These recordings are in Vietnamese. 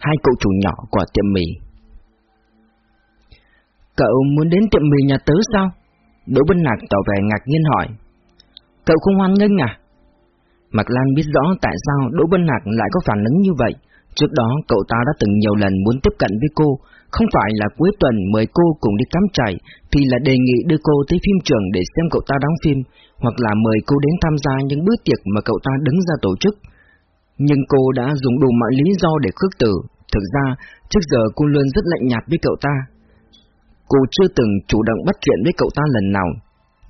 hai cậu chủ nhỏ của tiệm mì. Cậu muốn đến tiệm mì nhà tớ sao? Đỗ Bân Lạc tỏ vẻ ngạc nhiên hỏi. Cậu không hoan nghênh à? Mạc Lan biết rõ tại sao Đỗ Bân Lạc lại có phản ứng như vậy. Trước đó cậu ta đã từng nhiều lần muốn tiếp cận với cô, không phải là cuối tuần mời cô cùng đi cắm trại, thì là đề nghị đưa cô tới phim trường để xem cậu ta đóng phim, hoặc là mời cô đến tham gia những bữa tiệc mà cậu ta đứng ra tổ chức. Nhưng cô đã dùng đủ mọi lý do để khước từ, thực ra trước giờ cô luôn rất lạnh nhạt với cậu ta. Cô chưa từng chủ động bắt chuyện với cậu ta lần nào.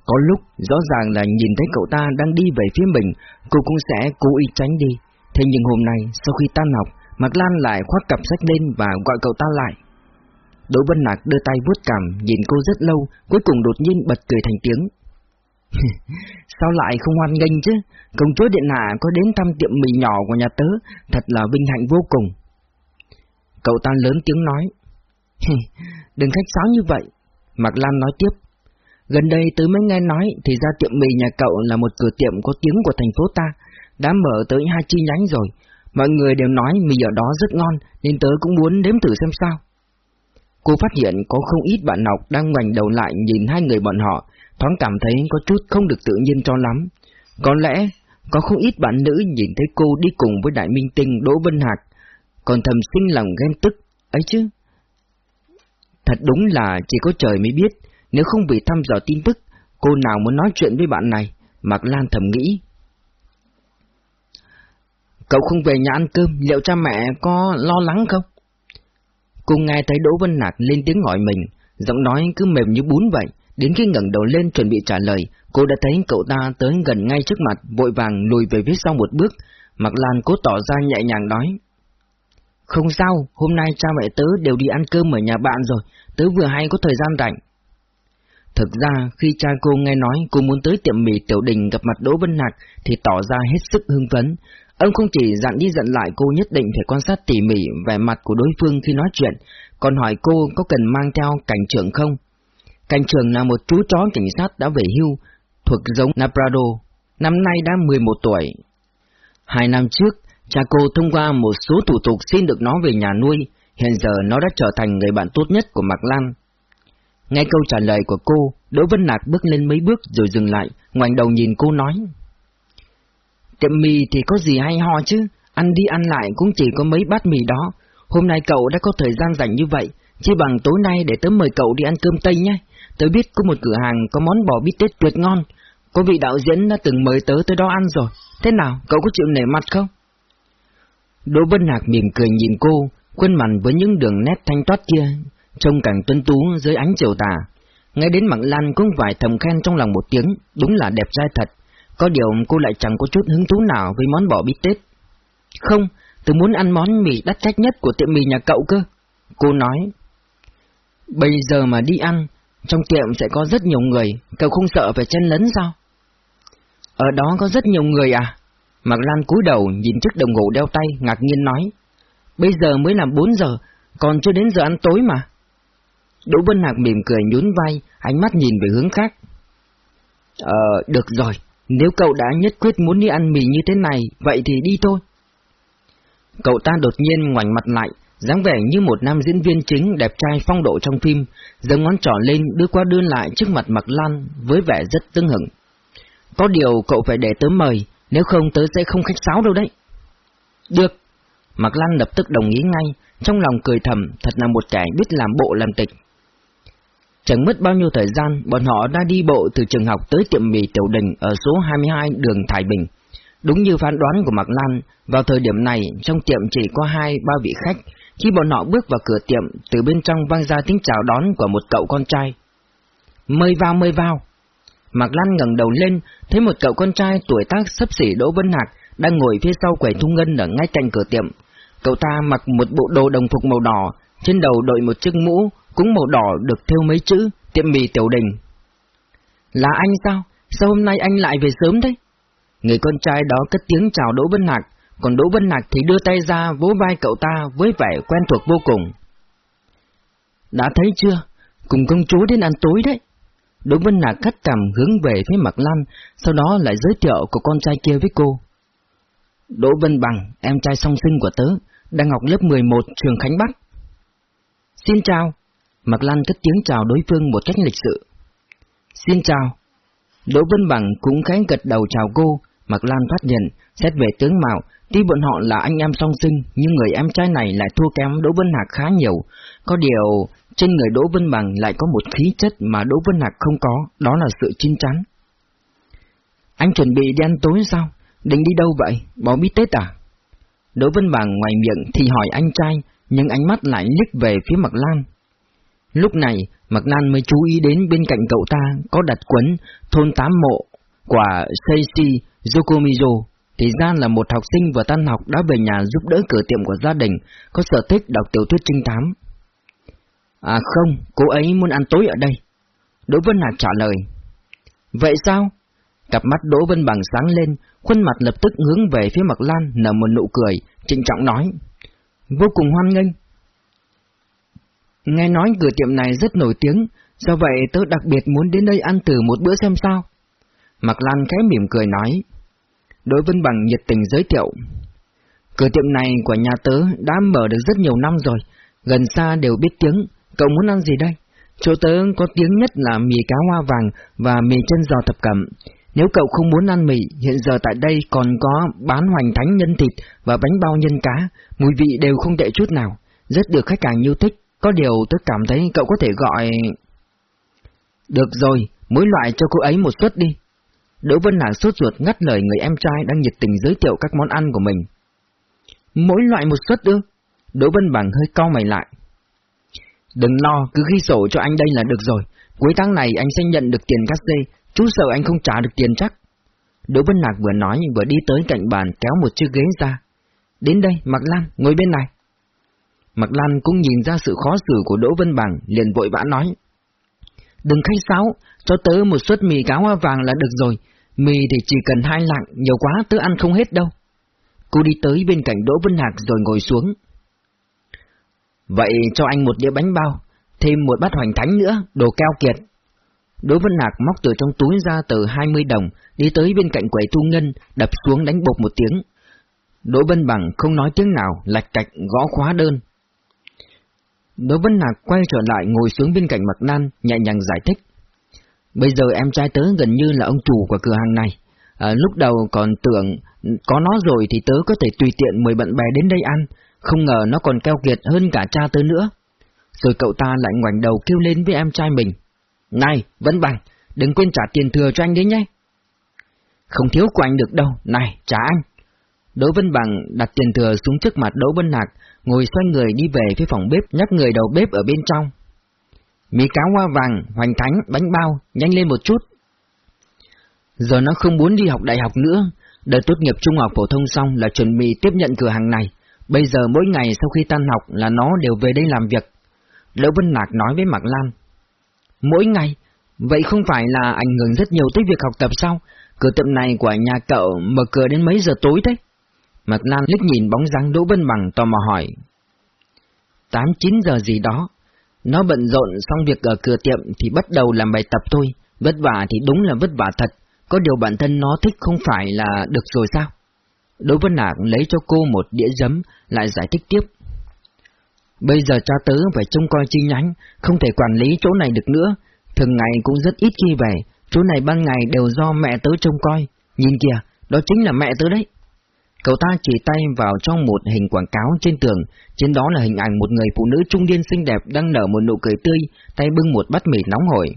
Có lúc rõ ràng là nhìn thấy cậu ta đang đi về phía mình, cô cũng sẽ cố ý tránh đi. Thế nhưng hôm nay, sau khi tan học, Mạc Lan lại khoác cặp sách lên và gọi cậu ta lại. Đỗ Vân Nạc đưa tay vuốt cằm, nhìn cô rất lâu, cuối cùng đột nhiên bật cười thành tiếng. Sao lại không hoan nghênh chứ? Công chúa Điện Hạ có đến thăm tiệm mì nhỏ của nhà tớ, thật là vinh hạnh vô cùng. Cậu ta lớn tiếng nói. Đừng khách sáo như vậy. Mạc Lan nói tiếp. Gần đây tớ mới nghe nói thì ra tiệm mì nhà cậu là một cửa tiệm có tiếng của thành phố ta, đã mở tới hai chi nhánh rồi. Mọi người đều nói mì ở đó rất ngon nên tớ cũng muốn đếm thử xem sao. Cô phát hiện có không ít bạn học đang ngoảnh đầu lại nhìn hai người bọn họ, thoáng cảm thấy có chút không được tự nhiên cho lắm. Có lẽ có không ít bạn nữ nhìn thấy cô đi cùng với đại minh tinh Đỗ Vân Hạc, còn thầm sinh lòng ghen tức, ấy chứ. Thật đúng là chỉ có trời mới biết, nếu không bị thăm dò tin tức, cô nào muốn nói chuyện với bạn này, Mạc Lan thầm nghĩ. Cậu không về nhà ăn cơm, liệu cha mẹ có lo lắng không? Cô nghe thấy Đỗ Vân Nạc lên tiếng hỏi mình, giọng nói cứ mềm như bún vậy. Đến khi ngẩng đầu lên chuẩn bị trả lời, cô đã thấy cậu ta tới gần ngay trước mặt, vội vàng lùi về phía sau một bước. Mạc Lan cố tỏ ra nhẹ nhàng nói. Không sao, hôm nay cha mẹ tớ đều đi ăn cơm ở nhà bạn rồi, tớ vừa hay có thời gian rảnh. Thực ra, khi cha cô nghe nói cô muốn tới tiệm mì tiểu đình gặp mặt Đỗ Vân Nạc thì tỏ ra hết sức hưng phấn, Ông không chỉ dặn đi dặn lại cô nhất định phải quan sát tỉ mỉ vẻ mặt của đối phương khi nói chuyện, còn hỏi cô có cần mang theo cảnh trưởng không. Cảnh trưởng là một chú chó cảnh sát đã về hưu, thuộc giống Naprado, năm nay đã 11 tuổi. Hai năm trước, cha cô thông qua một số thủ tục xin được nó về nhà nuôi, hiện giờ nó đã trở thành người bạn tốt nhất của Mạc Lan. Nghe câu trả lời của cô, Đỗ Vân Nạc bước lên mấy bước rồi dừng lại, ngoảnh đầu nhìn cô nói. Tiệm mì thì có gì hay ho chứ, ăn đi ăn lại cũng chỉ có mấy bát mì đó. Hôm nay cậu đã có thời gian rảnh như vậy, chỉ bằng tối nay để tớ mời cậu đi ăn cơm Tây nhé. Tớ biết có một cửa hàng có món bò bít tết tuyệt ngon. Có vị đạo diễn đã từng mời tớ tới đó ăn rồi. Thế nào, cậu có chịu nể mặt không? Đỗ Bân Hạc mỉm cười nhìn cô, khuôn mặt với những đường nét thanh toát kia, trông càng tuấn tú dưới ánh chiều tà. Ngay đến Mạng Lan cũng phải thầm khen trong lòng một tiếng, đúng là đẹp trai thật, có điều cô lại chẳng có chút hứng thú nào với món bò bít tết. Không, tôi muốn ăn món mì đắt khách nhất của tiệm mì nhà cậu cơ. Cô nói. Bây giờ mà đi ăn, trong tiệm sẽ có rất nhiều người, cậu không sợ phải chen lấn sao? Ở đó có rất nhiều người à? Mạc Lan cúi đầu nhìn chiếc đồng hồ đeo tay, ngạc nhiên nói. Bây giờ mới là 4 giờ, còn chưa đến giờ ăn tối mà. Đỗ Vân Hạc mỉm cười nhún vai, ánh mắt nhìn về hướng khác. Ờ, được rồi, nếu cậu đã nhất quyết muốn đi ăn mì như thế này, vậy thì đi thôi. Cậu ta đột nhiên ngoảnh mặt lại, dáng vẻ như một nam diễn viên chính đẹp trai phong độ trong phim, giơ ngón trỏ lên đưa qua đưa lại trước mặt Mạc Lan với vẻ rất tương hứng. Có điều cậu phải để tớ mời, nếu không tớ sẽ không khách sáo đâu đấy. Được. Mạc Lan lập tức đồng ý ngay, trong lòng cười thầm, thật là một kẻ biết làm bộ làm tịch. Chẳng mất bao nhiêu thời gian, bọn họ đã đi bộ từ trường học tới tiệm mì Tiểu Đình ở số 22 đường Thái Bình. Đúng như phán đoán của Mạc Lan, vào thời điểm này trong tiệm chỉ có hai ba vị khách. Khi bọn họ bước vào cửa tiệm, từ bên trong vang ra tiếng chào đón của một cậu con trai. Mời vào, mời vào. Mạc Lan ngẩng đầu lên, thấy một cậu con trai tuổi tác sấp xỉ Đỗ Vân Hạc đang ngồi phía sau quầy thu ngân ở ngay cạnh cửa tiệm. Cậu ta mặc một bộ đồ đồng phục màu đỏ, trên đầu đội một chiếc mũ, cũng màu đỏ được thêu mấy chữ tiệm mì tiểu đình. Là anh sao? Sao hôm nay anh lại về sớm thế? Người con trai đó cất tiếng chào Đỗ Vân Hạc, còn Đỗ Vân nạc thì đưa tay ra vỗ vai cậu ta với vẻ quen thuộc vô cùng. Đã thấy chưa? Cùng công chúa đến ăn tối đấy. Đỗ Vân nạc cắt cằm hướng về phía Mạc Lan, sau đó lại giới thiệu của con trai kia với cô. Đỗ Vân Bằng, em trai song sinh của tớ, đang học lớp 11 trường Khánh Bắc. Xin chào. Mạc Lan cất tiếng chào đối phương một cách lịch sự. Xin chào. Đỗ Vân Bằng cũng khẽ gật đầu chào cô, Mạc Lan phát hiện, xét về tướng mạo, tuy bọn họ là anh em song sinh, nhưng người em trai này lại thua kém Đỗ Vân Hạc khá nhiều. Có điều, trên người Đỗ Vân Bằng lại có một khí chất mà Đỗ Vân Hạc không có, đó là sự chín chắn. Anh chuẩn bị đi ăn tối sao? Định đi đâu vậy? Bỏ bít tết à? Đỗ Vân Bằng ngoài miệng thì hỏi anh trai, nhưng ánh mắt lại liếc về phía Mạc Lan. Lúc này, Mạc Lan mới chú ý đến bên cạnh cậu ta có đặt quấn thôn tám mộ quả Seishi Yokomizo. Thì ra là một học sinh vừa tan học đã về nhà giúp đỡ cửa tiệm của gia đình, có sở thích đọc tiểu thuyết trinh thám. À không, cô ấy muốn ăn tối ở đây. Đỗ Vân Hạc trả lời. Vậy sao? Cặp mắt Đỗ Vân Bằng sáng lên, khuôn mặt lập tức hướng về phía Mạc Lan nở một nụ cười, trịnh trọng nói. Vô cùng hoan nghênh. Nghe nói cửa tiệm này rất nổi tiếng, do vậy tớ đặc biệt muốn đến đây ăn từ một bữa xem sao. Mạc Lan khẽ mỉm cười nói. Đối Vân Bằng nhiệt tình giới thiệu. Cửa tiệm này của nhà tớ đã mở được rất nhiều năm rồi, gần xa đều biết tiếng, cậu muốn ăn gì đây? Chỗ tớ có tiếng nhất là mì cá hoa vàng và mì chân giò thập cẩm. Nếu cậu không muốn ăn mì, hiện giờ tại đây còn có bán hoành thánh nhân thịt và bánh bao nhân cá, mùi vị đều không tệ chút nào, rất được khách hàng yêu thích. Có điều tớ cảm thấy cậu có thể gọi... Được rồi, mỗi loại cho cô ấy một suất đi. Đỗ Vân Hà sốt ruột ngắt lời người em trai đang nhiệt tình giới thiệu các món ăn của mình. Mỗi loại một suất ư? Đỗ Vân Bằng hơi cau mày lại. Đừng lo, cứ ghi sổ cho anh đây là được rồi. Cuối tháng này anh sẽ nhận được tiền cát dây. chú sợ anh không trả được tiền chắc. Đỗ Vân Lạc vừa nói vừa đi tới cạnh bàn kéo một chiếc ghế ra. Đến đây, Mạc Lan, ngồi bên này. Mạc Lan cũng nhìn ra sự khó xử của Đỗ Vân Bằng, liền vội vã nói. Đừng khách sáo, cho tớ một suất mì cá hoa vàng là được rồi, mì thì chỉ cần hai lạng, nhiều quá tớ ăn không hết đâu. Cô đi tới bên cạnh Đỗ Vân Hạc rồi ngồi xuống. Vậy cho anh một đĩa bánh bao, thêm một bát hoành thánh nữa, đồ keo kiệt. Đỗ Vân Hạc móc từ trong túi ra từ 20 đồng, đi tới bên cạnh quầy thu ngân, đập xuống đánh bột một tiếng. Đỗ Vân Bằng không nói tiếng nào, lạch cạch gõ khóa đơn. Đỗ Vân Hạc quay trở lại ngồi xuống bên cạnh Mạc Nan, nhẹ nhàng giải thích. Bây giờ em trai tớ gần như là ông chủ của cửa hàng này. À, lúc đầu còn tưởng có nó rồi thì tớ có thể tùy tiện mời bạn bè đến đây ăn, không ngờ nó còn keo kiệt hơn cả cha tớ nữa. Rồi cậu ta lại ngoảnh đầu kêu lên với em trai mình. Này, Vân Bằng, đừng quên trả tiền thừa cho anh đấy nhé. Không thiếu của anh được đâu, này, trả anh. Đỗ Vân Bằng đặt tiền thừa xuống trước mặt Đỗ Vân Hạc, ngồi xoay người đi về phía phòng bếp nhắc người đầu bếp ở bên trong. Mì cáo hoa vàng, hoành thánh, bánh bao, nhanh lên một chút. Giờ nó không muốn đi học đại học nữa, đợt tốt nghiệp trung học phổ thông xong là chuẩn bị tiếp nhận cửa hàng này. Bây giờ mỗi ngày sau khi tan học là nó đều về đây làm việc. Đỗ Vân Lạc nói với Mạc Lan. Mỗi ngày? Vậy không phải là ảnh hưởng rất nhiều tới việc học tập sao? Cửa tiệm này của nhà cậu mở cửa đến mấy giờ tối thế? Mạc Lan liếc nhìn bóng dáng Đỗ Vân Bằng tò mò hỏi. 8-9 giờ gì đó. Nó bận rộn xong việc ở cửa tiệm thì bắt đầu làm bài tập thôi. Vất vả thì đúng là vất vả thật. Có điều bản thân nó thích không phải là được rồi sao? Đỗ Vân nạc lấy cho cô một đĩa giấm, lại giải thích tiếp. Bây giờ cha tớ phải trông coi chi nhánh, không thể quản lý chỗ này được nữa. Thường ngày cũng rất ít khi về, chỗ này ban ngày đều do mẹ tớ trông coi. Nhìn kìa, đó chính là mẹ tớ đấy. Cậu ta chỉ tay vào trong một hình quảng cáo trên tường, trên đó là hình ảnh một người phụ nữ trung niên xinh đẹp đang nở một nụ cười tươi, tay bưng một bát mì nóng hổi.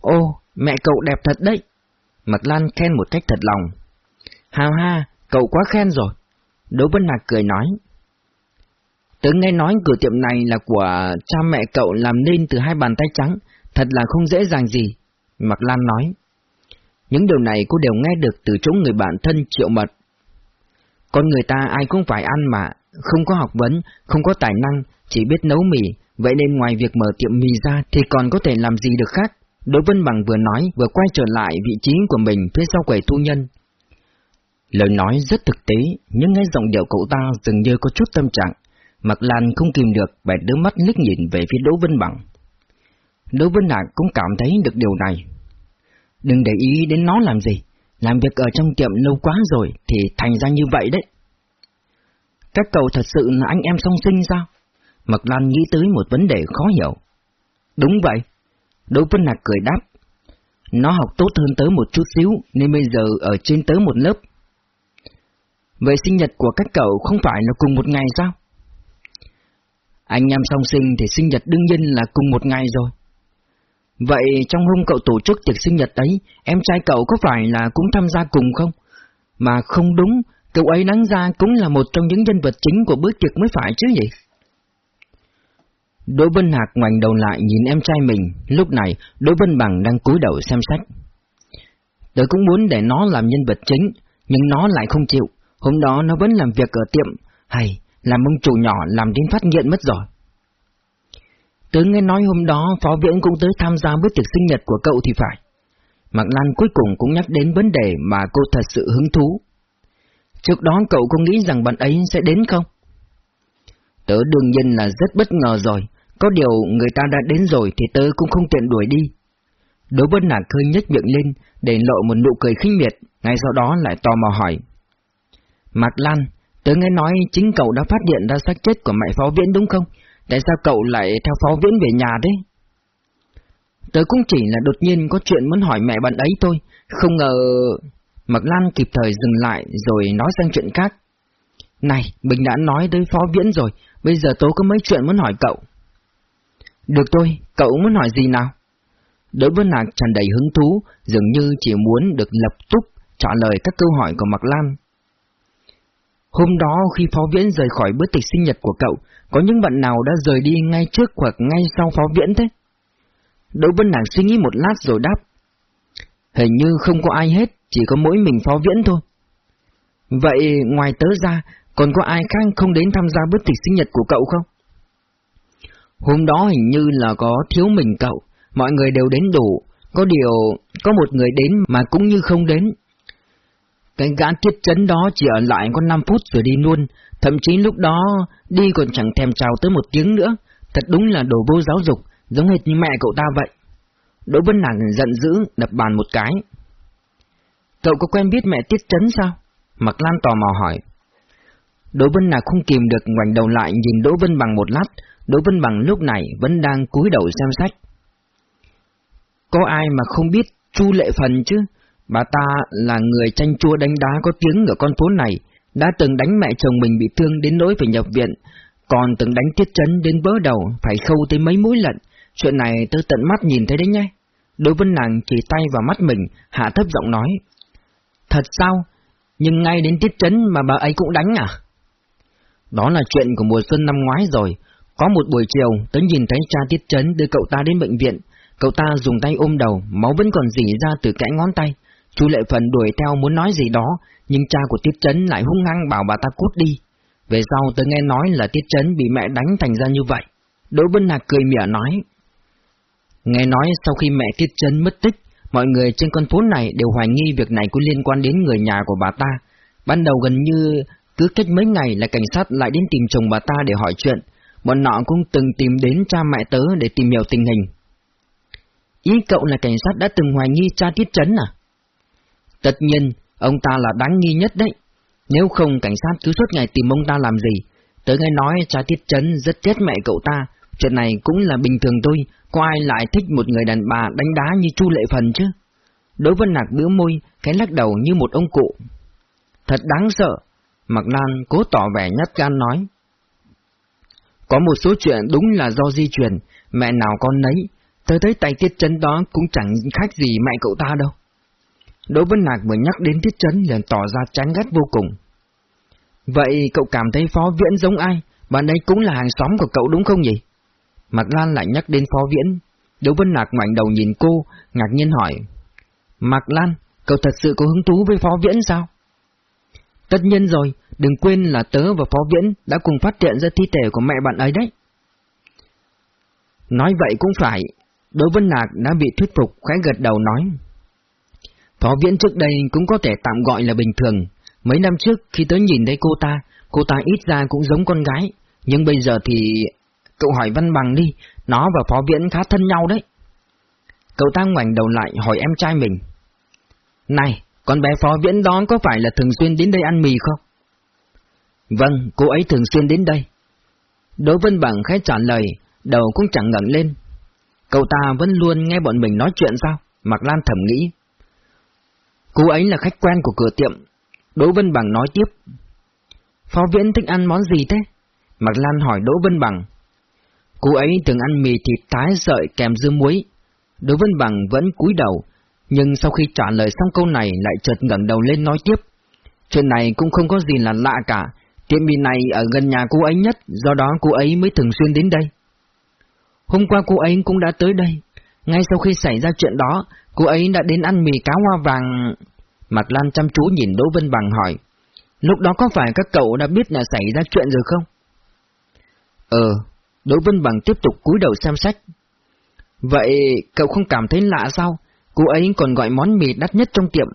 Ô, mẹ cậu đẹp thật đấy! Mạc Lan khen một cách thật lòng. Hào ha, cậu quá khen rồi. Đỗ Vân Hạc cười nói. Tớ nghe nói cửa tiệm này là của cha mẹ cậu làm nên từ hai bàn tay trắng, thật là không dễ dàng gì. Mạc Lan nói. Những điều này cô đều nghe được từ chỗ người bạn thân Triệu Mật. Con người ta ai cũng phải ăn mà, không có học vấn, không có tài năng, chỉ biết nấu mì, vậy nên ngoài việc mở tiệm mì ra thì còn có thể làm gì được khác. Đỗ Vân Bằng vừa nói vừa quay trở lại vị trí của mình phía sau quầy thu nhân. Lời nói rất thực tế, nhưng ngay giọng điệu cậu ta dường như có chút tâm trạng. Mặc Lan không kìm được, bèn đưa mắt liếc nhìn về phía Đỗ Vân Bằng. Đỗ Vân Hạc cũng cảm thấy được điều này. Đừng để ý đến nó làm gì, làm việc ở trong tiệm lâu quá rồi thì thành ra như vậy đấy. Các cậu thật sự là anh em song sinh sao? Mạc Lan nghĩ tới một vấn đề khó hiểu. Đúng vậy. Đỗ Vân Lạc cười đáp. Nó học tốt hơn tớ một chút xíu, nên bây giờ ở trên tớ một lớp. Vậy sinh nhật của các cậu không phải là cùng một ngày sao? Anh em song sinh thì sinh nhật đương nhiên là cùng một ngày rồi. Vậy trong hôm cậu tổ chức tiệc sinh nhật ấy, em trai cậu có phải là cũng tham gia cùng không? Mà không đúng, cậu ấy đáng ra cũng là một trong những nhân vật chính của bữa tiệc mới phải chứ gì? Đỗ Vân Hạc ngoảnh đầu lại nhìn em trai mình, lúc này Đỗ Vân Bằng đang cúi đầu xem sách. Tớ cũng muốn để nó làm nhân vật chính, nhưng nó lại không chịu, hôm đó nó vẫn làm việc ở tiệm, hay làm ông chủ nhỏ làm đến phát nghiện mất rồi. Tớ nghe nói hôm đó Phó Viễn cũng tới tham gia bữa tiệc sinh nhật của cậu thì phải. Mạc Lan cuối cùng cũng nhắc đến vấn đề mà cô thật sự hứng thú. Trước đó cậu có nghĩ rằng bạn ấy sẽ đến không? Tớ đương nhiên là rất bất ngờ rồi, có điều người ta đã đến rồi thì tớ cũng không tiện đuổi đi. Đỗ bất Nạc hơi nhếch miệng lên để lộ một nụ cười khinh miệt, ngay sau đó lại tò mò hỏi. Mạc Lan, tớ nghe nói chính cậu đã phát hiện ra xác chết của mẹ Phó Viễn đúng không? Tại sao cậu lại theo Phó Viễn về nhà đấy? Tớ cũng chỉ là đột nhiên có chuyện muốn hỏi mẹ bạn ấy thôi, không ngờ... Mạc Lan kịp thời dừng lại rồi nói sang chuyện khác. Này, mình đã nói tới Phó Viễn rồi, bây giờ tớ có mấy chuyện muốn hỏi cậu. Được thôi, cậu muốn hỏi gì nào? Đối với nàng tràn đầy hứng thú, dường như chỉ muốn được lập tức trả lời các câu hỏi của Mạc Lan. Hôm đó khi Phó Viễn rời khỏi bữa tiệc sinh nhật của cậu, có những bạn nào đã rời đi ngay trước hoặc ngay sau Phó Viễn thế? Đỗ Vân Nàng suy nghĩ một lát rồi đáp. Hình như không có ai hết, chỉ có mỗi mình Phó Viễn thôi. Vậy ngoài tớ ra, còn có ai khác không đến tham gia bữa tiệc sinh nhật của cậu không? Hôm đó hình như là có thiếu mình cậu, mọi người đều đến đủ, có điều có một người đến mà cũng như không đến. Cái gã tiết chấn đó chỉ ở lại có 5 phút rồi đi luôn, thậm chí lúc đó đi còn chẳng thèm chào tới một tiếng nữa, thật đúng là đồ vô giáo dục, giống hệt như mẹ cậu ta vậy. Đỗ Vân nản giận dữ, đập bàn một cái. Cậu có quen biết mẹ Tiết Trấn sao? Mặc Lan tò mò hỏi. Đỗ Vân nản không kìm được ngoảnh đầu lại nhìn Đỗ Vân Bằng một lát, Đỗ Vân Bằng lúc này vẫn đang cúi đầu xem sách. Có ai mà không biết Chu Lệ Phần chứ? Bà ta là người tranh chua đánh đá có tiếng ở con phố này, đã từng đánh mẹ chồng mình bị thương đến nỗi phải nhập viện, còn từng đánh tiết chấn đến bớ đầu, phải khâu tới mấy mũi lận. Chuyện này tôi tận mắt nhìn thấy đấy nhé. đối với Nàng chỉ tay vào mắt mình, hạ thấp giọng nói. Thật sao? Nhưng ngay đến tiết chấn mà bà ấy cũng đánh à? Đó là chuyện của mùa xuân năm ngoái rồi. Có một buổi chiều, tớ nhìn thấy cha tiết chấn đưa cậu ta đến bệnh viện. Cậu ta dùng tay ôm đầu, máu vẫn còn dỉ ra từ kẽ ngón tay. Chú Lệ Phần đuổi theo muốn nói gì đó, nhưng cha của Tiết Trấn lại hung hăng bảo bà ta cút đi. Về sau tớ nghe nói là Tiết Trấn bị mẹ đánh thành ra như vậy. Đỗ Bân Hạc cười mỉa nói. Nghe nói sau khi mẹ Tiết Trấn mất tích, mọi người trên con phố này đều hoài nghi việc này có liên quan đến người nhà của bà ta. Ban đầu gần như cứ cách mấy ngày là cảnh sát lại đến tìm chồng bà ta để hỏi chuyện. Bọn nọ cũng từng tìm đến cha mẹ tớ để tìm hiểu tình hình. Ý cậu là cảnh sát đã từng hoài nghi cha Tiết Trấn à? Tất nhiên, ông ta là đáng nghi nhất đấy. Nếu không cảnh sát cứ suốt ngày tìm ông ta làm gì, tớ nghe nói cha Tiết Trấn rất chết mẹ cậu ta, chuyện này cũng là bình thường thôi, có ai lại thích một người đàn bà đánh đá như Chu Lệ Phần chứ? Đối với nạc bĩu môi, cái lắc đầu như một ông cụ. Thật đáng sợ, Mạc Lan cố tỏ vẻ nhát gan nói. Có một số chuyện đúng là do di truyền, mẹ nào con nấy, tớ thấy tay tiết trấn đó cũng chẳng khác gì mẹ cậu ta đâu. Đỗ Vân Nạc vừa nhắc đến Tiết Trấn liền tỏ ra chán ghét vô cùng. Vậy cậu cảm thấy Phó Viễn giống ai? Bạn ấy cũng là hàng xóm của cậu đúng không nhỉ? Mạc Lan lại nhắc đến Phó Viễn. Đỗ Vân Lạc ngoảnh đầu nhìn cô, ngạc nhiên hỏi. Mạc Lan, cậu thật sự có hứng thú với Phó Viễn sao? Tất nhiên rồi, đừng quên là tớ và Phó Viễn đã cùng phát hiện ra thi thể của mẹ bạn ấy đấy. Nói vậy cũng phải, Đỗ Vân Lạc đã bị thuyết phục khẽ gật đầu nói. Phó Viễn trước đây cũng có thể tạm gọi là bình thường. Mấy năm trước khi tới nhìn thấy cô ta, cô ta ít ra cũng giống con gái. Nhưng bây giờ thì... Cậu hỏi Văn Bằng đi, nó và Phó Viễn khá thân nhau đấy. Cậu ta ngoảnh đầu lại hỏi em trai mình. Này, con bé Phó Viễn đó có phải là thường xuyên đến đây ăn mì không? Vâng, cô ấy thường xuyên đến đây. Đỗ Văn Bằng khẽ trả lời, đầu cũng chẳng ngẩng lên. Cậu ta vẫn luôn nghe bọn mình nói chuyện sao? Mạc Lan thầm nghĩ. Cô ấy là khách quen của cửa tiệm. Đỗ Vân Bằng nói tiếp. Phó Viễn thích ăn món gì thế? Mạc Lan hỏi Đỗ Vân Bằng. Cô ấy thường ăn mì thịt thái sợi kèm dưa muối. Đỗ Vân Bằng vẫn cúi đầu, nhưng sau khi trả lời xong câu này lại chợt ngẩng đầu lên nói tiếp. Chuyện này cũng không có gì là lạ cả, tiệm mì này ở gần nhà cô ấy nhất, do đó cô ấy mới thường xuyên đến đây. Hôm qua cô ấy cũng đã tới đây, ngay sau khi xảy ra chuyện đó, cô ấy đã đến ăn mì cá hoa vàng. Mặt Lan chăm chú nhìn Đỗ Vân Bằng hỏi, lúc đó có phải các cậu đã biết là xảy ra chuyện rồi không? Ờ, Đỗ Vân Bằng tiếp tục cúi đầu xem sách. Vậy cậu không cảm thấy lạ sao? Cô ấy còn gọi món mì đắt nhất trong tiệm.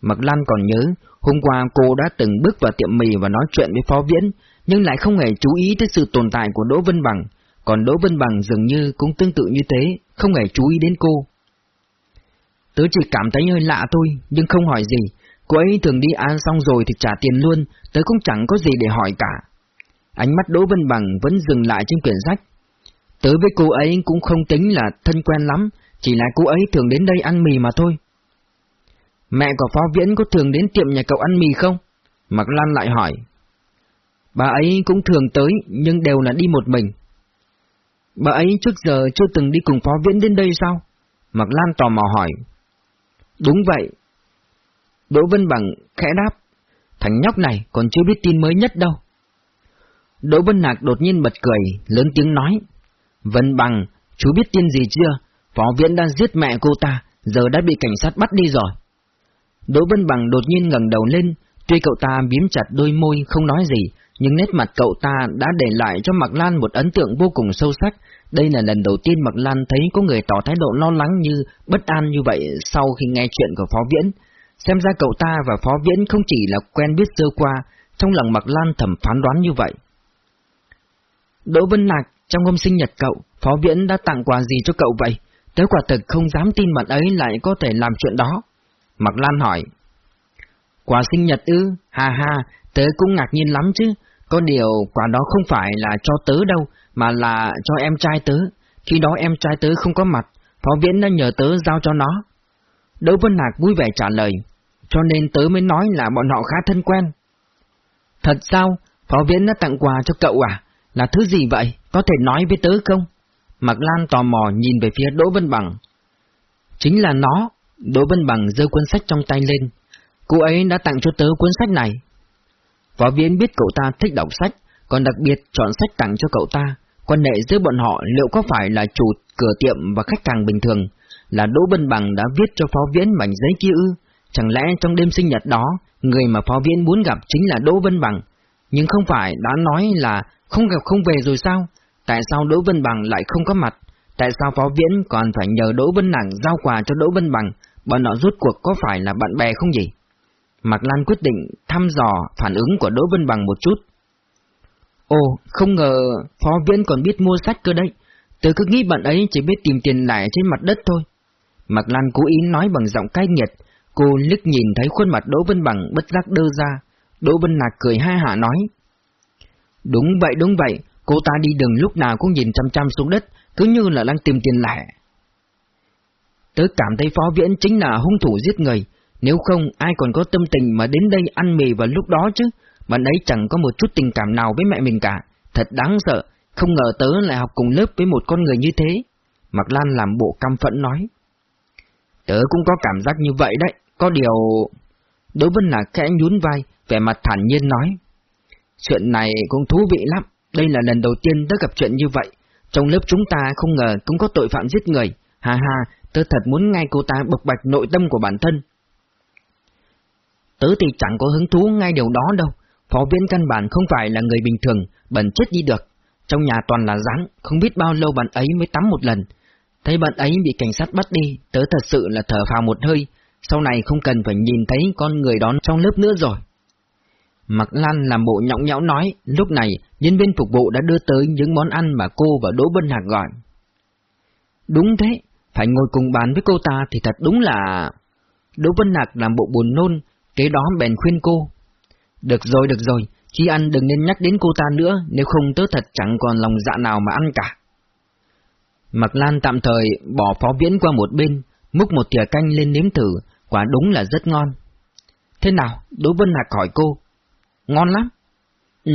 Mạc Lan còn nhớ, hôm qua cô đã từng bước vào tiệm mì và nói chuyện với Phó Viễn, nhưng lại không hề chú ý tới sự tồn tại của Đỗ Vân Bằng, còn Đỗ Vân Bằng dường như cũng tương tự như thế, không hề chú ý đến cô. Tớ chỉ cảm thấy hơi lạ thôi, nhưng không hỏi gì. Cô ấy thường đi ăn xong rồi thì trả tiền luôn, tớ cũng chẳng có gì để hỏi cả. Ánh mắt Đỗ Vân Bằng vẫn dừng lại trên quyển sách. Tớ với cô ấy cũng không tính là thân quen lắm, chỉ là cô ấy thường đến đây ăn mì mà thôi. Mẹ của Phó Viễn có thường đến tiệm nhà cậu ăn mì không? Mạc Lan lại hỏi. Bà ấy cũng thường tới, nhưng đều là đi một mình. Bà ấy trước giờ chưa từng đi cùng Phó Viễn đến đây sao? Mạc Lan tò mò hỏi. Đúng vậy. Đỗ Vân Bằng khẽ đáp. Thằng nhóc này còn chưa biết tin mới nhất đâu. Đỗ Vân Nạc đột nhiên bật cười, lớn tiếng nói. Vân Bằng, chú biết tin gì chưa? Phó Viễn đã giết mẹ cô ta, giờ đã bị cảnh sát bắt đi rồi. Đỗ Vân Bằng đột nhiên ngẩng đầu lên, tuy cậu ta biếm chặt đôi môi không nói gì, nhưng nét mặt cậu ta đã để lại cho Mạc Lan một ấn tượng vô cùng sâu sắc. Đây là lần đầu tiên Mạc Lan thấy có người tỏ thái độ lo lắng như bất an như vậy sau khi nghe chuyện của Phó Viễn. Xem ra cậu ta và Phó Viễn không chỉ là quen biết sơ qua, trong lòng Mạc Lan thầm phán đoán như vậy. Đỗ Vân Lạc, trong hôm sinh nhật cậu, Phó Viễn đã tặng quà gì cho cậu vậy? Tớ quả thực không dám tin bạn ấy lại có thể làm chuyện đó. Mạc Lan hỏi. Quà sinh nhật ư? Ha ha, tớ cũng ngạc nhiên lắm chứ. Có điều quà đó không phải là cho tớ đâu, mà là cho em trai tớ. Khi đó em trai tớ không có mặt, Phó Viễn đã nhờ tớ giao cho nó. Đỗ Vân Hạc vui vẻ trả lời, cho nên tớ mới nói là bọn họ khá thân quen. Thật sao? Phó Viễn đã tặng quà cho cậu à? Là thứ gì vậy? Có thể nói với tớ không? Mạc Lan tò mò nhìn về phía Đỗ Vân Bằng. Chính là nó. Đỗ Vân Bằng giơ cuốn sách trong tay lên. Cô ấy đã tặng cho tớ cuốn sách này. Phó Viễn biết cậu ta thích đọc sách, còn đặc biệt chọn sách tặng cho cậu ta. Quan hệ giữa bọn họ liệu có phải là chủ cửa tiệm và khách hàng bình thường, là Đỗ Bân Bằng đã viết cho Phó Viễn mảnh giấy kia ư? Chẳng lẽ trong đêm sinh nhật đó, người mà Phó Viễn muốn gặp chính là Đỗ Vân Bằng, nhưng không phải đã nói là không gặp không về rồi sao? Tại sao Đỗ Vân Bằng lại không có mặt? Tại sao Phó Viễn còn phải nhờ Đỗ Vân Nặng giao quà cho Đỗ Vân Bằng? Bọn họ rốt cuộc có phải là bạn bè không gì? Mạc Lan quyết định thăm dò phản ứng của Đỗ Vân Bằng một chút. Ồ, không ngờ Phó Viễn còn biết mua sách cơ đấy. Tớ cứ nghĩ bạn ấy chỉ biết tìm tiền lẻ trên mặt đất thôi. Mạc Lan cố ý nói bằng giọng cay nghiệt. Cô liếc nhìn thấy khuôn mặt Đỗ Vân Bằng bất giác đơ ra. Đỗ Vân Nạc cười hai hả nói. Đúng vậy, đúng vậy, cô ta đi đường lúc nào cũng nhìn chăm chăm xuống đất, cứ như là đang tìm tiền lẻ. Tớ cảm thấy phó viễn chính là hung thủ giết người, nếu không ai còn có tâm tình mà đến đây ăn mì vào lúc đó chứ, bạn ấy chẳng có một chút tình cảm nào với mẹ mình cả, thật đáng sợ, không ngờ tớ lại học cùng lớp với một con người như thế. Mạc Lan làm bộ căm phẫn nói. Tớ cũng có cảm giác như vậy đấy, có điều... Đối Vân là khẽ nhún vai, vẻ mặt thản nhiên nói. Chuyện này cũng thú vị lắm, đây là lần đầu tiên tớ gặp chuyện như vậy. Trong lớp chúng ta không ngờ cũng có tội phạm giết người, ha ha, tớ thật muốn ngay cô ta bộc bạch nội tâm của bản thân. Tớ thì chẳng có hứng thú ngay điều đó đâu, phó viên căn bản không phải là người bình thường, bẩn chết đi được. Trong nhà toàn là rắn, không biết bao lâu bạn ấy mới tắm một lần. Thấy bạn ấy bị cảnh sát bắt đi, tớ thật sự là thở phào một hơi, sau này không cần phải nhìn thấy con người đó trong lớp nữa rồi. mặc Lan làm bộ nhõng nhẽo nói, lúc này nhân viên phục vụ đã đưa tới những món ăn mà cô và Đỗ Bân Hạc gọi. Đúng thế, phải ngồi cùng bàn với cô ta thì thật đúng là... Đỗ bân Hạc làm bộ buồn nôn, kế đó bèn khuyên cô. Được rồi, được rồi, chi ăn đừng nên nhắc đến cô ta nữa, nếu không tớ thật chẳng còn lòng dạ nào mà ăn cả. Mạc Lan tạm thời bỏ phó viễn qua một bên, múc một thìa canh lên nếm thử, quả đúng là rất ngon. Thế nào? Đỗ Vân Hạc hỏi cô. Ngon lắm. Ừ,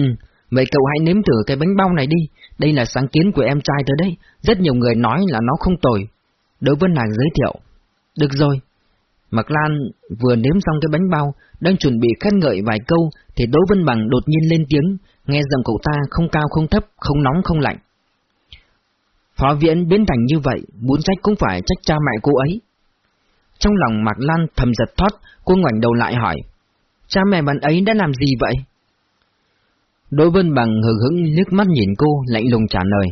vậy cậu hãy nếm thử cái bánh bao này đi, đây là sáng kiến của em trai tới đây, rất nhiều người nói là nó không tồi. Đỗ Vân Hạc giới thiệu. Được rồi. Mạc Lan vừa nếm xong cái bánh bao, đang chuẩn bị khen ngợi vài câu, thì Đỗ Vân Bằng đột nhiên lên tiếng, nghe giọng cậu ta không cao không thấp, không nóng không lạnh. Phó viện biến thành như vậy, muốn trách cũng phải trách cha mẹ cô ấy. Trong lòng Mạc Lan thầm giật thoát, cô ngoảnh đầu lại hỏi, cha mẹ bạn ấy đã làm gì vậy? Đỗ Vân Bằng hờ hững nước mắt nhìn cô, lạnh lùng trả lời.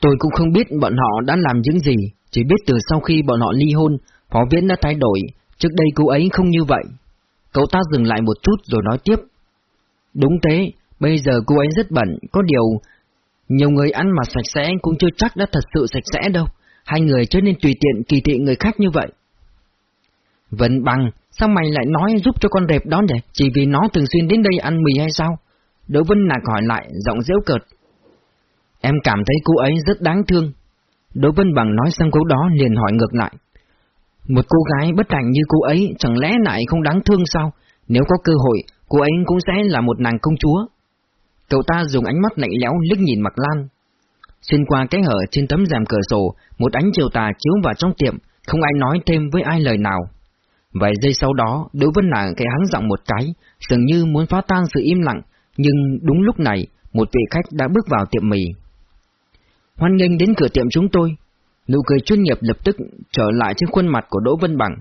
Tôi cũng không biết bọn họ đã làm những gì, chỉ biết từ sau khi bọn họ ly hôn, phó viễn đã thay đổi, trước đây cô ấy không như vậy. Cậu ta dừng lại một chút rồi nói tiếp. Đúng thế, bây giờ cô ấy rất bận, có điều... Nhiều người ăn mặc sạch sẽ cũng chưa chắc đã thật sự sạch sẽ đâu, hai người trở nên tùy tiện kỳ thị người khác như vậy. Vẫn bằng, sao mày lại nói giúp cho con đẹp đó nhỉ? Chỉ vì nó thường xuyên đến đây ăn mì hay sao? Đỗ Vân Nạc hỏi lại, giọng dễu cợt. Em cảm thấy cô ấy rất đáng thương. Đỗ Vân Bằng nói xong câu đó liền hỏi ngược lại. Một cô gái bất hạnh như cô ấy chẳng lẽ lại không đáng thương sao? Nếu có cơ hội, cô ấy cũng sẽ là một nàng công chúa. Cậu ta dùng ánh mắt lạnh lẽo liếc nhìn Mạc Lan. Xuyên qua cái hở trên tấm rèm cửa sổ, một ánh chiều tà chiếu vào trong tiệm, không ai nói thêm với ai lời nào. Vài giây sau đó, Đỗ Vân Nàng cái hắng giọng một cái, dường như muốn phá tan sự im lặng, nhưng đúng lúc này, một vị khách đã bước vào tiệm mì. Hoan nghênh đến cửa tiệm chúng tôi. Nụ cười chuyên nghiệp lập tức trở lại trên khuôn mặt của Đỗ Vân Bằng.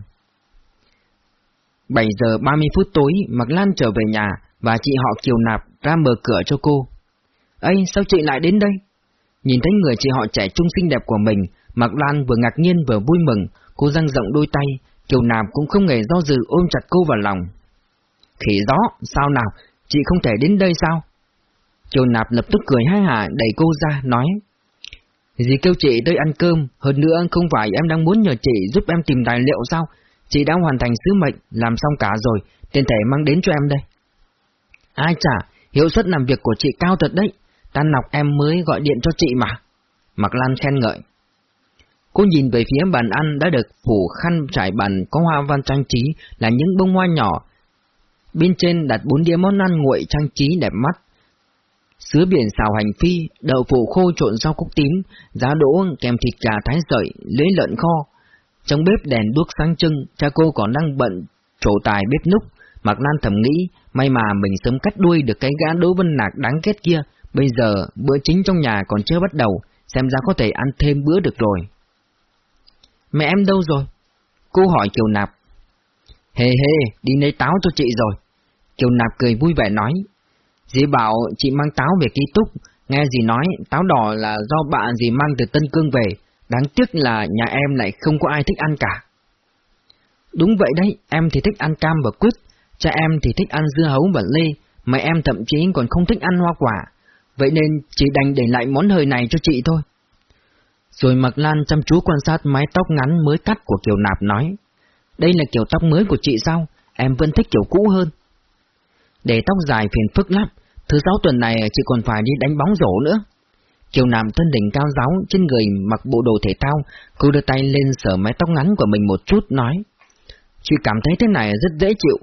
7 giờ 30 phút tối, Mạc Lan trở về nhà và chị họ Kiều Nạp ra mở cửa cho cô. Ây, sao chị lại đến đây? Nhìn thấy người chị họ trẻ trung xinh đẹp của mình, Mạc Lan vừa ngạc nhiên vừa vui mừng, cô dang rộng đôi tay, Kiều Nạp cũng không hề do dự ôm chặt cô vào lòng. Khỉ gió, sao nào, chị không thể đến đây sao? Kiều Nạp lập tức cười hai hả đẩy cô ra, nói. Dì kêu chị tới ăn cơm, hơn nữa không phải em đang muốn nhờ chị giúp em tìm tài liệu sao? Chị đã hoàn thành sứ mệnh, làm xong cả rồi, tiền thể mang đến cho em đây. Ai chả, hiệu suất làm việc của chị cao thật đấy, tan nọc em mới gọi điện cho chị mà. Mạc Lan khen ngợi. Cô nhìn về phía bàn ăn đã được phủ khăn trải bàn có hoa văn trang trí là những bông hoa nhỏ. Bên trên đặt bốn đĩa món ăn nguội trang trí đẹp mắt, Sứa biển xào hành phi, đậu phụ khô trộn rau cúc tím, giá đỗ kèm thịt gà thái sợi, lưới lợn kho. Trong bếp đèn đuốc sáng trưng, cha cô còn đang bận trổ tài bếp núc. Mạc Lan thầm nghĩ, may mà mình sớm cắt đuôi được cái gã Đỗ Vân Nạc đáng ghét kia. Bây giờ, bữa chính trong nhà còn chưa bắt đầu, xem ra có thể ăn thêm bữa được rồi. Mẹ em đâu rồi? Cô hỏi Kiều Nạp. Hề hề, đi lấy táo cho chị rồi. Kiều Nạp cười vui vẻ nói, Dì bảo chị mang táo về ký túc, nghe dì nói táo đỏ là do bạn dì mang từ Tân Cương về, đáng tiếc là nhà em lại không có ai thích ăn cả. Đúng vậy đấy, em thì thích ăn cam và quýt, cha em thì thích ăn dưa hấu và lê, mà em thậm chí còn không thích ăn hoa quả, vậy nên chị đành để lại món hời này cho chị thôi. Rồi Mạc Lan chăm chú quan sát mái tóc ngắn mới cắt của Kiều Nạp nói, đây là kiểu tóc mới của chị sao, em vẫn thích kiểu cũ hơn. Để tóc dài phiền phức lắm, Thứ sáu tuần này chị còn phải đi đánh bóng rổ nữa. Kiều Nam thân đỉnh cao giáo trên người mặc bộ đồ thể thao, cô đưa tay lên sờ mái tóc ngắn của mình một chút nói. Chị cảm thấy thế này rất dễ chịu.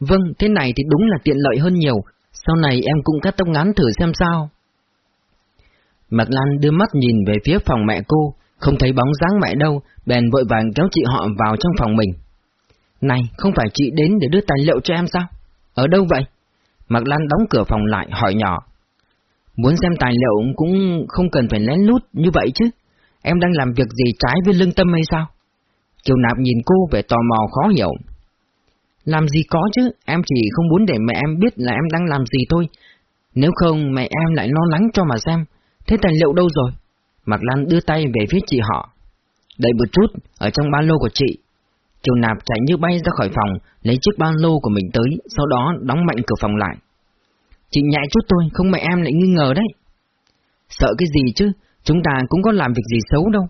Vâng, thế này thì đúng là tiện lợi hơn nhiều, sau này em cũng cắt tóc ngắn thử xem sao. mặt Lan đưa mắt nhìn về phía phòng mẹ cô, không thấy bóng dáng mẹ đâu, bèn vội vàng kéo chị họ vào trong phòng mình. Này, không phải chị đến để đưa tài liệu cho em sao? Ở đâu vậy? Mạc Lan đóng cửa phòng lại hỏi nhỏ. Muốn xem tài liệu cũng không cần phải lén lút như vậy chứ. Em đang làm việc gì trái với lương tâm hay sao? Kiều Nạp nhìn cô vẻ tò mò khó hiểu. Làm gì có chứ, em chỉ không muốn để mẹ em biết là em đang làm gì thôi. Nếu không mẹ em lại lo lắng cho mà xem. Thế tài liệu đâu rồi? Mạc Lan đưa tay về phía chị họ. Đợi một chút, ở trong ba lô của chị, Kiều Nạp chạy như bay ra khỏi phòng, lấy chiếc ba lô của mình tới, sau đó đóng mạnh cửa phòng lại. Chị nhại chút tôi, không mẹ em lại nghi ngờ đấy. Sợ cái gì chứ, chúng ta cũng có làm việc gì xấu đâu.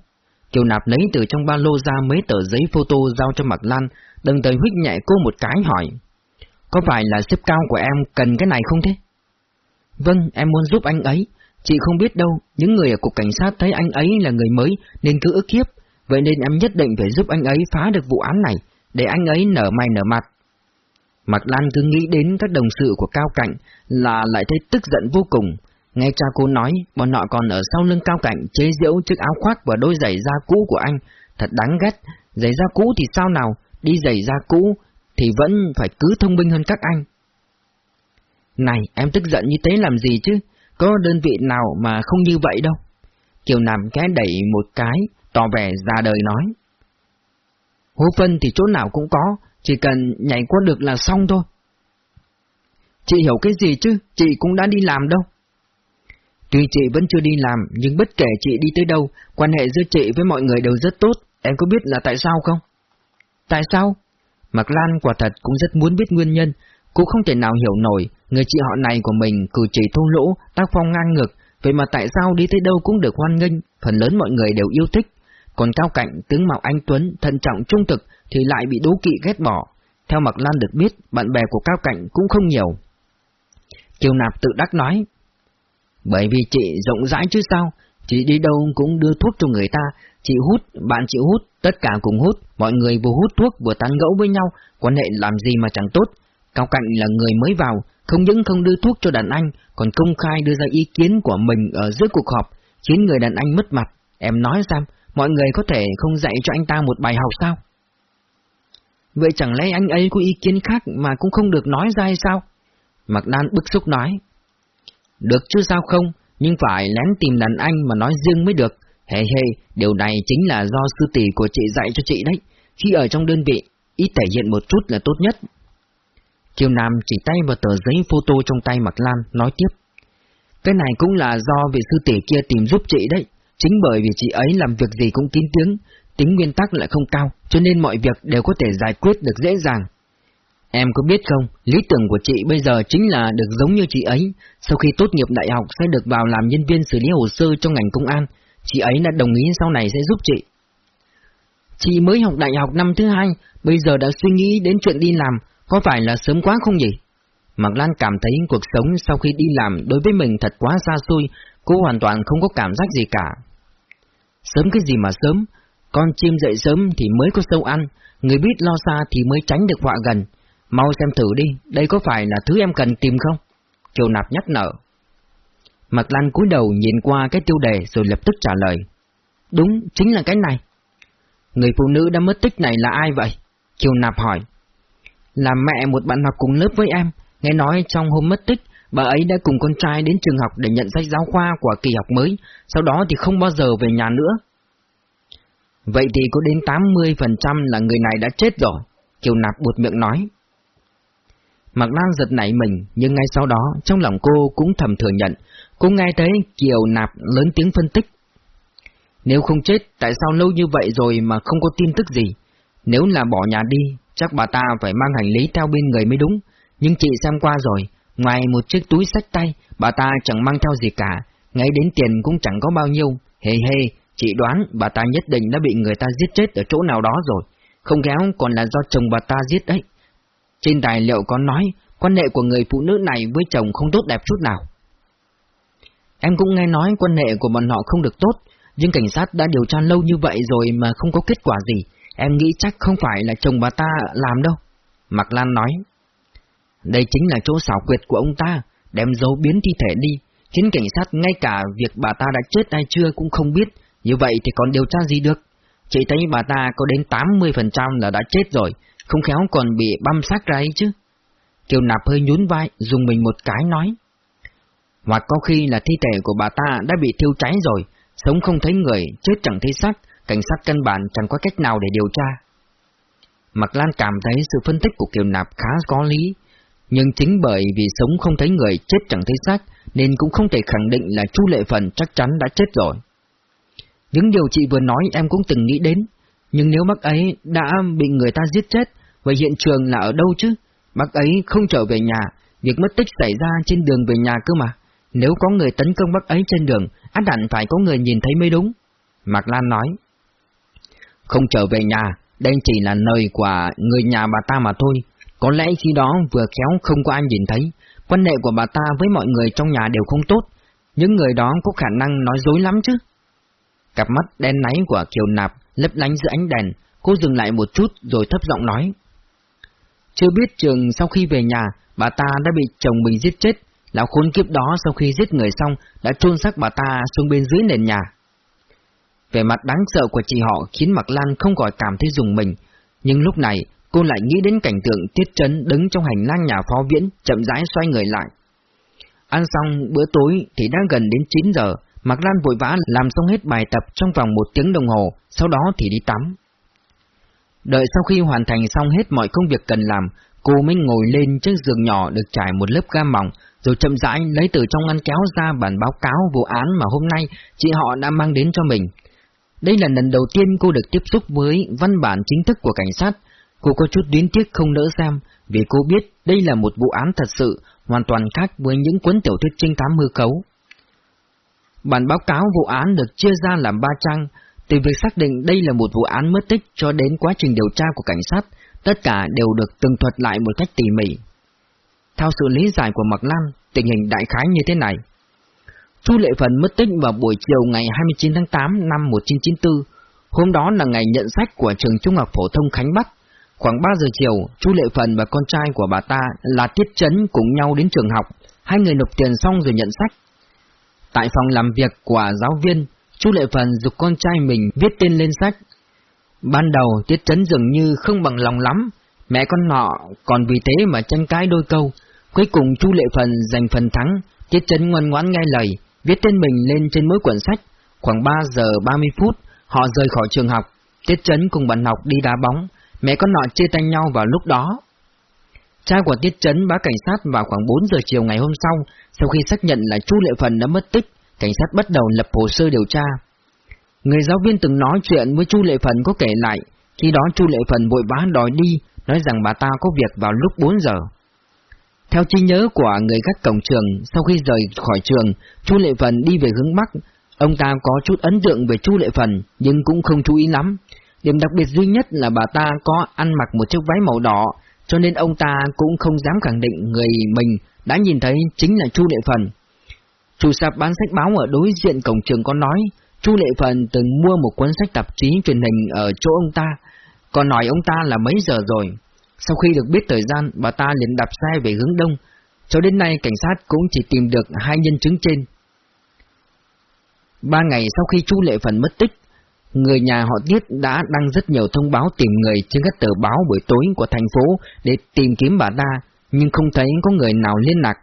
Kiều Nạp lấy từ trong ba lô ra mấy tờ giấy photo giao cho Mạc Lan, đồng thời huyết nhạy cô một cái hỏi. có phải là xếp cao của em cần cái này không thế? Vâng, em muốn giúp anh ấy. Chị không biết đâu, những người ở cục cảnh sát thấy anh ấy là người mới nên cứ ức hiếp, vậy nên em nhất định phải giúp anh ấy phá được vụ án này, để anh ấy nở mày nở mặt. Mạc Lan cứ nghĩ đến các đồng sự của Cao Cạnh là lại thấy tức giận vô cùng. Nghe cha cô nói, bọn họ còn ở sau lưng Cao Cạnh chế giễu chiếc áo khoác và đôi giày da cũ của anh, thật đáng ghét. Giày da cũ thì sao nào, đi giày da cũ thì vẫn phải cứ thông minh hơn các anh. Này, em tức giận như thế làm gì chứ? Có đơn vị nào mà không như vậy đâu. Kiều Nam cái đẩy một cái, tỏ vẻ ra đời nói. Hố phân thì chỗ nào cũng có, chỉ cần nhảy qua được là xong thôi. Chị hiểu cái gì chứ, chị cũng đã đi làm đâu. Tuy chị vẫn chưa đi làm, nhưng bất kể chị đi tới đâu, quan hệ giữa chị với mọi người đều rất tốt, em có biết là tại sao không? Tại sao? Mạc Lan quả thật cũng rất muốn biết nguyên nhân, cũng không thể nào hiểu nổi, người chị họ này của mình cử chỉ thô lỗ, tác phong ngang ngược, vậy mà tại sao đi tới đâu cũng được hoan nghênh, phần lớn mọi người đều yêu thích. Còn cao cạnh, tướng mạo anh Tuấn, thận trọng trung thực thì lại bị đố kỵ ghét bỏ. Theo Mạc Lan được biết, bạn bè của cao cạnh cũng không nhiều. Kiều Nạp tự đắc nói, bởi vì chị rộng rãi chứ sao, chị đi đâu cũng đưa thuốc cho người ta, chị hút, bạn chị hút, tất cả cùng hút, mọi người vừa hút thuốc vừa tán gẫu với nhau, quan hệ làm gì mà chẳng tốt. Cao Cạnh là người mới vào, không những không đưa thuốc cho đàn anh, còn công khai đưa ra ý kiến của mình ở giữa cuộc họp, khiến người đàn anh mất mặt. Em nói xem, mọi người có thể không dạy cho anh ta một bài học sao? Vậy chẳng lẽ anh ấy có ý kiến khác mà cũng không được nói ra hay sao? Mạc Đan bức xúc nói. Được chứ sao không, nhưng phải lén tìm đàn anh mà nói riêng mới được. Hề hề, điều này chính là do sư tỷ của chị dạy cho chị đấy. Khi ở trong đơn vị, ít thể hiện một chút là tốt nhất. Kiều Nam chỉ tay vào tờ giấy photo trong tay Mạc Lan, nói tiếp. Cái này cũng là do vị sư tỷ kia tìm giúp chị đấy. Chính bởi vì chị ấy làm việc gì cũng kín tiếng, tính nguyên tắc lại không cao, cho nên mọi việc đều có thể giải quyết được dễ dàng. Em có biết không, lý tưởng của chị bây giờ chính là được giống như chị ấy, sau khi tốt nghiệp đại học sẽ được vào làm nhân viên xử lý hồ sơ trong ngành công an, chị ấy đã đồng ý sau này sẽ giúp chị. Chị mới học đại học năm thứ hai, bây giờ đã suy nghĩ đến chuyện đi làm, có phải là sớm quá không nhỉ? Mạc Lan cảm thấy cuộc sống sau khi đi làm đối với mình thật quá xa xôi, cô hoàn toàn không có cảm giác gì cả. Sớm cái gì mà sớm, con chim dậy sớm thì mới có sâu ăn, người biết lo xa thì mới tránh được họa gần. Mau xem thử đi, đây có phải là thứ em cần tìm không? Kiều Nạp nhắc nở. Mạc Lan cúi đầu nhìn qua cái tiêu đề rồi lập tức trả lời. Đúng, chính là cái này. Người phụ nữ đã mất tích này là ai vậy? Kiều Nạp hỏi. Là mẹ một bạn học cùng lớp với em, nghe nói trong hôm mất tích, bà ấy đã cùng con trai đến trường học để nhận sách giáo khoa của kỳ học mới, sau đó thì không bao giờ về nhà nữa. Vậy thì có đến 80% là người này đã chết rồi, Kiều Nạp buột miệng nói. Mạc Lan giật nảy mình, nhưng ngay sau đó, trong lòng cô cũng thầm thừa nhận, cô nghe thấy Kiều Nạp lớn tiếng phân tích. Nếu không chết, tại sao lâu như vậy rồi mà không có tin tức gì? Nếu là bỏ nhà đi, chắc bà ta phải mang hành lý theo bên người mới đúng. Nhưng chị xem qua rồi, ngoài một chiếc túi sách tay, bà ta chẳng mang theo gì cả, ngay đến tiền cũng chẳng có bao nhiêu. Hề hề, chị đoán bà ta nhất định đã bị người ta giết chết ở chỗ nào đó rồi. Không khéo còn là do chồng bà ta giết đấy. Trên tài liệu có nói, quan hệ của người phụ nữ này với chồng không tốt đẹp chút nào. Em cũng nghe nói quan hệ của bọn họ không được tốt, nhưng cảnh sát đã điều tra lâu như vậy rồi mà không có kết quả gì, em nghĩ chắc không phải là chồng bà ta làm đâu. Mạc Lan nói. Đây chính là chỗ xảo quyệt của ông ta, đem dấu biến thi thể đi, khiến cảnh sát ngay cả việc bà ta đã chết hay chưa cũng không biết, như vậy thì còn điều tra gì được. Chị thấy bà ta có đến 80% là đã chết rồi, không khéo còn bị băm xác ra ấy chứ. Kiều Nạp hơi nhún vai, dùng mình một cái nói. Hoặc có khi là thi thể của bà ta đã bị thiêu cháy rồi, sống không thấy người, chết chẳng thấy xác, cảnh sát căn bản chẳng có cách nào để điều tra. Mạc Lan cảm thấy sự phân tích của Kiều Nạp khá có lý, nhưng chính bởi vì sống không thấy người, chết chẳng thấy xác, nên cũng không thể khẳng định là Chu Lệ Phần chắc chắn đã chết rồi. Những điều chị vừa nói em cũng từng nghĩ đến, nhưng nếu bác ấy đã bị người ta giết chết, vậy hiện trường là ở đâu chứ? Bác ấy không trở về nhà, việc mất tích xảy ra trên đường về nhà cơ mà. Nếu có người tấn công bác ấy trên đường, át hẳn phải có người nhìn thấy mới đúng. Mạc Lan nói. Không trở về nhà, đây chỉ là nơi của người nhà bà ta mà thôi. Có lẽ khi đó vừa khéo không có ai nhìn thấy, quan hệ của bà ta với mọi người trong nhà đều không tốt, những người đó có khả năng nói dối lắm chứ. Cặp mắt đen náy của Kiều Nạp lấp lánh giữa ánh đèn, cô dừng lại một chút rồi thấp giọng nói. Chưa biết trường sau khi về nhà, bà ta đã bị chồng mình giết chết, lão khốn kiếp đó sau khi giết người xong đã chôn xác bà ta xuống bên dưới nền nhà. Về mặt đáng sợ của chị họ khiến Mạc Lan không khỏi cảm thấy dùng mình, nhưng lúc này cô lại nghĩ đến cảnh tượng Tiết Trấn đứng trong hành lang nhà phó viễn, chậm rãi xoay người lại. Ăn xong bữa tối thì đã gần đến 9 giờ, Mạc Lan vội vã làm xong hết bài tập trong vòng một tiếng đồng hồ, sau đó thì đi tắm. Đợi sau khi hoàn thành xong hết mọi công việc cần làm, cô mới ngồi lên chiếc giường nhỏ được trải một lớp ga mỏng, rồi chậm rãi lấy từ trong ngăn kéo ra bản báo cáo vụ án mà hôm nay chị họ đã mang đến cho mình. Đây là lần đầu tiên cô được tiếp xúc với văn bản chính thức của cảnh sát. Cô có chút đến tiếc không nỡ xem, vì cô biết đây là một vụ án thật sự, hoàn toàn khác với những cuốn tiểu thuyết trinh thám hư cấu. Bản báo cáo vụ án được chia ra làm ba trang, từ việc xác định đây là một vụ án mất tích cho đến quá trình điều tra của cảnh sát, tất cả đều được tường thuật lại một cách tỉ mỉ. Theo sự lý giải của Mạc Lan, tình hình đại khái như thế này. Chu Lệ Phần mất tích vào buổi chiều ngày 29 tháng 8 năm 1994. Hôm đó là ngày nhận sách của trường Trung học phổ thông Khánh Bắc. Khoảng 3 giờ chiều, Chu Lệ Phần và con trai của bà ta là Tiết Trấn cùng nhau đến trường học. Hai người nộp tiền xong rồi nhận sách. Tại phòng làm việc của giáo viên, Chu Lệ Phần dục con trai mình viết tên lên sách. Ban đầu Tiết Trấn dường như không bằng lòng lắm, mẹ con nọ còn vì thế mà tranh cãi đôi câu. Cuối cùng Chu Lệ Phần giành phần thắng, Tiết Trấn ngoan ngoãn nghe lời, viết tên mình lên trên mỗi quyển sách. Khoảng 3 giờ 30 phút, họ rời khỏi trường học. Tiết Trấn cùng bạn học đi đá bóng, mẹ con nọ chia tay nhau vào lúc đó. Cha của Tiết Trấn báo cảnh sát vào khoảng 4 giờ chiều ngày hôm sau, sau khi xác nhận là Chu Lệ Phần đã mất tích, cảnh sát bắt đầu lập hồ sơ điều tra. Người giáo viên từng nói chuyện với Chu Lệ Phần có kể lại, khi đó Chu Lệ Phần vội vã đòi đi, nói rằng bà ta có việc vào lúc 4 giờ. Theo trí nhớ của người gác cổng trường, sau khi rời khỏi trường, Chu Lệ Phần đi về hướng Bắc. Ông ta có chút ấn tượng về Chu Lệ Phần, nhưng cũng không chú ý lắm. Điểm đặc biệt duy nhất là bà ta có ăn mặc một chiếc váy màu đỏ, cho nên ông ta cũng không dám khẳng định người mình đã nhìn thấy chính là Chu Lệ Phần. Chủ sạp bán sách báo ở đối diện cổng trường có nói, Chu Lệ Phần từng mua một cuốn sách tạp chí truyền hình ở chỗ ông ta, còn nói ông ta là mấy giờ rồi. Sau khi được biết thời gian, bà ta liền đạp xe về hướng đông. Cho đến nay cảnh sát cũng chỉ tìm được hai nhân chứng trên. Ba ngày sau khi Chu Lệ Phần mất tích, người nhà họ Tiết đã đăng rất nhiều thông báo tìm người trên các tờ báo buổi tối của thành phố để tìm kiếm bà ta, nhưng không thấy có người nào liên lạc.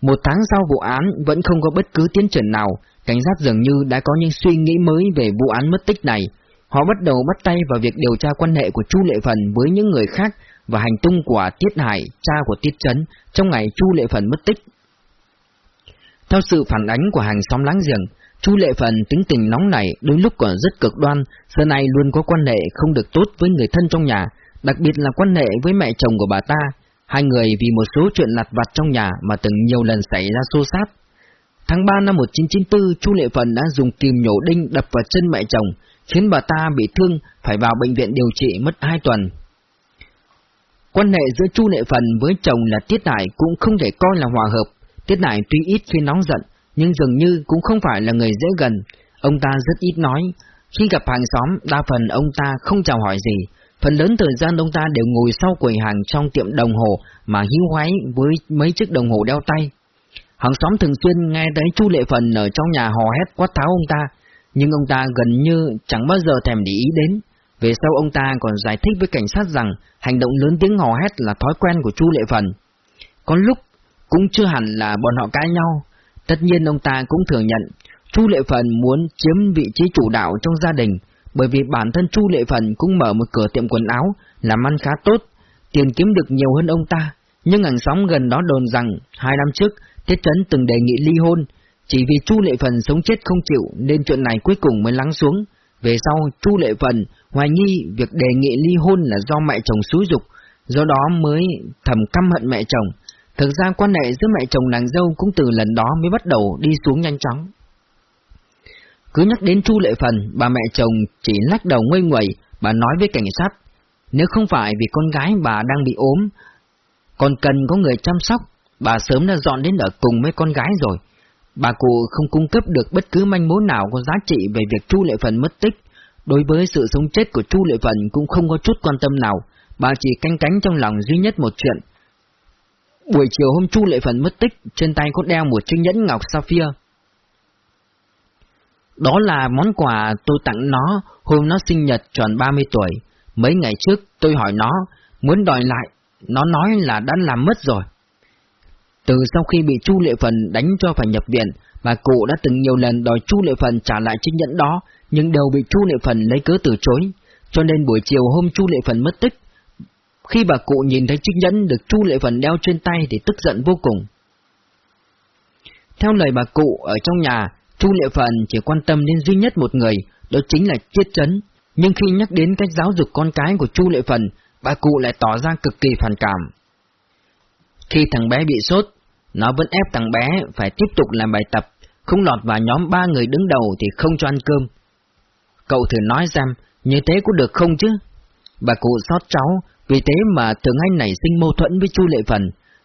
Một tháng sau vụ án vẫn không có bất cứ tiến triển nào, cảnh sát dường như đã có những suy nghĩ mới về vụ án mất tích này. Họ bắt đầu bắt tay vào việc điều tra quan hệ của Chu Lệ Phần với những người khác và hành tung của Tiết Hải, cha của Tiết Trấn, trong ngày Chu Lệ Phần mất tích. Theo sự phản ánh của hàng xóm láng giềng, Chu Lệ Phần tính tình nóng nảy, đôi lúc còn rất cực đoan, xưa nay luôn có quan hệ không được tốt với người thân trong nhà, đặc biệt là quan hệ với mẹ chồng của bà ta. Hai người vì một số chuyện lặt vặt trong nhà mà từng nhiều lần xảy ra xô xát. Tháng 3 năm 1994, Chu Lệ Phần đã dùng kìm nhổ đinh đập vào chân mẹ chồng, khiến bà ta bị thương, phải vào bệnh viện điều trị mất 2 tuần. Quan hệ giữa Chu Lệ Phần với chồng là Tiết Đại cũng không thể coi là hòa hợp. Tiết Đại tuy ít khi nóng giận, nhưng dường như cũng không phải là người dễ gần. Ông ta rất ít nói, khi gặp hàng xóm, đa phần ông ta không chào hỏi gì. Phần lớn thời gian ông ta đều ngồi sau quầy hàng trong tiệm đồng hồ mà hiếu hoái với mấy chiếc đồng hồ đeo tay. Hàng xóm thường xuyên nghe thấy Chu Lệ Phần ở trong nhà hò hét quát tháo ông ta, nhưng ông ta gần như chẳng bao giờ thèm để ý đến. Về sau ông ta còn giải thích với cảnh sát rằng hành động lớn tiếng hò hét là thói quen của Chu Lệ Phần. Có lúc cũng chưa hẳn là bọn họ cãi nhau. Tất nhiên ông ta cũng thừa nhận Chu Lệ Phần muốn chiếm vị trí chủ đạo trong gia đình, bởi vì bản thân Chu Lệ Phần cũng mở một cửa tiệm quần áo, làm ăn khá tốt, tiền kiếm được nhiều hơn ông ta. Nhưng hàng xóm gần đó đồn rằng hai năm trước Tiết Trấn từng đề nghị ly hôn, chỉ vì Chu Lệ Phần sống chết không chịu nên chuyện này cuối cùng mới lắng xuống. Về sau, Chu Lệ Phần hoài nghi việc đề nghị ly hôn là do mẹ chồng xúi dục, do đó mới thầm căm hận mẹ chồng. Thực ra quan hệ giữa mẹ chồng nàng dâu cũng từ lần đó mới bắt đầu đi xuống nhanh chóng. Cứ nhắc đến Chu Lệ Phần, bà mẹ chồng chỉ lắc đầu ngây nguẩy, bà nói với cảnh sát, Nếu không phải vì con gái bà đang bị ốm, còn cần có người chăm sóc, bà sớm đã dọn đến ở cùng với con gái rồi. Bà cụ không cung cấp được bất cứ manh mối nào có giá trị về việc Chu Lệ Phần mất tích. Đối với sự sống chết của Chu Lệ Phần cũng không có chút quan tâm nào, bà chỉ canh cánh trong lòng duy nhất một chuyện. Buổi chiều hôm Chu Lệ Phần mất tích, trên tay có đeo một chiếc nhẫn ngọc sapphire. Đó là món quà tôi tặng nó hôm nó sinh nhật tròn 30 tuổi. Mấy ngày trước tôi hỏi nó, muốn đòi lại, nó nói là đã làm mất rồi. Từ sau khi bị Chu Lệ Phần đánh cho phải nhập viện, bà cụ đã từng nhiều lần đòi Chu Lệ Phần trả lại chiếc nhẫn đó, nhưng đều bị Chu Lệ Phần lấy cớ từ chối. Cho nên buổi chiều hôm Chu Lệ Phần mất tích, khi bà cụ nhìn thấy chiếc nhẫn được Chu Lệ Vân đeo trên tay thì tức giận vô cùng. Theo lời bà cụ, ở trong nhà, Chu Lệ Vân chỉ quan tâm đến duy nhất một người, đó chính là Chiết Chấn. Nhưng khi nhắc đến cách giáo dục con cái của Chu Lệ Vân, bà cụ lại tỏ ra cực kỳ phản cảm. Khi thằng bé bị sốt, nó vẫn ép thằng bé phải tiếp tục làm bài tập, không lọt vào nhóm ba người đứng đầu thì không cho ăn cơm. Cậu thử nói xem, như thế có được không chứ? Bà cụ xót cháu, vì thế mà thường hay nảy sinh mâu thuẫn với Chu Lệ Phần,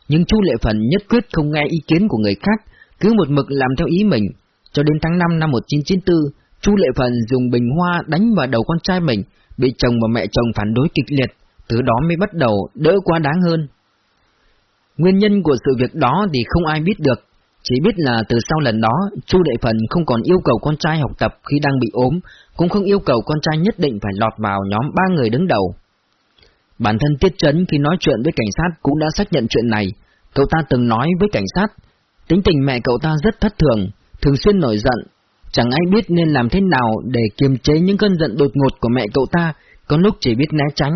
nhưng Chu Lệ Phần nhất quyết không nghe ý kiến của người khác, cứ một mực làm theo ý mình. Cho đến tháng 5 năm 1994, Chu Lệ Phần dùng bình hoa đánh vào đầu con trai mình, bị chồng và mẹ chồng phản đối kịch liệt, từ đó mới bắt đầu đỡ quá đáng hơn. Nguyên nhân của sự việc đó thì không ai biết được, chỉ biết là từ sau lần đó, Chu Lệ Phần không còn yêu cầu con trai học tập khi đang bị ốm, cũng không yêu cầu con trai nhất định phải lọt vào nhóm ba người đứng đầu. Bản thân Tiết Trấn khi nói chuyện với cảnh sát cũng đã xác nhận chuyện này, cậu ta từng nói với cảnh sát, tính tình mẹ cậu ta rất thất thường, thường xuyên nổi giận, chẳng ai biết nên làm thế nào để kiềm chế những cơn giận đột ngột của mẹ cậu ta, có lúc chỉ biết né tránh.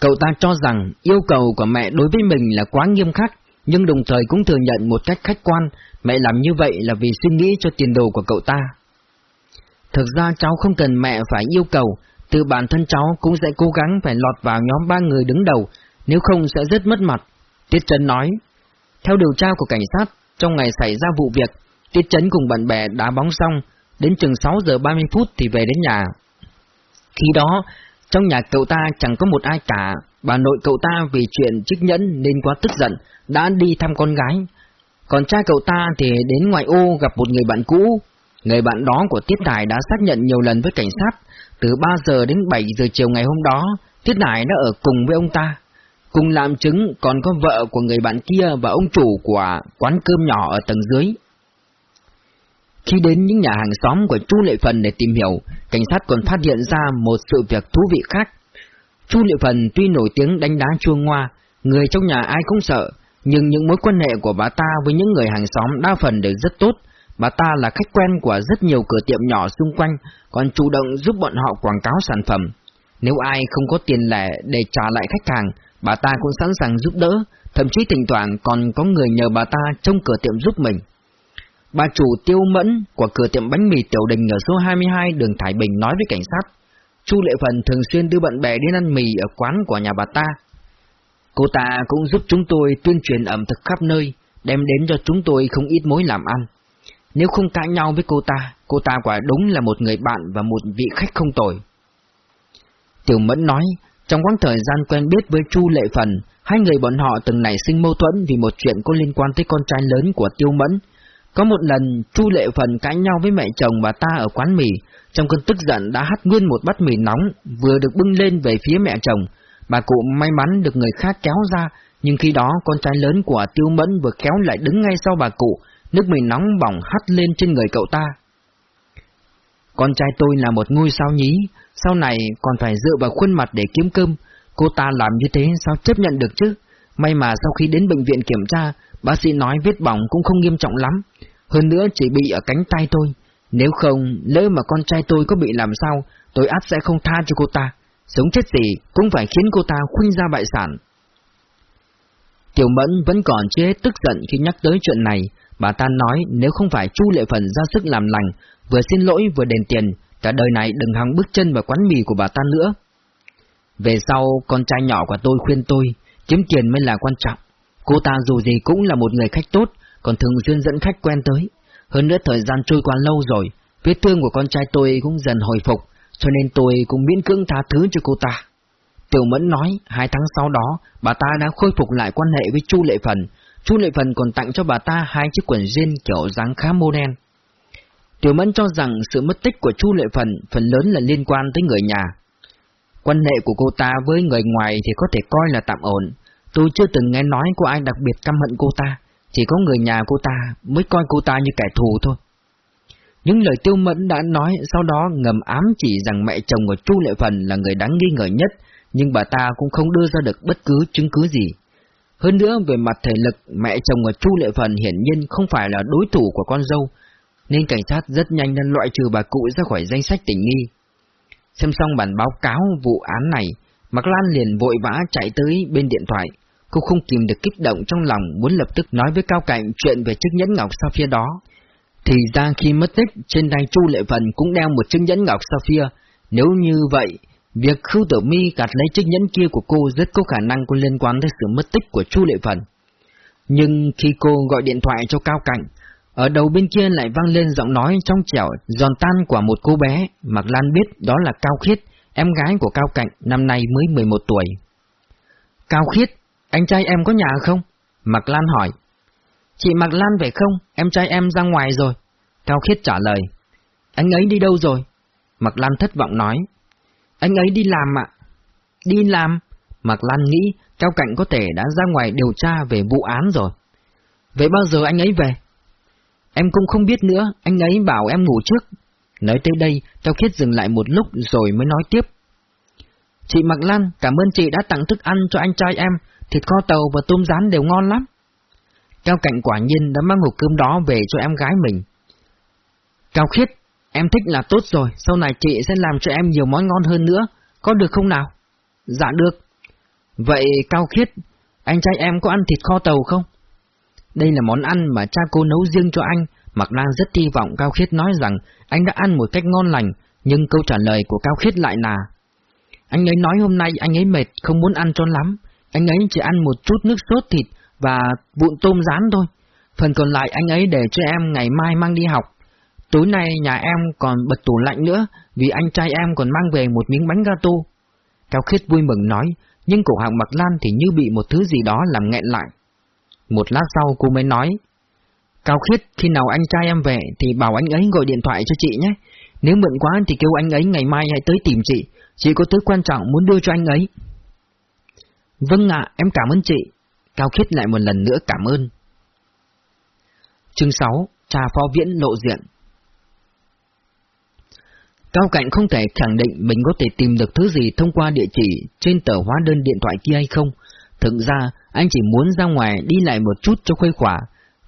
Cậu ta cho rằng yêu cầu của mẹ đối với mình là quá nghiêm khắc, nhưng đồng thời cũng thừa nhận một cách khách quan, mẹ làm như vậy là vì suy nghĩ cho tiền đồ của cậu ta. Thực ra cháu không cần mẹ phải yêu cầu, từ bản thân cháu cũng sẽ cố gắng phải lọt vào nhóm ba người đứng đầu, nếu không sẽ rất mất mặt. Tiết Trấn nói. Theo điều tra của cảnh sát, trong ngày xảy ra vụ việc, Tiết Trấn cùng bạn bè đá bóng xong, đến chừng 6 giờ 30 phút thì về đến nhà. Khi đó, trong nhà cậu ta chẳng có một ai cả, bà nội cậu ta vì chuyện trích nhẫn nên quá tức giận, đã đi thăm con gái. Còn cha cậu ta thì đến ngoài ô gặp một người bạn cũ. Người bạn đó của Tiết Tài đã xác nhận nhiều lần với cảnh sát, từ 3 giờ đến 7 giờ chiều ngày hôm đó, Tiết Nải đã ở cùng với ông ta. Cùng làm chứng còn có vợ của người bạn kia và ông chủ của quán cơm nhỏ ở tầng dưới. Khi đến những nhà hàng xóm của Chu Lệ Phần để tìm hiểu, cảnh sát còn phát hiện ra một sự việc thú vị khác. Chu Lệ Phần tuy nổi tiếng đánh đá chuông hoa, người trong nhà ai cũng sợ, nhưng những mối quan hệ của bà ta với những người hàng xóm đa phần đều rất tốt. Bà ta là khách quen của rất nhiều cửa tiệm nhỏ xung quanh, còn chủ động giúp bọn họ quảng cáo sản phẩm. Nếu ai không có tiền lẻ để trả lại khách hàng, bà ta cũng sẵn sàng giúp đỡ, thậm chí thỉnh thoảng còn có người nhờ bà ta trông cửa tiệm giúp mình. Bà chủ Tiêu Mẫn của cửa tiệm bánh mì Tiểu Đình ở số 22 đường Thái Bình nói với cảnh sát, Chu Lệ Phần thường xuyên đưa bạn bè đến ăn mì ở quán của nhà bà ta. Cô ta cũng giúp chúng tôi tuyên truyền ẩm thực khắp nơi, đem đến cho chúng tôi không ít mối làm ăn. Nếu không cãi nhau với cô ta, cô ta quả đúng là một người bạn và một vị khách không tồi. Tiểu Mẫn nói, trong quãng thời gian quen biết với Chu Lệ Phần, hai người bọn họ từng nảy sinh mâu thuẫn vì một chuyện có liên quan tới con trai lớn của Tiêu Mẫn, có một lần, Chu Lệ Phần cãi nhau với mẹ chồng bà ta ở quán mì, trong cơn tức giận đã hắt nguyên một bát mì nóng, vừa được bưng lên về phía mẹ chồng. Bà cụ may mắn được người khác kéo ra, nhưng khi đó con trai lớn của Tiêu Mẫn vừa kéo lại đứng ngay sau bà cụ, nước mì nóng bỏng hắt lên trên người cậu ta. Con trai tôi là một ngôi sao nhí, sau này còn phải dựa vào khuôn mặt để kiếm cơm. Cô ta làm như thế sao chấp nhận được chứ? May mà sau khi đến bệnh viện kiểm tra, Bác sĩ nói vết bỏng cũng không nghiêm trọng lắm, hơn nữa chỉ bị ở cánh tay thôi. Nếu không, lỡ mà con trai tôi có bị làm sao, tôi ắt sẽ không tha cho cô ta. Sống chết gì cũng phải khiến cô ta khuynh ra bại sản. Tiểu Mẫn vẫn còn chưa hết tức giận khi nhắc tới chuyện này. Bà ta nói nếu không phải Chu Lệ Phần ra sức làm lành, vừa xin lỗi vừa đền tiền, cả đời này đừng hòng bước chân vào quán mì của bà ta nữa. Về sau, con trai nhỏ của tôi khuyên tôi, kiếm tiền mới là quan trọng. Cô ta dù gì cũng là một người khách tốt, còn thường xuyên dẫn khách quen tới. Hơn nữa thời gian trôi qua lâu rồi, vết thương của con trai tôi cũng dần hồi phục, cho nên tôi cũng miễn cưỡng tha thứ cho cô ta. Tiểu Mẫn nói, hai tháng sau đó, bà ta đã khôi phục lại quan hệ với Chu Lệ Phần. Chu Lệ Phần còn tặng cho bà ta hai chiếc quần jean kiểu dáng khá mô đen. Tiểu Mẫn cho rằng sự mất tích của Chu Lệ Phần phần lớn là liên quan tới người nhà. Quan hệ của cô ta với người ngoài thì có thể coi là tạm ổn. Tôi chưa từng nghe nói có ai đặc biệt căm hận cô ta, chỉ có người nhà cô ta mới coi cô ta như kẻ thù thôi. Những lời tiêu mẫn đã nói sau đó ngầm ám chỉ rằng mẹ chồng của Chu Lệ Phần là người đáng nghi ngờ nhất, nhưng bà ta cũng không đưa ra được bất cứ chứng cứ gì. Hơn nữa về mặt thể lực, mẹ chồng ở Chu Lệ Phần hiển nhiên không phải là đối thủ của con dâu, nên cảnh sát rất nhanh đã loại trừ bà cụ ra khỏi danh sách tình nghi. Xem xong bản báo cáo vụ án này, Mạc Lan liền vội vã chạy tới bên điện thoại. Cô không kìm được kích động trong lòng muốn lập tức nói với Cao Cảnh chuyện về chiếc nhẫn ngọc Sophia đó. Thì ra khi mất tích, trên tay Chu Lệ Phần cũng đeo một chiếc nhẫn ngọc Sophia. Nếu như vậy, việc Khưu Tử Mi gạt lấy chiếc nhẫn kia của cô rất có khả năng có liên quan tới sự mất tích của Chu Lệ Phần. Nhưng khi cô gọi điện thoại cho Cao Cảnh, ở đầu bên kia lại vang lên giọng nói trong trẻo, giòn tan của một cô bé, Mạc Lan biết đó là Cao Khiết, em gái của Cao cảnh năm nay mới 11 tuổi. Cao Khiết, anh trai em có nhà không? Mạc Lan hỏi. Chị Mạc Lan về không? Em trai em ra ngoài rồi. Cao Khiết trả lời. Anh ấy đi đâu rồi? Mạc Lan thất vọng nói. Anh ấy đi làm ạ. Đi làm? Mạc Lan nghĩ Cao Cạnh có thể đã ra ngoài điều tra về vụ án rồi. Vậy bao giờ anh ấy về? Em cũng không biết nữa, anh ấy bảo em ngủ trước. Nói tới đây, Cao Khiết dừng lại một lúc rồi mới nói tiếp. Chị Mạc Lan, cảm ơn chị đã tặng thức ăn cho anh trai em, thịt kho tàu và tôm rán đều ngon lắm. Cao Cạnh quả nhiên đã mang hộp cơm đó về cho em gái mình. Cao Khiết, em thích là tốt rồi, sau này chị sẽ làm cho em nhiều món ngon hơn nữa, có được không nào? Dạ được. Vậy Cao Khiết, anh trai em có ăn thịt kho tàu không? Đây là món ăn mà cha cô nấu riêng cho anh, Mạc Lan rất hy vọng Cao Khiết nói rằng anh đã ăn một cách ngon lành, nhưng câu trả lời của Cao Khiết lại là Anh ấy nói hôm nay anh ấy mệt, không muốn ăn cho lắm, anh ấy chỉ ăn một chút nước sốt thịt và vụn tôm rán thôi, phần còn lại anh ấy để cho em ngày mai mang đi học. Tối nay nhà em còn bật tủ lạnh nữa, vì anh trai em còn mang về một miếng bánh gato. Cao Khiết vui mừng nói, nhưng cổ họng Mạc Lan thì như bị một thứ gì đó làm nghẹn lại. Một lát sau cô mới nói, Cao Khiết, khi nào anh trai em về thì bảo anh ấy gọi điện thoại cho chị nhé. Nếu mượn quá thì kêu anh ấy ngày mai hãy tới tìm chị, chị có thứ quan trọng muốn đưa cho anh ấy. Vâng ạ, em cảm ơn chị. Cao Khiết lại một lần nữa cảm ơn. Chương 6. Trà phó viễn lộ diện Cao Cảnh không thể khẳng định mình có thể tìm được thứ gì thông qua địa chỉ trên tờ hóa đơn điện thoại kia hay không. Thực ra, anh chỉ muốn ra ngoài đi lại một chút cho khuây khỏa.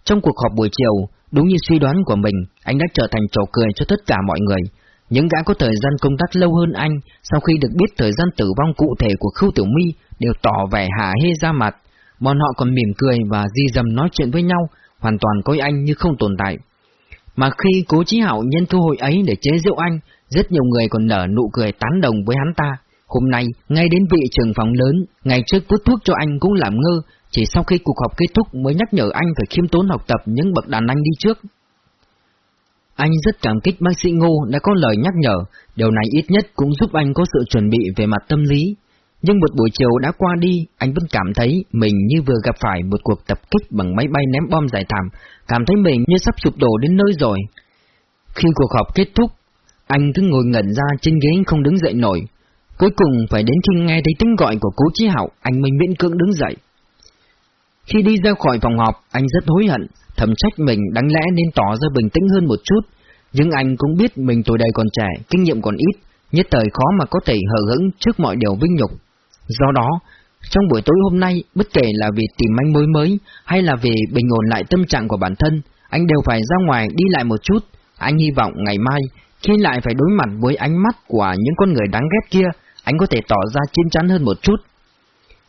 Trong cuộc họp buổi chiều, đúng như suy đoán của mình, anh đã trở thành trò cười cho tất cả mọi người. Những gã có thời gian công tác lâu hơn anh, sau khi được biết thời gian tử vong cụ thể của Khưu Tiểu My, đều tỏ vẻ hả hê ra mặt. Bọn họ còn mỉm cười và di dầm nói chuyện với nhau, hoàn toàn coi anh như không tồn tại. Mà khi cố chí hảo nhân cơ hội ấy để chế giễu anh, rất nhiều người còn nở nụ cười tán đồng với hắn ta. Hôm nay, ngay đến vị trường phòng lớn, ngày trước vứt thuốc cho anh cũng làm ngơ, chỉ sau khi cuộc họp kết thúc mới nhắc nhở anh phải khiêm tốn học tập những bậc đàn anh đi trước. Anh rất cảm kích bác sĩ Ngô đã có lời nhắc nhở, điều này ít nhất cũng giúp anh có sự chuẩn bị về mặt tâm lý. Nhưng một buổi chiều đã qua đi, anh vẫn cảm thấy mình như vừa gặp phải một cuộc tập kích bằng máy bay ném bom giải thảm, cảm thấy mình như sắp sụp đổ đến nơi rồi. Khi cuộc họp kết thúc, anh cứ ngồi ngẩn ra trên ghế không đứng dậy nổi. Cuối cùng phải đến khi nghe thấy tiếng gọi của cố Chí Hạo, anh mới miễn cưỡng đứng dậy. Khi đi ra khỏi phòng họp, anh rất hối hận, thầm trách mình đáng lẽ nên tỏ ra bình tĩnh hơn một chút, nhưng anh cũng biết mình tuổi đời còn trẻ, kinh nghiệm còn ít, nhất thời khó mà có thể hờ hững trước mọi điều vinh nhục. Do đó, trong buổi tối hôm nay, bất kể là vì tìm manh mối mới hay là vì bình ổn lại tâm trạng của bản thân, anh đều phải ra ngoài đi lại một chút. Anh hy vọng ngày mai, khi lại phải đối mặt với ánh mắt của những con người đáng ghét kia, anh có thể tỏ ra chín chắn hơn một chút.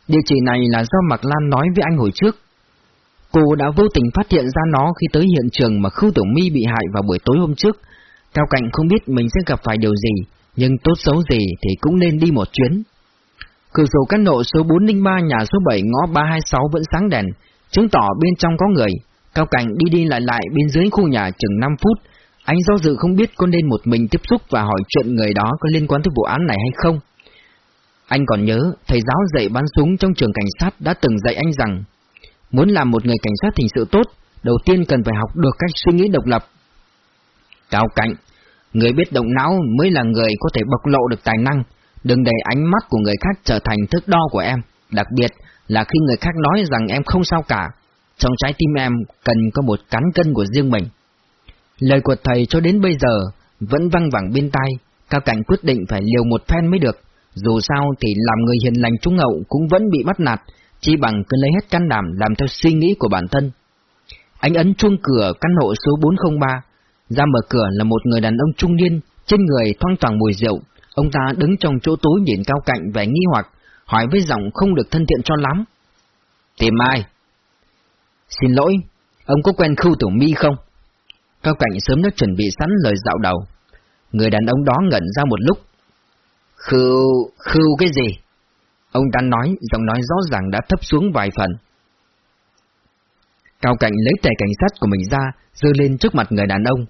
Địa chỉ này là do Mạc Lan nói với anh hồi trước. Cô đã vô tình phát hiện ra nó khi tới hiện trường mà Khưu Tiểu My bị hại vào buổi tối hôm trước. Cao Cảnh không biết mình sẽ gặp phải điều gì, nhưng tốt xấu gì thì cũng nên đi một chuyến. Cửa sổ căn hộ số 403 nhà số 7 ngõ 326 vẫn sáng đèn, chứng tỏ bên trong có người. Cao Cảnh đi đi lại lại bên dưới khu nhà chừng 5 phút. Anh do dự không biết có nên một mình tiếp xúc và hỏi chuyện người đó có liên quan tới vụ án này hay không. Anh còn nhớ, thầy giáo dạy bắn súng trong trường cảnh sát đã từng dạy anh rằng, muốn làm một người cảnh sát hình sự tốt, đầu tiên cần phải học được cách suy nghĩ độc lập. Cao cạnh, người biết động não mới là người có thể bộc lộ được tài năng, đừng để ánh mắt của người khác trở thành thước đo của em, đặc biệt là khi người khác nói rằng em không sao cả, trong trái tim em cần có một cán cân của riêng mình. Lời của thầy cho đến bây giờ vẫn văng vẳng bên tai, Cao Cảnh quyết định phải liều một phen mới được. Dù sao thì làm người hiền lành trung hậu cũng vẫn bị bắt nạt, chỉ bằng cứ lấy hết can đảm làm theo suy nghĩ của bản thân. Anh ấn chuông cửa căn hộ số 403, ra mở cửa là một người đàn ông trung niên, trên người thoang thoảng mùi rượu. Ông ta đứng trong chỗ tối nhìn Cao Cạnh vẻ nghi hoặc, hỏi với giọng không được thân thiện cho lắm. Tìm ai? Xin lỗi, ông có quen Khưu Tiểu Mi không? Cao Cảnh sớm đã chuẩn bị sẵn lời dạo đầu. Người đàn ông đó ngẩn ra một lúc. Khưu... khưu cái gì? Ông ta nói, giọng nói rõ ràng đã thấp xuống vài phần. Cao Cảnh lấy thẻ cảnh sát của mình ra, dơ lên trước mặt người đàn ông.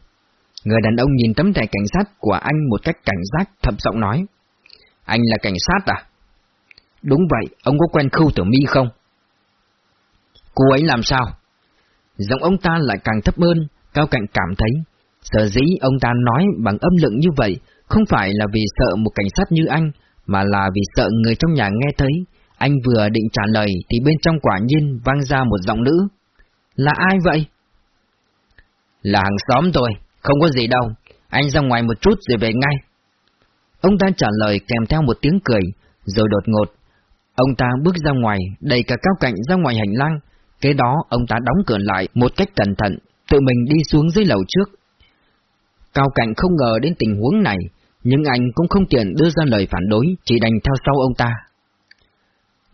Người đàn ông nhìn tấm thẻ cảnh sát của anh một cách cảnh giác, thậm giọng nói. Anh là cảnh sát à? Đúng vậy, ông có quen Khưu Tiểu Mi không? Cô ấy làm sao? Giọng ông ta lại càng thấp hơn, Cao Cạnh cảm thấy, sở dĩ ông ta nói bằng âm lượng như vậy không phải là vì sợ một cảnh sát như anh, mà là vì sợ người trong nhà nghe thấy. Anh vừa định trả lời thì bên trong quả nhiên vang ra một giọng nữ. Là ai vậy? Là hàng xóm thôi, không có gì đâu. Anh ra ngoài một chút rồi về ngay. Ông ta trả lời kèm theo một tiếng cười, rồi đột ngột. Ông ta bước ra ngoài, đẩy cả cao cạnh ra ngoài hành lang. Kế đó ông ta đóng cửa lại một cách cẩn thận, tự mình đi xuống dưới lầu trước. Cao Cảnh không ngờ đến tình huống này, nhưng anh cũng không tiện đưa ra lời phản đối, chỉ đành theo sau ông ta.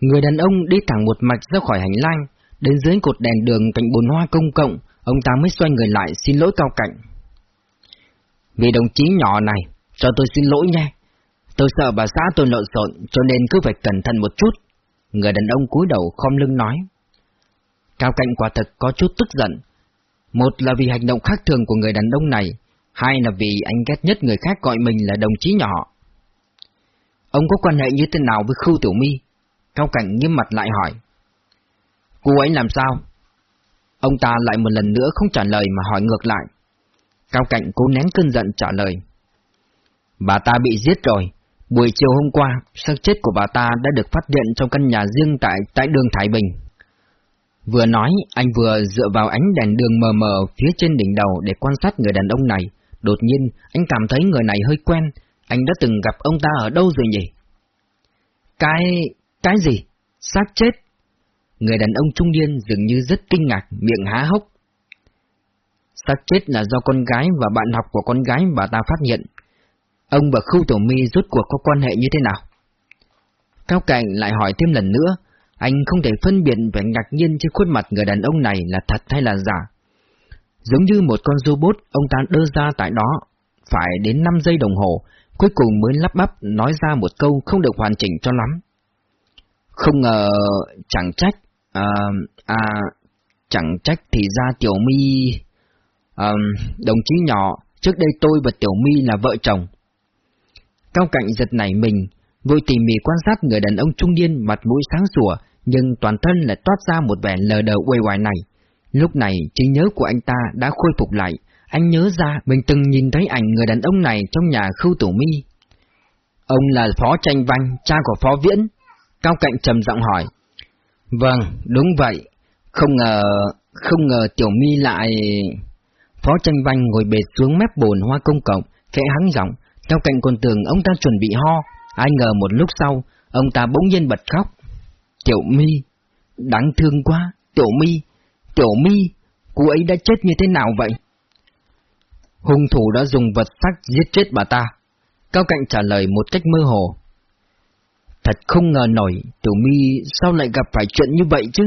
Người đàn ông đi thẳng một mạch ra khỏi hành lang, đến dưới cột đèn đường cạnh bồn hoa công cộng, ông ta mới xoay người lại xin lỗi Cao Cảnh. Vì đồng chí nhỏ này, cho tôi xin lỗi nha. Tôi sợ bà xã tôi lộn xộn, cho nên cứ phải cẩn thận một chút. Người đàn ông cúi đầu khom lưng nói. Cao Cảnh quả thật có chút tức giận, một là vì hành động khác thường của người đàn ông này, hai là vì anh ghét nhất người khác gọi mình là đồng chí nhỏ. Ông có quan hệ như thế nào với Khưu Tiểu My? Cao Cảnh nghiêm mặt lại hỏi. Cô ấy làm sao? Ông ta lại một lần nữa không trả lời mà hỏi ngược lại. Cao Cảnh cố nén cơn giận trả lời. Bà ta bị giết rồi. Buổi chiều hôm qua, xác chết của bà ta đã được phát hiện trong căn nhà riêng tại tại đường Thái Bình. Vừa nói, anh vừa dựa vào ánh đèn đường mờ mờ phía trên đỉnh đầu để quan sát người đàn ông này. Đột nhiên, anh cảm thấy người này hơi quen. Anh đã từng gặp ông ta ở đâu rồi nhỉ? Cái... cái gì? xác chết? Người đàn ông trung niên dường như rất kinh ngạc, miệng há hốc. xác chết là do con gái và bạn học của con gái bà ta phát hiện. Ông và Khưu Tổ Mi rốt cuộc có quan hệ như thế nào? Cao Cảnh lại hỏi thêm lần nữa, anh không thể phân biệt vẻ ngạc nhiên trên khuôn mặt người đàn ông này là thật hay là giả. Giống như một con robot ông ta đưa ra tại đó, phải đến 5 giây đồng hồ, cuối cùng mới lắp bắp nói ra một câu không được hoàn chỉnh cho lắm. Không ngờ, chẳng trách, à, à, chẳng trách thì ra Tiểu My... À, đồng chí nhỏ, trước đây tôi và Tiểu My là vợ chồng. Cao cạnh giật nảy mình, vội tỉ mỉ quan sát người đàn ông trung niên mặt mũi sáng sủa, nhưng toàn thân lại toát ra một vẻ lờ đờ uể oải này. Lúc này, trí nhớ của anh ta đã khôi phục lại, anh nhớ ra mình từng nhìn thấy ảnh người đàn ông này trong nhà khưu tử mi. Ông là Phó Tranh Văn, cha của Phó Viễn. Cao Cạnh trầm giọng hỏi. Vâng, đúng vậy. Không ngờ, không ngờ Tiểu Mi lại... Phó Tranh Văn ngồi bệt xuống mép bồn hoa công cộng, khẽ hắng giọng. Cao Cạnh còn tưởng ông ta chuẩn bị ho, ai ngờ một lúc sau, ông ta bỗng nhiên bật khóc. Tiểu Mi, đáng thương quá, Tiểu Mi, Tiểu Mi, cô ấy đã chết như thế nào vậy? Hung thủ đã dùng vật sắc giết chết bà ta. Cao Cạnh trả lời một cách mơ hồ. Thật không ngờ nổi, Tiểu Mi sao lại gặp phải chuyện như vậy chứ?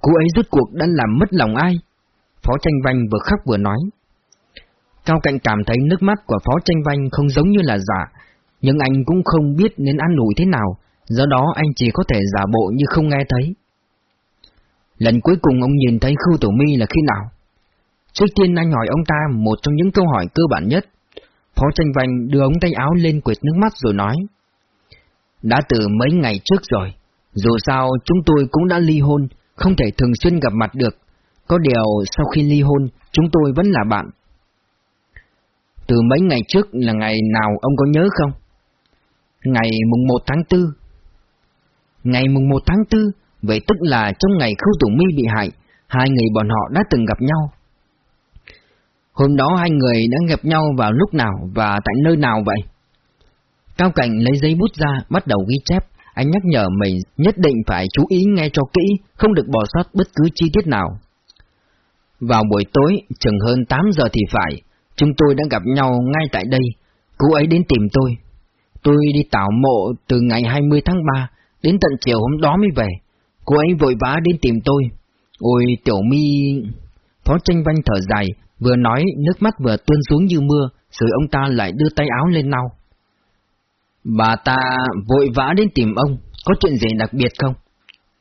Cô ấy rốt cuộc đã làm mất lòng ai? Phó Tranh Vanh vừa khóc vừa nói. Cao Cạnh cảm thấy nước mắt của Phó Tranh Vanh không giống như là giả, nhưng anh cũng không biết nên ăn ủi thế nào, do đó anh chỉ có thể giả bộ như không nghe thấy. Lần cuối cùng ông nhìn thấy Khưu Tổ Mi là khi nào? Trước tiên anh hỏi ông ta một trong những câu hỏi cơ bản nhất. Phó tranh vành đưa ống tay áo lên quệt nước mắt rồi nói. Đã từ mấy ngày trước rồi, dù sao chúng tôi cũng đã ly hôn, không thể thường xuyên gặp mặt được. Có điều sau khi ly hôn, chúng tôi vẫn là bạn. Từ mấy ngày trước là ngày nào ông có nhớ không? Ngày mùng 1 tháng 4. Ngày mùng 1 tháng 4, vậy tức là trong ngày Khâu Tử Mi bị hại, hai người bọn họ đã từng gặp nhau. Hôm đó hai người đã gặp nhau vào lúc nào và tại nơi nào vậy? Cao Cảnh lấy giấy bút ra, bắt đầu ghi chép. Anh nhắc nhở mình nhất định phải chú ý nghe cho kỹ, không được bỏ sót bất cứ chi tiết nào. Vào buổi tối, chừng hơn 8 giờ thì phải, chúng tôi đã gặp nhau ngay tại đây. Cô ấy đến tìm tôi. Tôi đi tảo mộ từ ngày 20 tháng 3, đến tận chiều hôm đó mới về. Cô ấy vội vã đến tìm tôi. Ôi tiểu mi... Phó tranh vanh thở dài, vừa nói nước mắt vừa tuôn xuống như mưa, rồi ông ta lại đưa tay áo lên lau. Bà ta vội vã đến tìm ông, có chuyện gì đặc biệt không?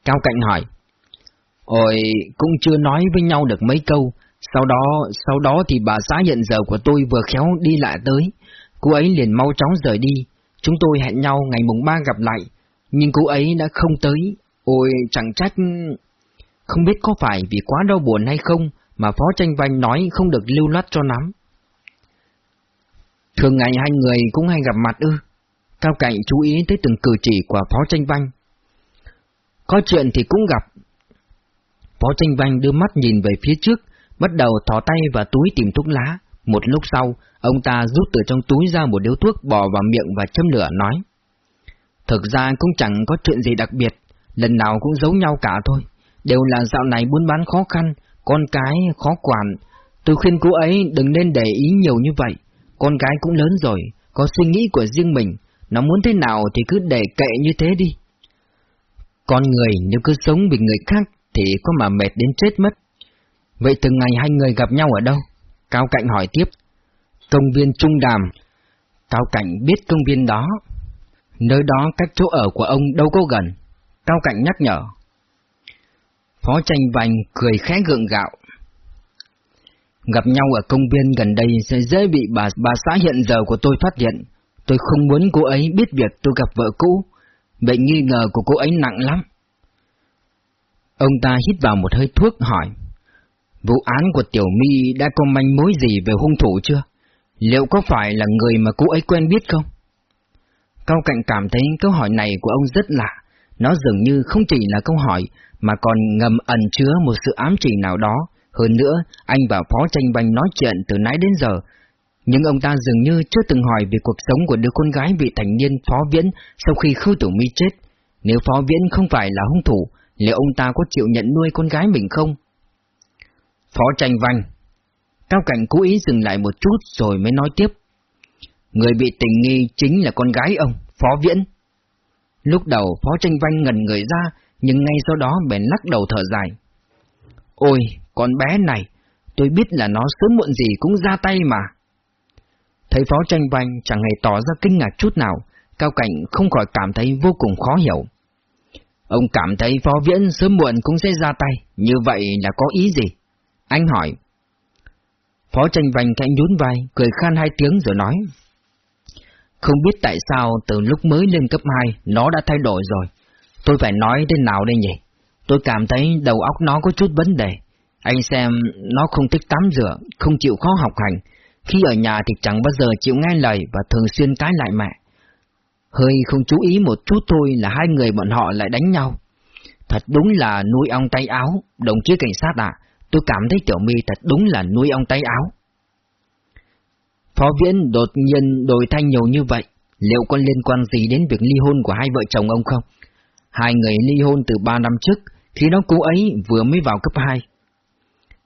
Cao Cạnh hỏi. Ôi, cũng chưa nói với nhau được mấy câu, sau đó, sau đó thì bà xã hiện giờ của tôi vừa khéo đi lại tới, cô ấy liền mau chóng rời đi, chúng tôi hẹn nhau ngày mùng ba gặp lại, nhưng cô ấy đã không tới, ôi chẳng trách... Không biết có phải vì quá đau buồn hay không mà Phó Tranh Vanh nói không được lưu loát cho lắm. Thường ngày hai người cũng hay gặp mặt ư. Cao Cạnh chú ý tới từng cử chỉ của Phó Tranh Vanh. Có chuyện thì cũng gặp. Phó Tranh Vanh đưa mắt nhìn về phía trước, bắt đầu thò tay vào túi tìm thuốc lá. Một lúc sau, ông ta rút từ trong túi ra một điếu thuốc bỏ vào miệng và châm lửa nói. Thực ra cũng chẳng có chuyện gì đặc biệt, lần nào cũng giống nhau cả thôi. Đều là dạo này buôn bán khó khăn, con cái khó quản. Tôi khuyên cô ấy đừng nên để ý nhiều như vậy. Con gái cũng lớn rồi, có suy nghĩ của riêng mình, nó muốn thế nào thì cứ để kệ như thế đi. Con người nếu cứ sống vì người khác thì có mà mệt đến chết mất. Vậy từng ngày hai người gặp nhau ở đâu? Cao Cạnh hỏi tiếp. Công viên Trung Đàm. Cao Cạnh biết công viên đó. Nơi đó cách chỗ ở của ông đâu có gần. Cao Cạnh nhắc nhở. Phó tranh vành cười khẽ gượng gạo. Gặp nhau ở công viên gần đây sẽ dễ bị bà, bà xã hiện giờ của tôi phát hiện. Tôi không muốn cô ấy biết việc tôi gặp vợ cũ. Bệnh nghi ngờ của cô ấy nặng lắm. Ông ta hít vào một hơi thuốc hỏi. Vụ án của Tiểu My đã có manh mối gì về hung thủ chưa? Liệu có phải là người mà cô ấy quen biết không? Cao Cạnh cảm thấy câu hỏi này của ông rất lạ. Nó dường như không chỉ là câu hỏi, mà còn ngầm ẩn chứa một sự ám chỉ nào đó. Hơn nữa, anh và Phó Tranh Banh nói chuyện từ nãy đến giờ, nhưng ông ta dường như chưa từng hỏi về cuộc sống của đứa con gái vị thành niên Phó Viễn sau khi Khưu Tử Mi chết. Nếu Phó Viễn không phải là hung thủ, liệu ông ta có chịu nhận nuôi con gái mình không? Phó Tranh Banh Cao Cảnh cố ý dừng lại một chút rồi mới nói tiếp. Người bị tình nghi chính là con gái ông, Phó Viễn. Lúc đầu Phó Tranh Văn ngần người ra, nhưng ngay sau đó bèn lắc đầu thở dài. Ôi, con bé này, tôi biết là nó sớm muộn gì cũng ra tay mà. Thấy Phó Tranh Văn chẳng hề tỏ ra kinh ngạc chút nào, Cao Cảnh không khỏi cảm thấy vô cùng khó hiểu. Ông cảm thấy Phó Viễn sớm muộn cũng sẽ ra tay, như vậy là có ý gì? Anh hỏi. Phó tranh vanh cạnh nhún vai, cười khan hai tiếng rồi nói. Không biết tại sao từ lúc mới lên cấp 2 nó đã thay đổi rồi. Tôi phải nói thế nào đây nhỉ? Tôi cảm thấy đầu óc nó có chút vấn đề. Anh xem, nó không thích tắm rửa, không chịu khó học hành. Khi ở nhà thì chẳng bao giờ chịu nghe lời và thường xuyên cãi lại mẹ. Hơi không chú ý một chút thôi là hai người bọn họ lại đánh nhau. Thật đúng là nuôi ong tay áo, đồng chí cảnh sát ạ. Tôi cảm thấy Tiểu My thật đúng là nuôi ong tay áo. Phó Viễn đột nhiên đổi thanh nhiều như vậy, liệu có liên quan gì đến việc ly hôn của hai vợ chồng ông không? Hai người ly hôn từ ba năm trước, khi đó cô ấy vừa mới vào cấp 2.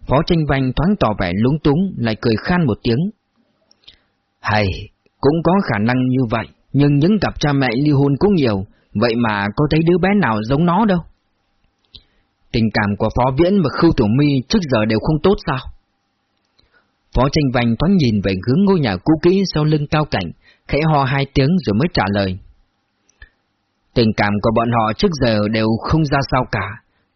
Phó Tranh Vanh thoáng tỏ vẻ lúng túng, lại cười khan một tiếng. Hay, cũng có khả năng như vậy, nhưng những cặp cha mẹ ly hôn cũng nhiều, vậy mà có thấy đứa bé nào giống nó đâu. Tình cảm của Phó Viễn và Khưu Tiểu My trước giờ đều không tốt sao? Phó Tranh Vành thoáng nhìn về hướng ngôi nhà cũ kỹ sau lưng cao cảnh, khẽ ho hai tiếng rồi mới trả lời. Tình cảm của bọn họ trước giờ đều không ra sao cả,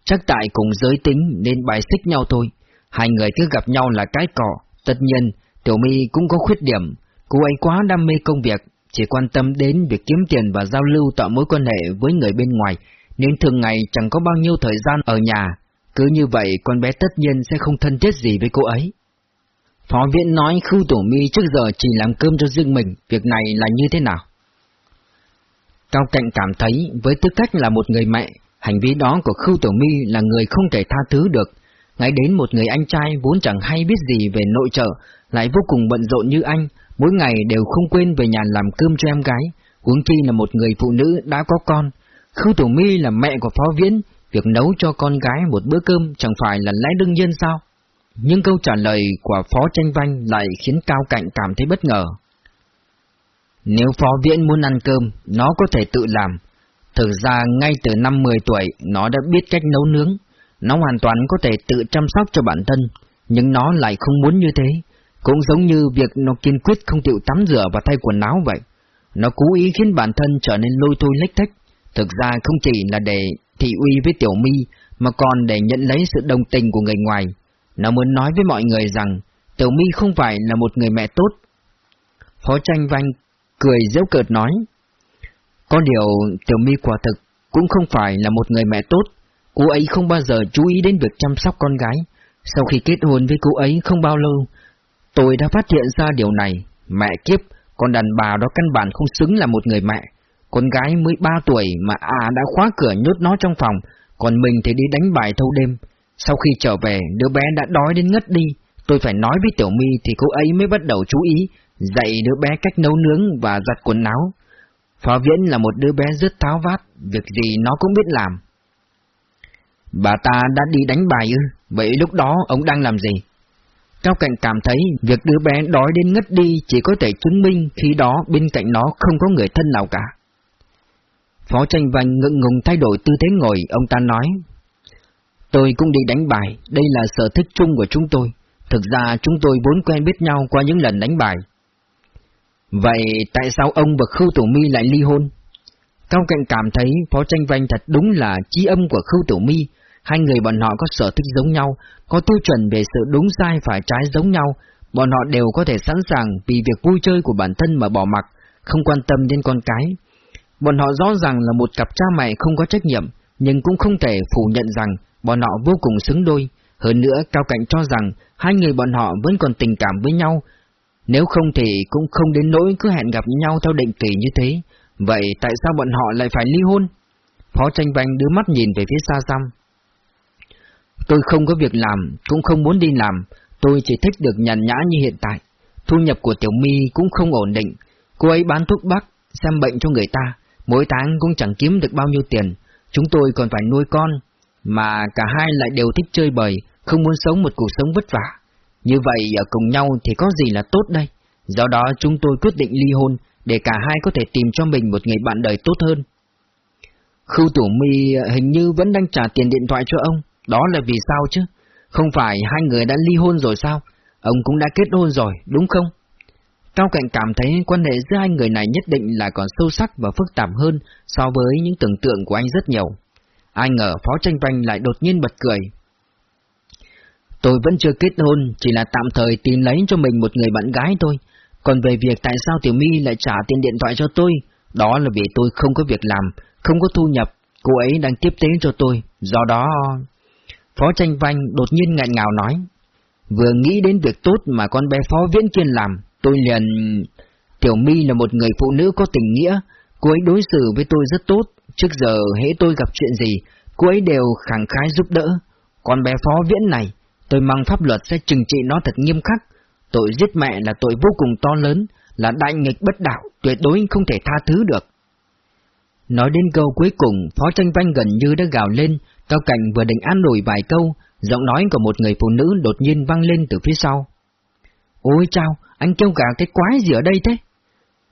chắc tại cùng giới tính nên bài xích nhau thôi. Hai người cứ gặp nhau là cái cỏ, tất nhiên Tiểu My cũng có khuyết điểm, cô ấy quá đam mê công việc, chỉ quan tâm đến việc kiếm tiền và giao lưu tạo mối quan hệ với người bên ngoài, nên thường ngày chẳng có bao nhiêu thời gian ở nhà. Cứ như vậy con bé tất nhiên sẽ không thân thiết gì với cô ấy. Phó viện nói Khưu Tổ Mi trước giờ chỉ làm cơm cho riêng mình, việc này là như thế nào? Cao Cạnh cảm thấy với tư cách là một người mẹ, hành vi đó của Khưu Tổ Mi là người không thể tha thứ được. Ngay đến một người anh trai vốn chẳng hay biết gì về nội trợ, lại vô cùng bận rộn như anh, mỗi ngày đều không quên về nhà làm cơm cho em gái, huống chi là một người phụ nữ đã có con. Khưu Tổ Mi là mẹ của Phó Viễn, việc nấu cho con gái một bữa cơm chẳng phải là lẽ đương nhiên sao? Nhưng câu trả lời của Phó Tranh Vanh lại khiến Cao Cạnh cảm thấy bất ngờ. Nếu Phó Viễn muốn ăn cơm, nó có thể tự làm. Thực ra ngay từ năm 10 tuổi, nó đã biết cách nấu nướng. Nó hoàn toàn có thể tự chăm sóc cho bản thân, nhưng nó lại không muốn như thế. Cũng giống như việc nó kiên quyết không chịu tắm rửa và thay quần áo vậy. Nó cố ý khiến bản thân trở nên lôi thôi lách thách. Thực ra không chỉ là để thị uy với Tiểu My, mà còn để nhận lấy sự đồng tình của người ngoài. Nó muốn nói với mọi người rằng Tiểu My không phải là một người mẹ tốt. Phó tranh vanh cười dễu cợt nói. Có điều Tiểu My quả thực cũng không phải là một người mẹ tốt. Cô ấy không bao giờ chú ý đến việc chăm sóc con gái. Sau khi kết hôn với cô ấy không bao lâu, tôi đã phát hiện ra điều này. Mẹ kiếp, con đàn bà đó căn bản không xứng là một người mẹ. Con gái mới 3 tuổi mà à đã khóa cửa nhốt nó trong phòng, còn mình thì đi đánh bài thâu đêm. Sau khi trở về, đứa bé đã đói đến ngất đi. Tôi phải nói với Tiểu My thì cô ấy mới bắt đầu chú ý, dạy đứa bé cách nấu nướng và giặt quần áo. Phó Viễn là một đứa bé rất tháo vát, việc gì nó cũng biết làm. Bà ta đã đi đánh bài ư, vậy lúc đó ông đang làm gì? Cao Cạnh cảm thấy việc đứa bé đói đến ngất đi chỉ có thể chứng minh khi đó bên cạnh nó không có người thân nào cả. Phó tranh vành ngượng ngùng thay đổi tư thế ngồi, ông ta nói. Tôi cũng đi đánh bài, đây là sở thích chung của chúng tôi. Thực ra chúng tôi vốn quen biết nhau qua những lần đánh bài. Vậy tại sao ông và Khưu Tổ Mi lại ly hôn? Cao Cạnh cảm thấy Phó Tranh Vanh thật đúng là trí âm của Khưu Tổ Mi. Hai người bọn họ có sở thích giống nhau, có tiêu chuẩn về sự đúng sai phải trái giống nhau. Bọn họ đều có thể sẵn sàng vì việc vui chơi của bản thân mà bỏ mặc, không quan tâm đến con cái. Bọn họ rõ ràng là một cặp cha mẹ không có trách nhiệm, nhưng cũng không thể phủ nhận rằng bọn họ vô cùng xứng đôi. Hơn nữa, Cao Cạnh cho rằng hai người bọn họ vẫn còn tình cảm với nhau, nếu không thì cũng không đến nỗi cứ hẹn gặp nhau theo định kỳ như thế. Vậy tại sao bọn họ lại phải ly hôn? Phó tranh vanh đưa mắt nhìn về phía xa xăm. Tôi không có việc làm, cũng không muốn đi làm, tôi chỉ thích được nhàn nhã như hiện tại. Thu nhập của Tiểu My cũng không ổn định, cô ấy bán thuốc bắc, xem bệnh cho người ta, mỗi tháng cũng chẳng kiếm được bao nhiêu tiền, chúng tôi còn phải nuôi con, mà cả hai lại đều thích chơi bời, không muốn sống một cuộc sống vất vả. Như vậy ở cùng nhau thì có gì là tốt đây? Do đó chúng tôi quyết định ly hôn để cả hai có thể tìm cho mình một người bạn đời tốt hơn. Khưu Tủ Mi hình như vẫn đang trả tiền điện thoại cho ông, đó là vì sao chứ? Không phải hai người đã ly hôn rồi sao? Ông cũng đã kết hôn rồi, đúng không? Cao Cạnh cảm thấy quan hệ giữa hai người này nhất định là còn sâu sắc và phức tạp hơn so với những tưởng tượng của anh rất nhiều. Ai ngờ Phó Tranh Vanh lại đột nhiên bật cười. Tôi vẫn chưa kết hôn, chỉ là tạm thời tìm lấy cho mình một người bạn gái thôi. Còn về việc tại sao Tiểu My lại trả tiền điện thoại cho tôi, đó là vì tôi không có việc làm, không có thu nhập, cô ấy đang tiếp tế cho tôi, do đó... Phó Tranh Vanh đột nhiên ngại ngào nói, vừa nghĩ đến việc tốt mà con bé Phó Viễn Kiên làm, tôi liền... Tiểu My là một người phụ nữ có tình nghĩa, cô ấy đối xử với tôi rất tốt, trước giờ hễ tôi gặp chuyện gì, cô ấy đều khẳng khái giúp đỡ. Con bé Phó Viễn này, tôi mong pháp luật sẽ trừng trị nó thật nghiêm khắc. Tội giết mẹ là tội vô cùng to lớn, là đại nghịch bất đạo, tuyệt đối không thể tha thứ được. Nói đến câu cuối cùng, Phó Tranh Vanh gần như đã gào lên, Cao Cảnh vừa định an nổi vài câu, giọng nói của một người phụ nữ đột nhiên vang lên từ phía sau. Ôi chao, anh kêu gào cái quái gì ở đây thế?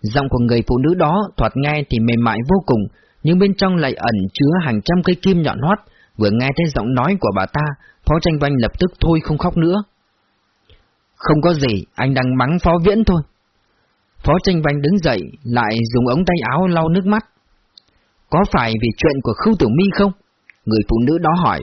Giọng của người phụ nữ đó thoạt nghe thì mềm mại vô cùng, nhưng bên trong lại ẩn chứa hàng trăm cây kim nhọn hoắt, vừa nghe thấy giọng nói của bà ta, Phó Tranh Vanh lập tức thôi không khóc nữa. Không có gì, anh đang mắng Phó Viễn thôi. Phó Tranh Vanh đứng dậy, lại dùng ống tay áo lau nước mắt. Có phải vì chuyện của Khưu tiểu Mi không? Người phụ nữ đó hỏi.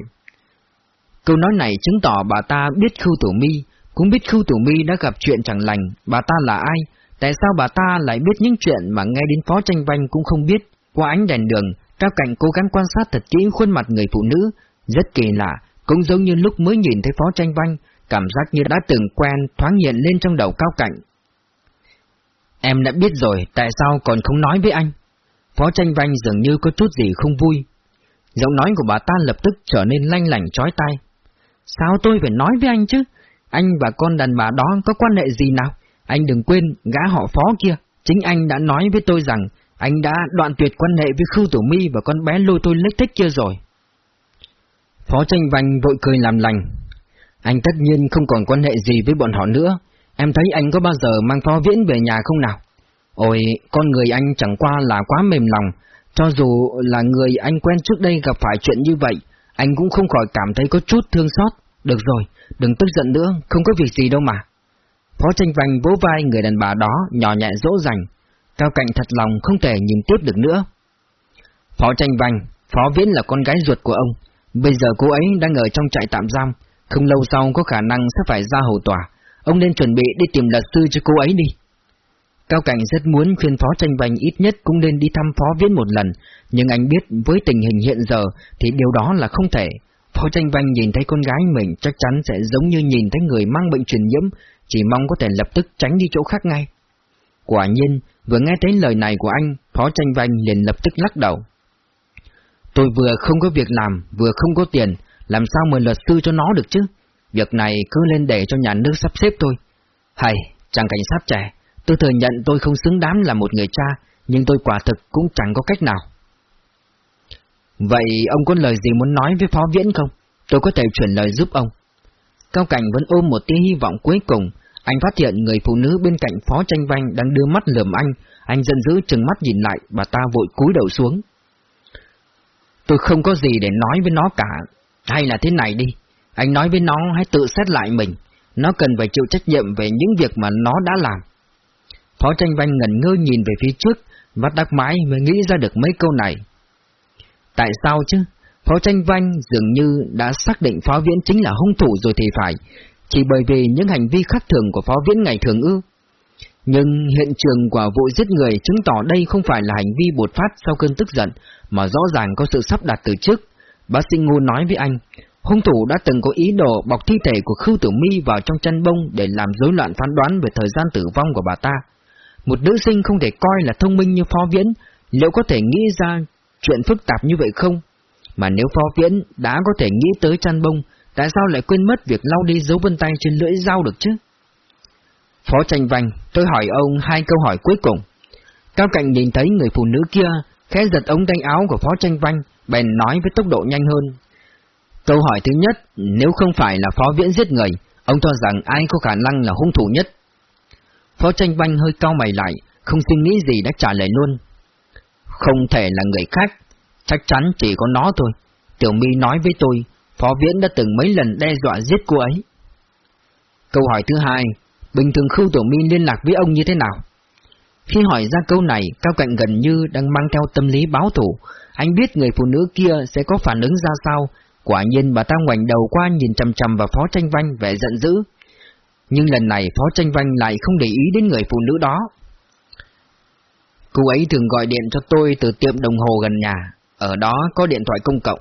Câu nói này chứng tỏ bà ta biết Khưu tiểu Mi, cũng biết Khưu tiểu Mi đã gặp chuyện chẳng lành, bà ta là ai, tại sao bà ta lại biết những chuyện mà nghe đến Phó Tranh Vanh cũng không biết. Qua ánh đèn đường, Cao Cảnh cố gắng quan sát thật kỹ khuôn mặt người phụ nữ, rất kỳ lạ, cũng giống như lúc mới nhìn thấy Phó Tranh Vanh, cảm giác như đã từng quen thoáng hiện lên trong đầu Cao Cảnh. Em đã biết rồi, tại sao còn không nói với anh? Phó Tranh Vanh dường như có chút gì không vui. Giọng nói của bà ta lập tức trở nên lanh lảnh chói tai. Sao tôi phải nói với anh chứ? Anh và con đàn bà đó có quan hệ gì nào? Anh đừng quên, gã họ phó kia. Chính anh đã nói với tôi rằng anh đã đoạn tuyệt quan hệ với Khưu Tử Mi và con bé lôi tôi lếch thích kia rồi. Phó tranh vành vội cười làm lành. Anh tất nhiên không còn quan hệ gì với bọn họ nữa. Em thấy anh có bao giờ mang phó viễn về nhà không nào? Ôi, con người anh chẳng qua là quá mềm lòng. Cho dù là người anh quen trước đây gặp phải chuyện như vậy, anh cũng không khỏi cảm thấy có chút thương xót. Được rồi, đừng tức giận nữa, không có việc gì đâu mà. Phó tranh vành vỗ vai người đàn bà đó, nhỏ nhẹ dỗ dành. Cao Cạnh thật lòng không thể nhìn tiếp được nữa. Phó tranh vành, Phó Viễn là con gái ruột của ông. Bây giờ cô ấy đang ở trong trại tạm giam, không lâu sau có khả năng sẽ phải ra hầu tòa. Ông nên chuẩn bị đi tìm luật sư cho cô ấy đi. Cao Cảnh rất muốn khuyên Phó Tranh Vành ít nhất cũng nên đi thăm Phó Viễn một lần, nhưng anh biết với tình hình hiện giờ thì điều đó là không thể. Phó Tranh Vành nhìn thấy con gái mình chắc chắn sẽ giống như nhìn thấy người mang bệnh truyền nhiễm, chỉ mong có thể lập tức tránh đi chỗ khác ngay. Quả nhiên, vừa nghe thấy lời này của anh, Phó Tranh vanh liền lập tức lắc đầu. Tôi vừa không có việc làm, vừa không có tiền, làm sao mời luật sư cho nó được chứ? Việc này cứ lên để cho nhà nước sắp xếp thôi. Hay, chàng cảnh sát trẻ, tôi thừa nhận tôi không xứng đáng là một người cha, nhưng tôi quả thực cũng chẳng có cách nào. Vậy ông có lời gì muốn nói với Phó Viễn không? Tôi có thể chuyển lời giúp ông. Cao Cảnh vẫn ôm một tia hy vọng cuối cùng, anh phát hiện người phụ nữ bên cạnh Phó Tranh Vanh đang đưa mắt lườm anh, anh giận dữ trừng mắt nhìn lại, bà ta vội cúi đầu xuống. Tôi không có gì để nói với nó cả, hay là thế này đi, anh nói với nó hãy tự xét lại mình, nó cần phải chịu trách nhiệm về những việc mà nó đã làm. Phó Tranh Vanh ngẩn ngơ nhìn về phía trước, vắt đắc mãi mới nghĩ ra được mấy câu này. Tại sao chứ? Phó Tranh Vanh dường như đã xác định Phó Viễn chính là hung thủ rồi thì phải, chỉ bởi vì những hành vi khác thường của Phó Viễn ngày thường ư. Nhưng hiện trường của vụ giết người chứng tỏ đây không phải là hành vi bột phát sau cơn tức giận, mà rõ ràng có sự sắp đặt từ trước. Bác sĩ Ngô nói với anh, hung thủ đã từng có ý đồ bọc thi thể của Khưu Tử Mi vào trong chăn bông để làm rối loạn phán đoán về thời gian tử vong của bà ta. Một nữ sinh không thể coi là thông minh như Phó Viễn, liệu có thể nghĩ ra chuyện phức tạp như vậy không? Mà nếu Phó Viễn đã có thể nghĩ tới chăn bông, tại sao lại quên mất việc lau đi dấu vân tay trên lưỡi dao được chứ? Phó Tranh Vành, tôi hỏi ông hai câu hỏi cuối cùng. Cao Cạnh nhìn thấy người phụ nữ kia, khẽ giật ống tay áo của Phó Tranh Vanh, bèn nói với tốc độ nhanh hơn. Câu hỏi thứ nhất, nếu không phải là Phó Viễn giết người, ông cho rằng ai có khả năng là hung thủ nhất? Phó Tranh Vanh hơi cao mày lại, không suy nghĩ gì đã trả lời luôn. Không thể là người khác, chắc chắn chỉ có nó thôi. Tiểu My nói với tôi, Phó Viễn đã từng mấy lần đe dọa giết cô ấy. Câu hỏi thứ hai, bình thường Khưu Tiểu My liên lạc với ông như thế nào? Khi hỏi ra câu này, Cao Cạnh gần như đang mang theo tâm lý báo thủ. Anh biết người phụ nữ kia sẽ có phản ứng ra sao. Quả nhiên bà ta ngoảnh đầu qua nhìn chầm chầm vào Phó Tranh Vanh vẻ giận dữ. Nhưng lần này Phó Tranh Vanh lại không để ý đến người phụ nữ đó. Cô ấy thường gọi điện cho tôi từ tiệm đồng hồ gần nhà, ở đó có điện thoại công cộng.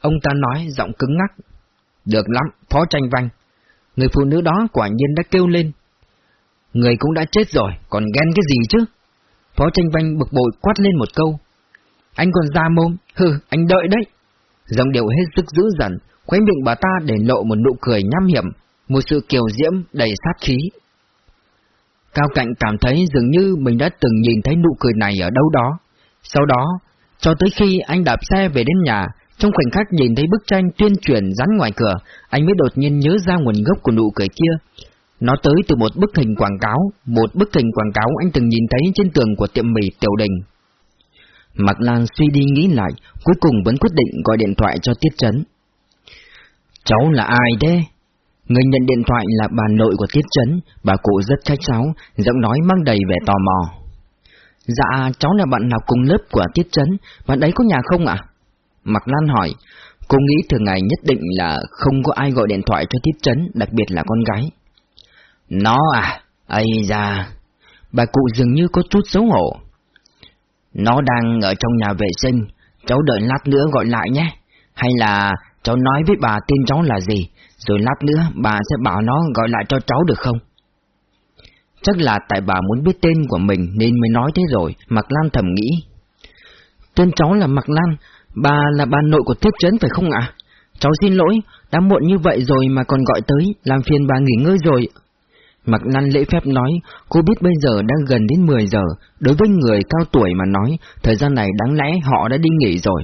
Ông ta nói giọng cứng ngắc. Được lắm, Phó Tranh Vanh. Người phụ nữ đó quả nhiên đã kêu lên. Người cũng đã chết rồi, còn ghen cái gì chứ? Phó Tranh Vanh bực bội quát lên một câu. Anh còn ra mồm, hừ, anh đợi đấy. Giọng điệu hết sức dữ dằn, khóe miệng bà ta để lộ một nụ cười nham hiểm, một sự kiều diễm đầy sát khí. Cao Cạnh cảm thấy dường như mình đã từng nhìn thấy nụ cười này ở đâu đó. Sau đó, cho tới khi anh đạp xe về đến nhà, trong khoảnh khắc nhìn thấy bức tranh tuyên truyền dán ngoài cửa, anh mới đột nhiên nhớ ra nguồn gốc của nụ cười kia. Nó tới từ một bức hình quảng cáo, một bức hình quảng cáo anh từng nhìn thấy trên tường của tiệm mì Tiểu Đình. Mạc Lan suy đi nghĩ lại, cuối cùng vẫn quyết định gọi điện thoại cho Tiết Trấn. Cháu là ai thế? Người nhận điện thoại là bà nội của Tiết Trấn, bà cụ rất khách sáo, giọng nói mang đầy vẻ tò mò. Dạ, cháu là bạn học cùng lớp của Tiết Trấn, bạn ấy có nhà không ạ? Mạc Lan hỏi, Cô nghĩ thường ngày nhất định là không có ai gọi điện thoại cho Tiết Trấn, đặc biệt là con gái. Nó à, ây da, bà cụ dường như có chút xấu hổ. Nó đang ở trong nhà vệ sinh, cháu đợi lát nữa gọi lại nhé. Hay là cháu nói với bà tên cháu là gì, rồi lát nữa bà sẽ bảo nó gọi lại cho cháu được không? Chắc là tại bà muốn biết tên của mình nên mới nói thế rồi, Mạc Lan thầm nghĩ. Tên cháu là Mạc Lan, bà là bà nội của Tiết Trấn phải không ạ? Cháu xin lỗi, đã muộn như vậy rồi mà còn gọi tới, làm phiền bà nghỉ ngơi rồi. Mặc Lan lễ phép nói, cô biết bây giờ đang gần đến 10 giờ, đối với người cao tuổi mà nói, thời gian này đáng lẽ họ đã đi nghỉ rồi.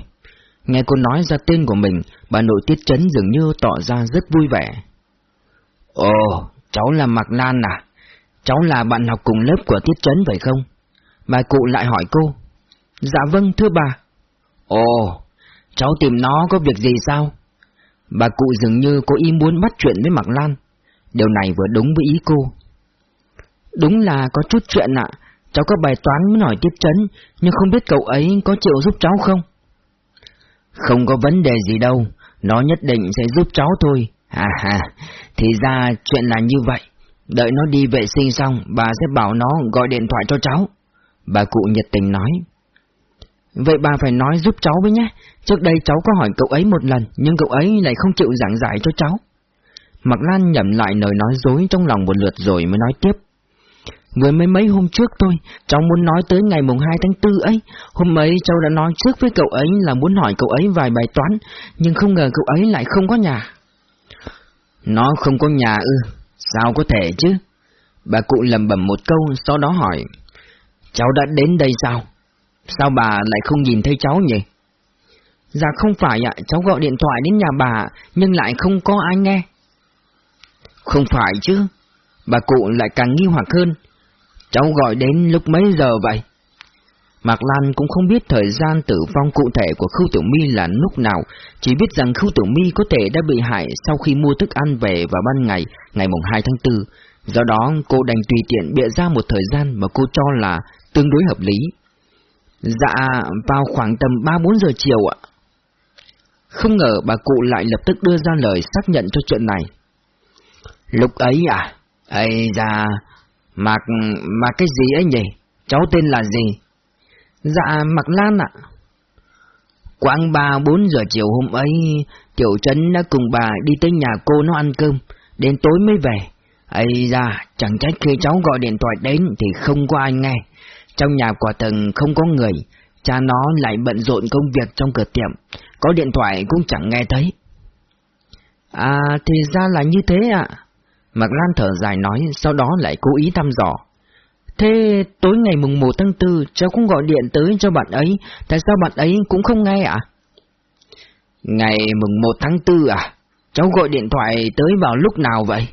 Nghe cô nói ra tên của mình, bà nội Tiết Trấn dường như tỏ ra rất vui vẻ. Ồ, cháu là Mạc Lan à? Cháu là bạn học cùng lớp của Tiết Trấn phải không? Bà cụ lại hỏi cô. Dạ vâng, thưa bà. Ồ, cháu tìm nó có việc gì sao? Bà cụ dường như có ý muốn bắt chuyện với Mạc Lan. Điều này vừa đúng với ý cô. Đúng là có chút chuyện ạ. Cháu có bài toán muốn hỏi tiếp chấn, nhưng không biết cậu ấy có chịu giúp cháu không? Không có vấn đề gì đâu, nó nhất định sẽ giúp cháu thôi. À ha, thì ra chuyện là như vậy. Đợi nó đi vệ sinh xong, bà sẽ bảo nó gọi điện thoại cho cháu. Bà cụ nhiệt tình nói. Vậy bà phải nói giúp cháu với nhé. Trước đây cháu có hỏi cậu ấy một lần, nhưng cậu ấy lại không chịu giảng giải cho cháu. Mạc Lan nhẩm lại lời nói dối trong lòng một lượt rồi mới nói tiếp. người mấy mấy hôm trước thôi, cháu muốn nói tới ngày mùng 2 tháng 4 ấy. Hôm ấy cháu đã nói trước với cậu ấy là muốn hỏi cậu ấy vài bài toán, nhưng không ngờ cậu ấy lại không có nhà. Nó không có nhà ư, sao có thể chứ? Bà cụ lầm bẩm một câu, sau đó hỏi. Cháu đã đến đây sao? Sao bà lại không nhìn thấy cháu nhỉ? Dạ không phải ạ, cháu gọi điện thoại đến nhà bà, nhưng lại không có ai nghe. Không phải chứ, bà cụ lại càng nghi hoặc hơn. Cháu gọi đến lúc mấy giờ vậy? Mạc Lan cũng không biết thời gian tử vong cụ thể của Khưu Tiểu My là lúc nào, chỉ biết rằng Khưu Tiểu My có thể đã bị hại sau khi mua thức ăn về vào ban ngày, ngày mùng 2 tháng 4. Do đó, cô đành tùy tiện bịa ra một thời gian mà cô cho là tương đối hợp lý. Dạ, vào khoảng tầm 3-4 giờ chiều ạ. Không ngờ bà cụ lại lập tức đưa ra lời xác nhận cho chuyện này. Lúc ấy à? Ây da, Mạc... Mạc cái gì ấy nhỉ? Cháu tên là gì? Dạ, Mạc Lan ạ. Quãng ba bốn giờ chiều hôm ấy, Tiểu Trấn đã cùng bà đi tới nhà cô nó ăn cơm, đến tối mới về. Ây da, chẳng trách khi cháu gọi điện thoại đến thì không có ai nghe. Trong nhà quả tầng không có người, cha nó lại bận rộn công việc trong cửa tiệm, có điện thoại cũng chẳng nghe thấy. À, thì ra là như thế ạ. Mạc Lan thở dài nói, sau đó lại cố ý thăm dò. Thế tối ngày mùng 1 tháng 4 cháu cũng gọi điện tới cho bạn ấy, tại sao bạn ấy cũng không nghe ạ? Ngày mùng 1 tháng 4 à? Cháu gọi điện thoại tới vào lúc nào vậy?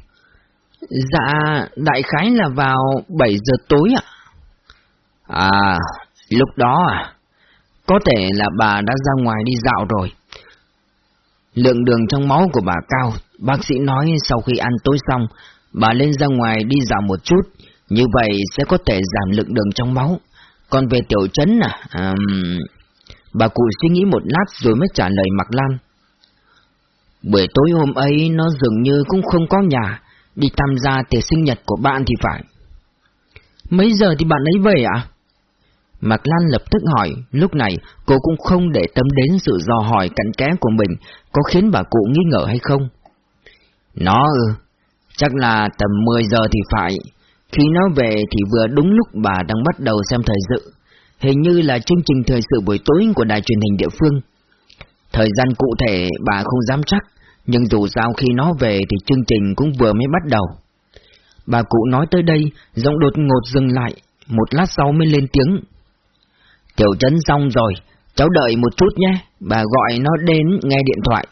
Dạ, đại khái là vào 7 giờ tối ạ. À, à lúc đó à? Có thể là bà đã ra ngoài đi dạo rồi. Lượng đường trong máu của bà cao, bác sĩ nói sau khi ăn tối xong, bà lên ra ngoài đi dạo một chút, như vậy sẽ có thể giảm lượng đường trong máu. Còn về tiểu chấn à, à bà cụ suy nghĩ một lát rồi mới trả lời Mạc Lan. Buổi tối hôm ấy nó dường như cũng không có nhà, đi tham gia tiệc sinh nhật của bạn thì phải. Mấy giờ thì bạn ấy về ạ? À? Mạc Lan lập tức hỏi, lúc này cô cũng không để tâm đến sự dò hỏi cặn kẽ của mình, có khiến bà cụ nghi ngờ hay không. Nó ư, chắc là tầm 10 giờ thì phải, khi nó về thì vừa đúng lúc bà đang bắt đầu xem thời sự, hình như là chương trình thời sự buổi tối của đài truyền hình địa phương. Thời gian cụ thể bà không dám chắc, nhưng dù sao khi nó về thì chương trình cũng vừa mới bắt đầu. Bà cụ nói tới đây, giọng đột ngột dừng lại, một lát sau mới lên tiếng. Tiểu trấn xong rồi, cháu đợi một chút nhé, bà gọi nó đến nghe điện thoại.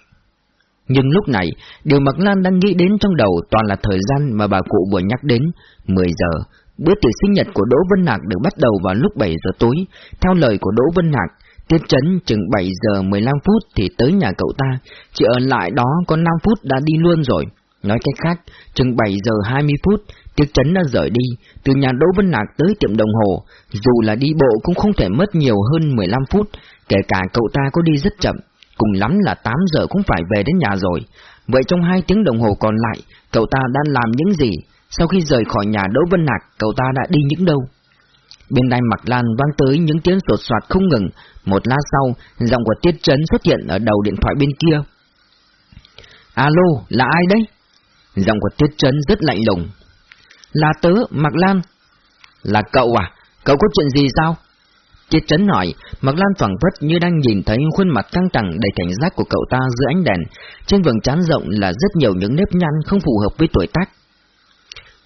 Nhưng lúc này, điều Mạc Lan đang nghĩ đến trong đầu toàn là thời gian mà bà cụ vừa nhắc đến, 10 giờ. Bữa tiệc sinh nhật của Đỗ Vân Nạc được bắt đầu vào lúc 7 giờ tối. Theo lời của Đỗ Vân Nạc, Tiết Trấn chừng 7 giờ 15 phút thì tới nhà cậu ta, chỉ ở lại đó có 5 phút đã đi luôn rồi. Nói cách khác, chừng 7 giờ 20 phút, Tiết Trấn đã rời đi, từ nhà Đỗ Vân Lạc tới tiệm đồng hồ, dù là đi bộ cũng không thể mất nhiều hơn 15 phút, kể cả cậu ta có đi rất chậm. cùng lắm là 8 giờ cũng phải về đến nhà rồi. Vậy trong hai tiếng đồng hồ còn lại, cậu ta đang làm những gì? Sau khi rời khỏi nhà Đỗ Vân Lạc, cậu ta đã đi những đâu? Bên đai mặt lan vang tới những tiếng sột soạt không ngừng, một lát sau, giọng của Tiết Trấn xuất hiện ở đầu điện thoại bên kia. Alo, là ai đấy? Giọng của Tiết Trấn rất lạnh lùng. Là tớ, Mạc Lan. Là cậu à? Cậu có chuyện gì sao? Tiết Trấn hỏi, Mạc Lan phẳng vất như đang nhìn thấy khuôn mặt căng thẳng đầy cảnh giác của cậu ta dưới ánh đèn. Trên vầng trán rộng là rất nhiều những nếp nhăn không phù hợp với tuổi tác.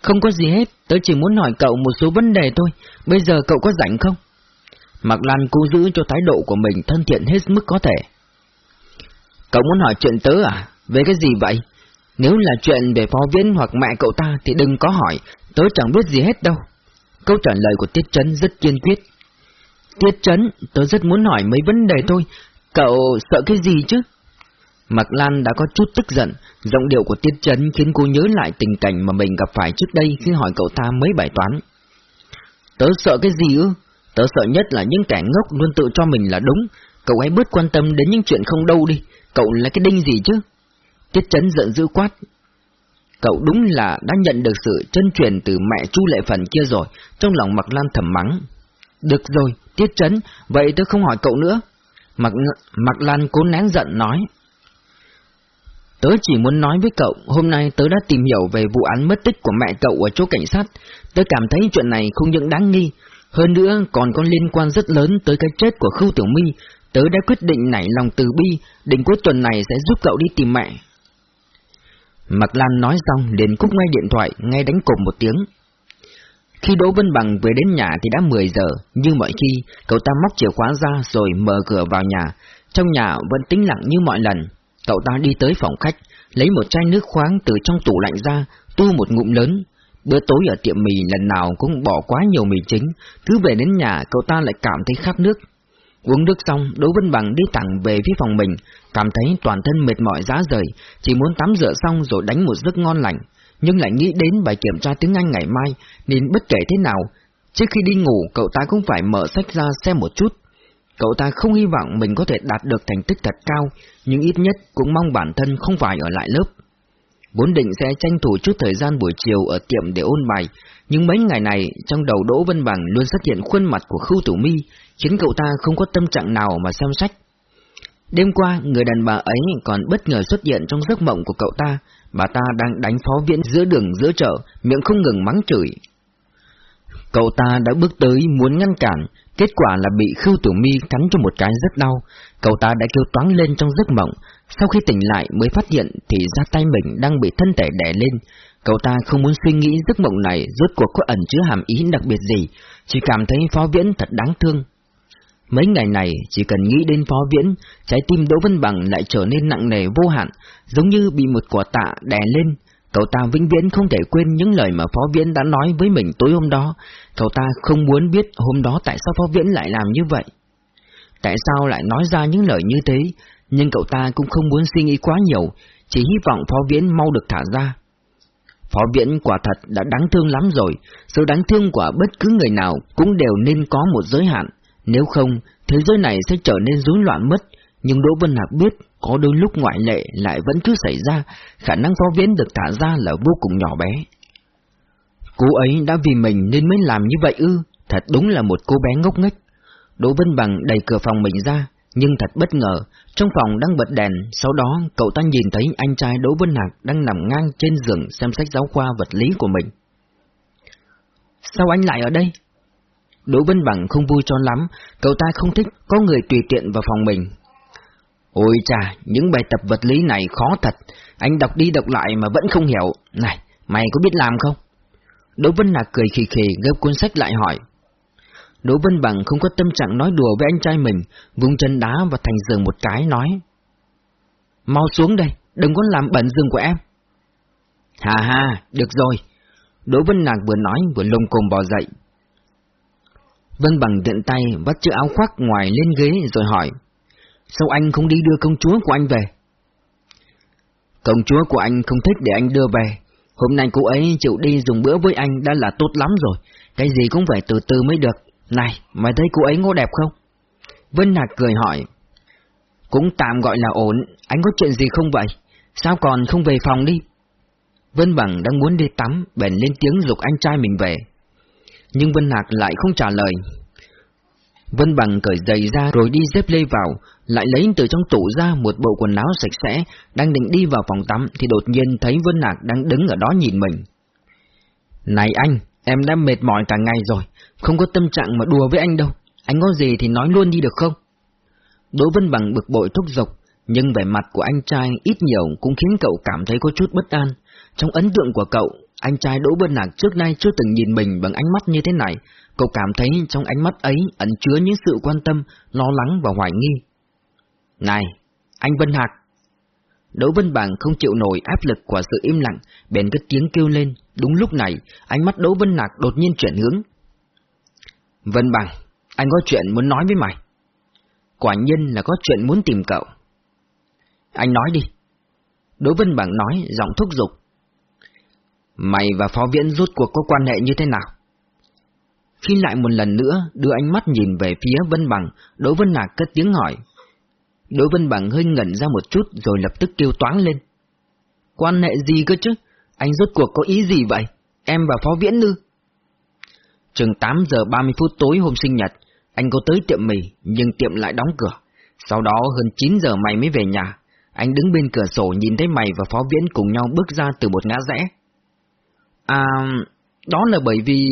Không có gì hết, tớ chỉ muốn hỏi cậu một số vấn đề thôi, bây giờ cậu có rảnh không? Mạc Lan cố giữ cho thái độ của mình thân thiện hết mức có thể. Cậu muốn hỏi chuyện tớ à? Về cái gì vậy? Nếu là chuyện về phó viên hoặc mẹ cậu ta thì đừng có hỏi, tớ chẳng biết gì hết đâu. Câu trả lời của Tiết Trấn rất kiên quyết. Tiết Trấn, tớ rất muốn hỏi mấy vấn đề thôi, cậu sợ cái gì chứ? Mạc Lan đã có chút tức giận, giọng điệu của Tiết Trấn khiến cô nhớ lại tình cảnh mà mình gặp phải trước đây khi hỏi cậu ta mấy bài toán. Tớ sợ cái gì ư? Tớ sợ nhất là những kẻ ngốc luôn tự cho mình là đúng, cậu hãy bớt quan tâm đến những chuyện không đâu đi, cậu là cái đinh gì chứ? Tiết Chấn giận dữ quát. Cậu đúng là đã nhận được sự chân truyền từ mẹ Chu Lệ Phần kia rồi, trong lòng Mạc Lan thầm mắng. Được rồi, Tiết Chấn, vậy tôi không hỏi cậu nữa. Mạc, Mạc Lan cố nén giận nói. Tớ chỉ muốn nói với cậu, hôm nay tớ đã tìm hiểu về vụ án mất tích của mẹ cậu ở chỗ cảnh sát. Tớ cảm thấy chuyện này không những đáng nghi, hơn nữa còn có liên quan rất lớn tới cái chết của Khưu Tiểu My. Tớ đã quyết định nảy lòng từ bi, định cuối tuần này sẽ giúp cậu đi tìm mẹ. Mạc Lan nói xong liền cúp ngay điện thoại, ngay đánh cục một tiếng. Khi Đỗ Vân Bằng về đến nhà thì đã 10 giờ, như mọi khi, cậu ta móc chìa khóa ra rồi mở cửa vào nhà. Trong nhà vẫn tĩnh lặng như mọi lần. Cậu ta đi tới phòng khách, lấy một chai nước khoáng từ trong tủ lạnh ra, tu một ngụm lớn. Bữa tối ở tiệm mì lần nào cũng bỏ quá nhiều mì chính, cứ về đến nhà cậu ta lại cảm thấy khát nước. Uống nước xong, Đỗ Vân Bằng đi thẳng về phía phòng mình, cảm thấy toàn thân mệt mỏi giá rời, chỉ muốn tắm rửa xong rồi đánh một giấc ngon lành, nhưng lại nghĩ đến bài kiểm tra tiếng Anh ngày mai, nên bất kể thế nào, trước khi đi ngủ cậu ta cũng phải mở sách ra xem một chút. Cậu ta không hy vọng mình có thể đạt được thành tích thật cao, nhưng ít nhất cũng mong bản thân không phải ở lại lớp. Vốn định sẽ tranh thủ chút thời gian buổi chiều ở tiệm để ôn bài, nhưng mấy ngày này trong đầu Đỗ Vân Bằng luôn xuất hiện khuôn mặt của Khưu Tử Mi, khiến cậu ta không có tâm trạng nào mà xem sách. Đêm qua, người đàn bà ấy còn bất ngờ xuất hiện trong giấc mộng của cậu ta, bà ta đang đánh phó viễn giữa đường giữa chợ, miệng không ngừng mắng chửi. Cậu ta đã bước tới muốn ngăn cản, kết quả là bị Khưu Tử Mi cắn cho một cái rất đau, cậu ta đã kêu toáng lên trong giấc mộng, sau khi tỉnh lại mới phát hiện thì ra tay mình đang bị thân thể đè lên, Cậu ta không muốn suy nghĩ giấc mộng này rốt cuộc có ẩn chứa hàm ý đặc biệt gì, chỉ cảm thấy Phó Viễn thật đáng thương. Mấy ngày này, chỉ cần nghĩ đến Phó Viễn, trái tim Đỗ Vân Bằng lại trở nên nặng nề vô hạn, giống như bị một quả tạ đè lên. Cậu ta vĩnh viễn không thể quên những lời mà Phó Viễn đã nói với mình tối hôm đó. Cậu ta không muốn biết hôm đó tại sao Phó Viễn lại làm như vậy. Tại sao lại nói ra những lời như thế, nhưng cậu ta cũng không muốn suy nghĩ quá nhiều, chỉ hy vọng Phó Viễn mau được thả ra. Phó Viễn quả thật đã đáng thương lắm rồi, sự đáng thương của bất cứ người nào cũng đều nên có một giới hạn, nếu không, thế giới này sẽ trở nên rối loạn mất. Nhưng Đỗ Vân Hạc biết, có đôi lúc ngoại lệ lại vẫn cứ xảy ra, khả năng Phó Viễn được thả ra là vô cùng nhỏ bé. Cô ấy đã vì mình nên mới làm như vậy ư, thật đúng là một cô bé ngốc nghếch. Đỗ Vân Bằng đẩy cửa phòng mình ra, nhưng thật bất ngờ, trong phòng đang bật đèn, sau đó cậu ta nhìn thấy anh trai Đỗ Vân Hạc đang nằm ngang trên giường xem sách giáo khoa vật lý của mình. Sao anh lại ở đây? Đỗ Vân Bằng không vui cho lắm, cậu ta không thích có người tùy tiện vào phòng mình. Ôi chà, những bài tập vật lý này khó thật, anh đọc đi đọc lại mà vẫn không hiểu. Này, mày có biết làm không? Đỗ Vân Lạc cười khì khì gấp cuốn sách lại hỏi. Đỗ Vân Bằng không có tâm trạng nói đùa với anh trai mình, vung chân đá vào thành giường một cái nói. Mau xuống đây, đừng có làm bẩn giường của em. Hà hà, được rồi. Đỗ Vân Lạc vừa nói vừa lông cồm bò dậy. Vân Bằng tiện tay vắt chiếc áo khoác ngoài lên ghế rồi hỏi. Sao anh không đi đưa công chúa của anh về? Công chúa của anh không thích để anh đưa về. Hôm nay cô ấy chịu đi dùng bữa với anh đã là tốt lắm rồi. Cái gì cũng phải từ từ mới được. Này, mày thấy cô ấy ngô đẹp không? Vân Hạc cười hỏi. Cũng tạm gọi là ổn, anh có chuyện gì không vậy? Sao còn không về phòng đi? Vân Bằng đang muốn đi tắm, bèn lên tiếng dục anh trai mình về. Nhưng Vân Hạc lại không trả lời. Vân Bằng cởi giày ra rồi đi dép lê vào, lại lấy từ trong tủ ra một bộ quần áo sạch sẽ, đang định đi vào phòng tắm thì đột nhiên thấy Vân Hạc đang đứng ở đó nhìn mình. Này anh, em đã mệt mỏi cả ngày rồi, không có tâm trạng mà đùa với anh đâu, anh có gì thì nói luôn đi được không? Đỗ Vân Bằng bực bội thúc giục, nhưng vẻ mặt của anh trai ít nhiều cũng khiến cậu cảm thấy có chút bất an. Trong ấn tượng của cậu, anh trai Đỗ Bân Hạc trước nay chưa từng nhìn mình bằng ánh mắt như thế này, cậu cảm thấy trong ánh mắt ấy ẩn chứa những sự quan tâm, lo lắng và hoài nghi. Này, anh Vân Hạc! Đỗ Vân Bằng không chịu nổi áp lực của sự im lặng, bèn cất tiếng kêu lên. Đúng lúc này, ánh mắt Đỗ Vân Hạc đột nhiên chuyển hướng. Vân Bằng, anh có chuyện muốn nói với mày. Quả nhiên là có chuyện muốn tìm cậu. Anh nói đi. Đỗ Vân Bằng nói, giọng thúc giục. Mày và phó viễn rút cuộc có quan hệ như thế nào? Khi lại một lần nữa đưa ánh mắt nhìn về phía Vân Bằng, Đỗ Vân Lạc cất tiếng hỏi. Đỗ Vân Bằng hơi ngẩn ra một chút rồi lập tức kêu toáng lên. Quan hệ gì cơ chứ? Anh rốt cuộc có ý gì vậy? Em và phó viễn ư? Chừng 8 giờ 30 phút tối hôm sinh nhật, anh có tới tiệm mì, nhưng tiệm lại đóng cửa. Sau đó hơn 9 giờ mày mới về nhà. Anh đứng bên cửa sổ nhìn thấy mày và phó viễn cùng nhau bước ra từ một ngã rẽ. À, đó là bởi vì...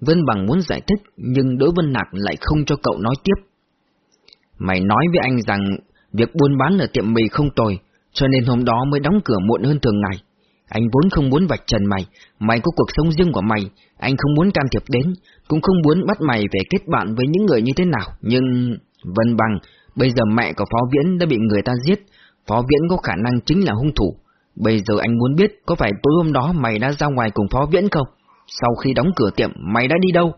Vân Bằng muốn giải thích, nhưng đối Vân Nạc lại không cho cậu nói tiếp. Mày nói với anh rằng việc buôn bán ở tiệm mì không tồi, cho nên hôm đó mới đóng cửa muộn hơn thường ngày. Anh vốn không muốn vạch trần mày, mày có cuộc sống riêng của mày, anh không muốn can thiệp đến, cũng không muốn bắt mày về kết bạn với những người như thế nào, nhưng... Vân Bằng, bây giờ mẹ của Phó Viễn đã bị người ta giết, Phó Viễn có khả năng chính là hung thủ. Bây giờ anh muốn biết có phải tối hôm đó mày đã ra ngoài cùng Phó Viễn không? Sau khi đóng cửa tiệm, mày đã đi đâu?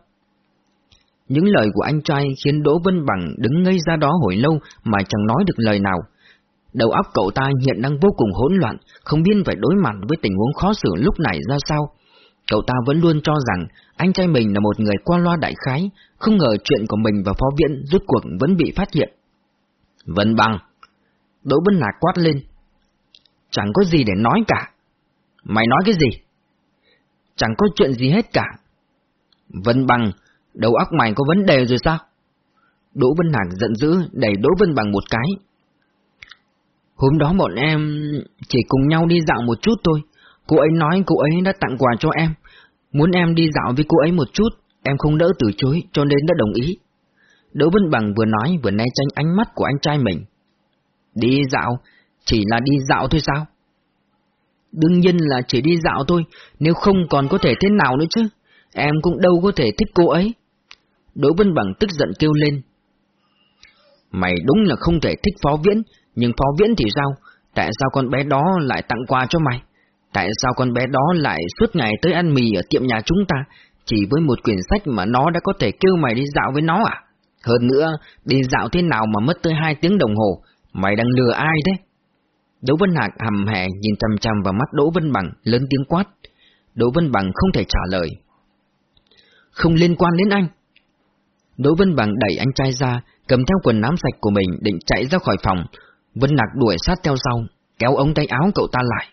Những lời của anh trai khiến Đỗ Vân Bằng đứng ngây ra đó hồi lâu mà chẳng nói được lời nào. Đầu óc cậu ta hiện đang vô cùng hỗn loạn, không biết phải đối mặt với tình huống khó xử lúc này ra sao. Cậu ta vẫn luôn cho rằng anh trai mình là một người qua loa đại khái, không ngờ chuyện của mình và phó viện rút cuộc vẫn bị phát hiện. Vân Bằng! Đỗ Vân Lạc quát lên. Chẳng có gì để nói cả. Mày nói cái gì? Chẳng có chuyện gì hết cả. Vân Bằng! Đầu óc mày có vấn đề rồi sao? Đỗ Vân Hạc giận dữ đẩy Đỗ Vân Bằng một cái. Hôm đó bọn em chỉ cùng nhau đi dạo một chút thôi. Cô ấy nói cô ấy đã tặng quà cho em. Muốn em đi dạo với cô ấy một chút, em không đỡ từ chối cho nên đã đồng ý. Đỗ Vân Bằng vừa nói vừa né tránh ánh mắt của anh trai mình. Đi dạo? Chỉ là đi dạo thôi sao? Đương nhiên là chỉ đi dạo thôi, nếu không còn có thể thế nào nữa chứ. Em cũng đâu có thể thích cô ấy. Đỗ Vân Bằng tức giận kêu lên. Mày đúng là không thể thích Phó Viễn, nhưng Phó Viễn thì sao? Tại sao con bé đó lại tặng quà cho mày? Tại sao con bé đó lại suốt ngày tới ăn mì ở tiệm nhà chúng ta? Chỉ với một quyển sách mà nó đã có thể kêu mày đi dạo với nó à? Hơn nữa, đi dạo thế nào mà mất tới hai tiếng đồng hồ? Mày đang lừa ai thế? Đỗ Vân Hạc hầm hè nhìn chằm chằm vào mắt Đỗ Vân Bằng, lớn tiếng quát. Đỗ Vân Bằng không thể trả lời. Không liên quan đến anh. Đỗ Vân Bằng đẩy anh trai ra, cầm theo quần nám sạch của mình định chạy ra khỏi phòng. Vân Hạc đuổi sát theo sau, kéo ống tay áo cậu ta lại.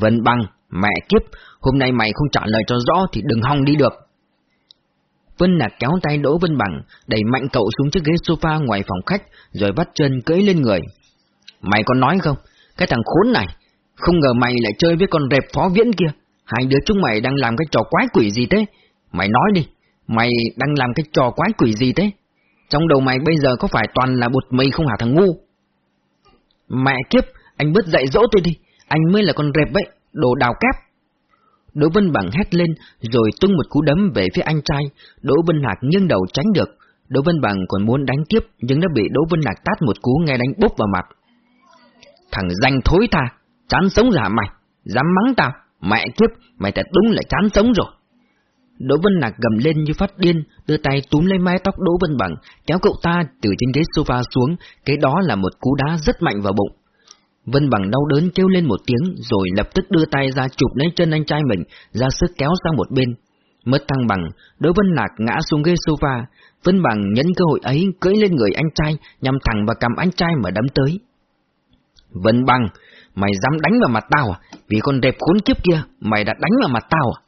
Vân Bằng, mẹ kiếp, hôm nay mày không trả lời cho rõ thì đừng hòng đi được. Vân Nạc kéo tay Đỗ Vân Bằng, đẩy mạnh cậu xuống chiếc ghế sofa ngoài phòng khách, rồi bắt chân cưỡi lên người. Mày còn nói không? Cái thằng khốn này, không ngờ mày lại chơi với con rệp phó viễn kia. Hai đứa chúng mày đang làm cái trò quái quỷ gì thế? Mày nói đi, mày đang làm cái trò quái quỷ gì thế? Trong đầu mày bây giờ có phải toàn là bột mì không hả thằng ngu? Mẹ kiếp, anh bớt dạy dỗ tôi đi, anh mới là con rệp ấy, đồ đào kép. Đỗ Vân Bằng hét lên, rồi tung một cú đấm về phía anh trai, Đỗ Vân Hạc nghiêng đầu tránh được. Đỗ Vân Bằng còn muốn đánh tiếp, nhưng đã bị Đỗ Vân Hạc tát một cú nghe đánh bốc vào mặt. Thằng danh thối tha, chán sống giả mày, dám mắng tao, mẹ kiếp, mày thật đúng là chán sống rồi. Đỗ Vân Nạc gầm lên như phát điên, đưa tay túm lấy mái tóc Đỗ Vân Bằng, kéo cậu ta từ trên ghế sofa xuống, cái đó là một cú đá rất mạnh vào bụng. Vân Bằng đau đớn kêu lên một tiếng, rồi lập tức đưa tay ra chụp lấy chân anh trai mình, ra sức kéo sang một bên. Mất thăng bằng, Đỗ Vân Lạc ngã xuống ghế sofa, Vân Bằng nhân cơ hội ấy cưỡi lên người anh trai, nhằm thẳng vào cầm anh trai mà đấm tới. Vân Bằng, mày dám đánh vào mặt tao à? Vì con đẹp khốn kiếp kia, mày đã đánh vào mặt tao à?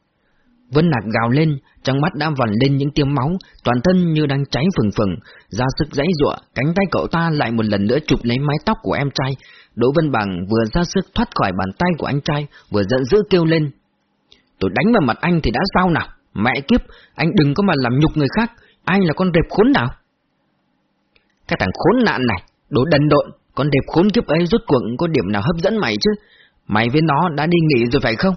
Vân Nạc gào lên, trong mắt đã vằn lên những tiếng máu, toàn thân như đang cháy phừng phừng, ra sức giãy giụa, cánh tay cậu ta lại một lần nữa chụp lấy mái tóc của em trai. Đỗ Vân Bằng vừa ra sức thoát khỏi bàn tay của anh trai, vừa giận dữ kêu lên. Tôi đánh vào mặt anh thì đã sao nào? Mẹ kiếp, anh đừng có mà làm nhục người khác, anh là con đẹp khốn nào? Cái thằng khốn nạn này, đồ đần độn, con đẹp khốn kiếp ấy rốt cuộc có điểm nào hấp dẫn mày chứ? Mày với nó đã đi nghỉ rồi phải không?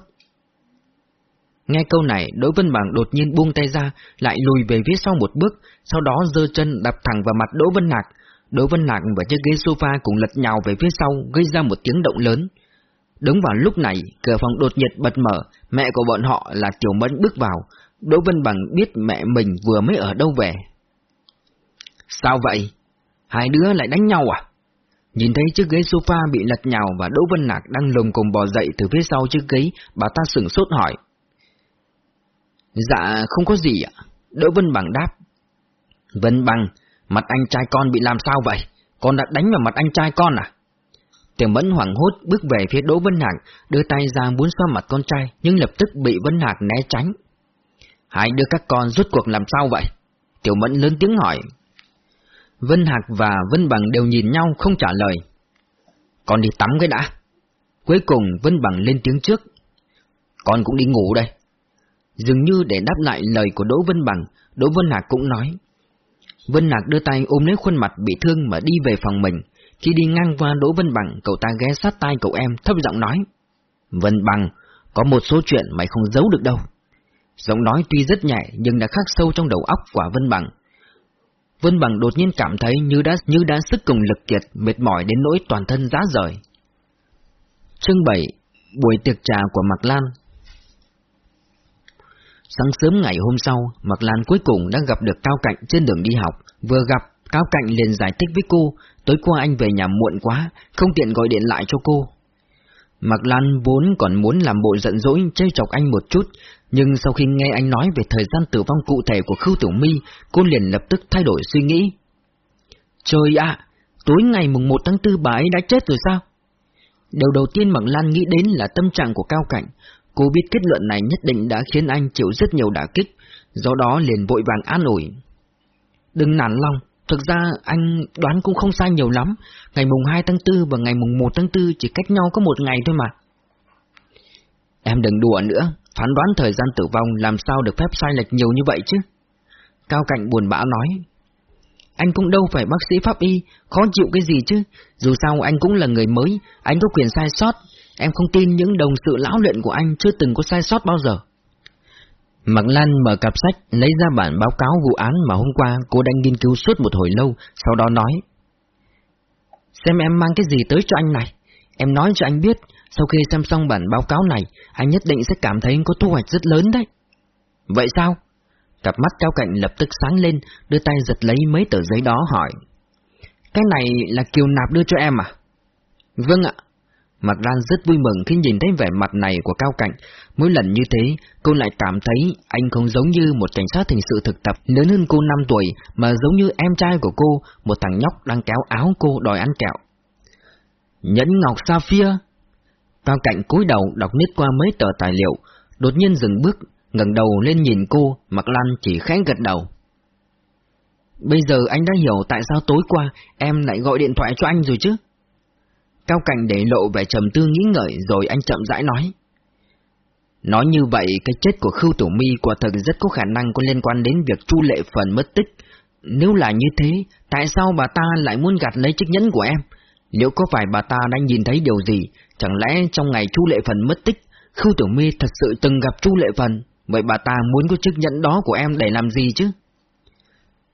Nghe câu này, Đỗ Vân Bằng đột nhiên buông tay ra, lại lùi về phía sau một bước, sau đó giơ chân đập thẳng vào mặt Đỗ Vân Nạc. Đỗ Vân Nạc và chiếc ghế sofa cùng lật nhào về phía sau, gây ra một tiếng động lớn. Đúng vào lúc này, cửa phòng đột nhiệt bật mở, mẹ của bọn họ là Tiểu Mẫn bước vào. Đỗ Vân Bằng biết mẹ mình vừa mới ở đâu về. Sao vậy? Hai đứa lại đánh nhau à? Nhìn thấy chiếc ghế sofa bị lật nhào và Đỗ Vân Lạc đang lồng cùng bò dậy từ phía sau chiếc ghế, bà ta sửng sốt hỏi. Dạ, không có gì ạ. Đỗ Vân Bằng đáp. Vân Bằng, mặt anh trai con bị làm sao vậy? Con đã đánh vào mặt anh trai con à? Tiểu Mẫn hoảng hốt bước về phía Đỗ Vân Hạc, đưa tay ra muốn xoa mặt con trai, nhưng lập tức bị Vân Hạc né tránh. Hai đứa các con rút cuộc làm sao vậy? Tiểu Mẫn lớn tiếng hỏi. Vân Hạc và Vân Bằng đều nhìn nhau không trả lời. Con đi tắm cái đã. Cuối cùng Vân Bằng lên tiếng trước. Con cũng đi ngủ đây. Dường như để đáp lại lời của Đỗ Vân Bằng, Đỗ Vân Hạc cũng nói. Vân Hạc đưa tay ôm lấy khuôn mặt bị thương mà đi về phòng mình. Khi đi ngang qua Đỗ Vân Bằng, cậu ta ghé sát tay cậu em thấp giọng nói. Vân Bằng, có một số chuyện mày không giấu được đâu. Giọng nói tuy rất nhẹ nhưng đã khắc sâu trong đầu óc của Vân Bằng. Vân Bằng đột nhiên cảm thấy như đã như đã sức cùng lực kiệt, mệt mỏi đến nỗi toàn thân giá rời. Chương 7 Buổi tiệc trà của Mạc Lan Sáng sớm ngày hôm sau, Mạc Lan cuối cùng đã gặp được Cao Cạnh trên đường đi học. Vừa gặp, Cao Cạnh liền giải thích với cô, tối qua anh về nhà muộn quá, không tiện gọi điện lại cho cô. Mạc Lan vốn còn muốn làm bộ giận dỗi, chơi chọc anh một chút, nhưng sau khi nghe anh nói về thời gian tử vong cụ thể của Khưu Tiểu My, cô liền lập tức thay đổi suy nghĩ. Trời ạ, tối ngày mùng 1 tháng 4 bà ấy đã chết rồi sao? Điều đầu tiên Mạc Lan nghĩ đến là tâm trạng của Cao Cảnh, Cô biết kết luận này nhất định đã khiến anh chịu rất nhiều đả kích, do đó liền vội vàng an ủi. Đừng nản lòng, thực ra anh đoán cũng không sai nhiều lắm, ngày mùng 2 tháng 4 và ngày mùng 1 tháng 4 chỉ cách nhau có một ngày thôi mà. Em đừng đùa nữa, phán đoán thời gian tử vong làm sao được phép sai lệch nhiều như vậy chứ? Cao Cạnh buồn bã nói. Anh cũng đâu phải bác sĩ pháp y, khó chịu cái gì chứ, dù sao anh cũng là người mới, anh có quyền sai sót, Em không tin những đồng sự lão luyện của anh chưa từng có sai sót bao giờ. Mạc Lan mở cặp sách, lấy ra bản báo cáo vụ án mà hôm qua cô đang nghiên cứu suốt một hồi lâu, sau đó nói. Xem em mang cái gì tới cho anh này. Em nói cho anh biết, sau khi xem xong bản báo cáo này, anh nhất định sẽ cảm thấy có thu hoạch rất lớn đấy. Vậy sao? Cặp mắt cao cạnh lập tức sáng lên, đưa tay giật lấy mấy tờ giấy đó hỏi. Cái này là Kiều Nạp đưa cho em à? Vâng ạ. mặt Lan rất vui mừng khi nhìn thấy vẻ mặt này của Cao Cạnh. Mỗi lần như thế, cô lại cảm thấy anh không giống như một cảnh sát hình sự thực tập lớn hơn cô 5 tuổi, mà giống như em trai của cô, một thằng nhóc đang kéo áo cô đòi ăn kẹo. Nhẫn ngọc sapphire. Cao Cạnh cúi đầu đọc nít qua mấy tờ tài liệu, đột nhiên dừng bước, ngẩng đầu lên nhìn cô, Mạc Lan chỉ khẽ gật đầu. Bây giờ anh đã hiểu tại sao tối qua em lại gọi điện thoại cho anh rồi chứ? Cao Cảnh để lộ vẻ trầm tư nghĩ ngợi rồi anh chậm rãi nói. Nói như vậy, cái chết của Khưu Tổ Mi quả thật rất có khả năng có liên quan đến việc Chu Lệ Phần mất tích. Nếu là như thế, tại sao bà ta lại muốn gạt lấy chiếc nhẫn của em? Liệu có phải bà ta đang nhìn thấy điều gì? Chẳng lẽ trong ngày Chu Lệ Phần mất tích, Khưu Tiểu Mi thật sự từng gặp Chu Lệ Phần? Vậy bà ta muốn có chức nhận đó của em để làm gì chứ?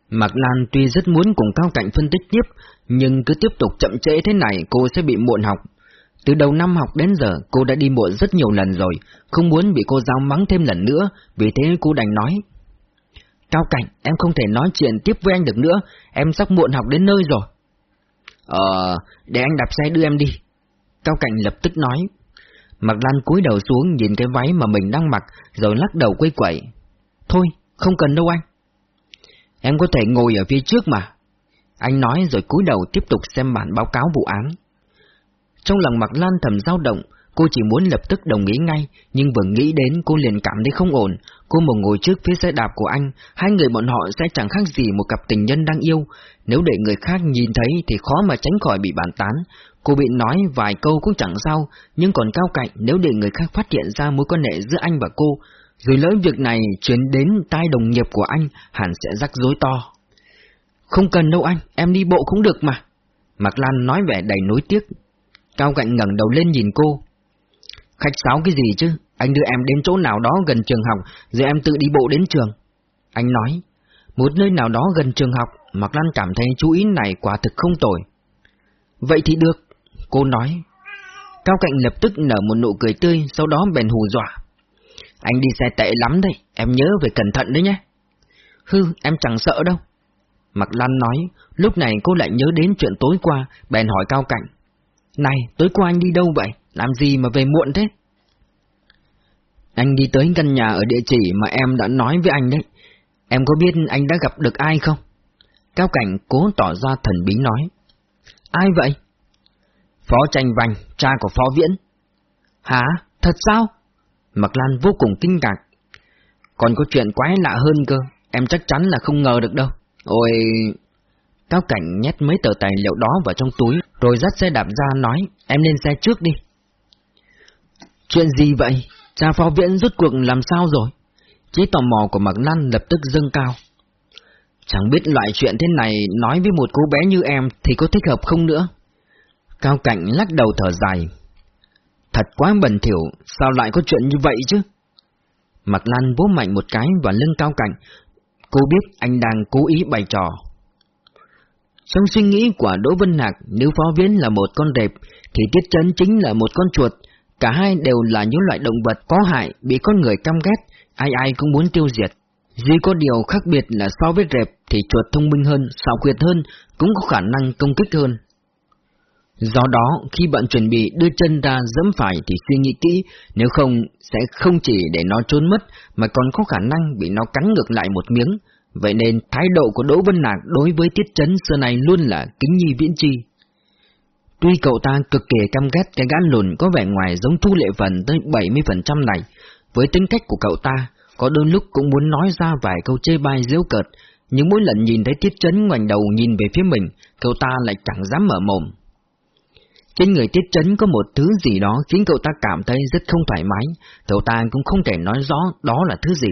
Mạc Lan tuy rất muốn cùng Cao Cảnh phân tích tiếp, nhưng cứ tiếp tục chậm trễ thế này cô sẽ bị muộn học. Từ đầu năm học đến giờ cô đã đi muộn rất nhiều lần rồi, không muốn bị cô giáo mắng thêm lần nữa, vì thế cô đành nói. Cao Cảnh, em không thể nói chuyện tiếp với anh được nữa, em sắp muộn học đến nơi rồi. Ờ, để anh đạp xe đưa em đi. Cao Cảnh lập tức nói. Mạc Lan cúi đầu xuống nhìn cái váy mà mình đang mặc, rồi lắc đầu quay quậy. Thôi, không cần đâu anh. Em có thể ngồi ở phía trước mà. Anh nói rồi cúi đầu tiếp tục xem bản báo cáo vụ án. Trong lòng Mạc Lan thầm dao động, cô chỉ muốn lập tức đồng ý ngay, nhưng vừa nghĩ đến cô liền cảm thấy không ổn. Cô một ngồi trước phía xe đạp của anh, hai người bọn họ sẽ chẳng khác gì một cặp tình nhân đang yêu. Nếu để người khác nhìn thấy thì khó mà tránh khỏi bị bàn tán. Cô bị nói vài câu cũng chẳng sao, nhưng còn cao cạnh nếu để người khác phát hiện ra mối quan hệ giữa anh và cô, rồi lỡ việc này chuyển đến tai đồng nghiệp của anh, hẳn sẽ rắc rối to. Không cần đâu anh, em đi bộ cũng được mà. Mạc Lan nói vẻ đầy nối tiếc. Cao cạnh ngẩng đầu lên nhìn cô. Khách sáo cái gì chứ, anh đưa em đến chỗ nào đó gần trường học, rồi em tự đi bộ đến trường. Anh nói, một nơi nào đó gần trường học, Mạc Lan cảm thấy chú ý này quả thực không tồi. Vậy thì được, cô nói. Cao Cạnh lập tức nở một nụ cười tươi, sau đó bèn hù dọa. Anh đi xe tệ lắm đấy, em nhớ phải cẩn thận đấy nhé. Hư, em chẳng sợ đâu. Mặc Lan nói, lúc này cô lại nhớ đến chuyện tối qua, bèn hỏi Cao Cạnh. Này, tối qua anh đi đâu vậy? Làm gì mà về muộn thế? Anh đi tới căn nhà ở địa chỉ mà em đã nói với anh đấy. Em có biết anh đã gặp được ai không? Cao Cảnh cố tỏ ra thần bí nói. Ai vậy? Phó Tranh Vành, cha của Phó Viễn. Hả? Thật sao? Mạc Lan vô cùng kinh ngạc. Còn có chuyện quái lạ hơn cơ, em chắc chắn là không ngờ được đâu. Ôi... Cao Cảnh nhét mấy tờ tài liệu đó vào trong túi, rồi dắt xe đạp ra nói, em lên xe trước đi. Chuyện gì vậy? Cha phó viễn rút cuộc làm sao rồi? Trí tò mò của Mạc Lan lập tức dâng cao. Chẳng biết loại chuyện thế này nói với một cô bé như em thì có thích hợp không nữa. Cao Cảnh lắc đầu thở dài. Thật quá bẩn thỉu, sao lại có chuyện như vậy chứ? Mạc Lan bố mạnh một cái vào lưng Cao Cảnh. Cô biết anh đang cố ý bày trò. Trong suy nghĩ của Đỗ Vân Hạc, nếu phó viễn là một con đẹp, thì Tiết Trấn chính là một con chuột. Cả hai đều là những loại động vật có hại, bị con người căm ghét, ai ai cũng muốn tiêu diệt. Duy có điều khác biệt là so với rệp thì chuột thông minh hơn, xảo quyệt hơn, cũng có khả năng công kích hơn. Do đó, khi bạn chuẩn bị đưa chân ra dẫm phải thì suy nghĩ kỹ, nếu không sẽ không chỉ để nó trốn mất mà còn có khả năng bị nó cắn ngược lại một miếng, Vậy nên thái độ của Đỗ Vân Nạc đối với Tiết Trấn xưa này luôn là kính nhi viễn chi. Tuy cậu ta cực kỳ căm ghét cái gã lùn có vẻ ngoài giống Thu Lệ Vân tới 70% này, với tính cách của cậu ta, có đôi lúc cũng muốn nói ra vài câu chê bai diễu cợt, nhưng mỗi lần nhìn thấy Tiết Trấn ngoảnh đầu nhìn về phía mình, cậu ta lại chẳng dám mở mồm. Trên người Tiết Trấn có một thứ gì đó khiến cậu ta cảm thấy rất không thoải mái, cậu ta cũng không thể nói rõ đó là thứ gì.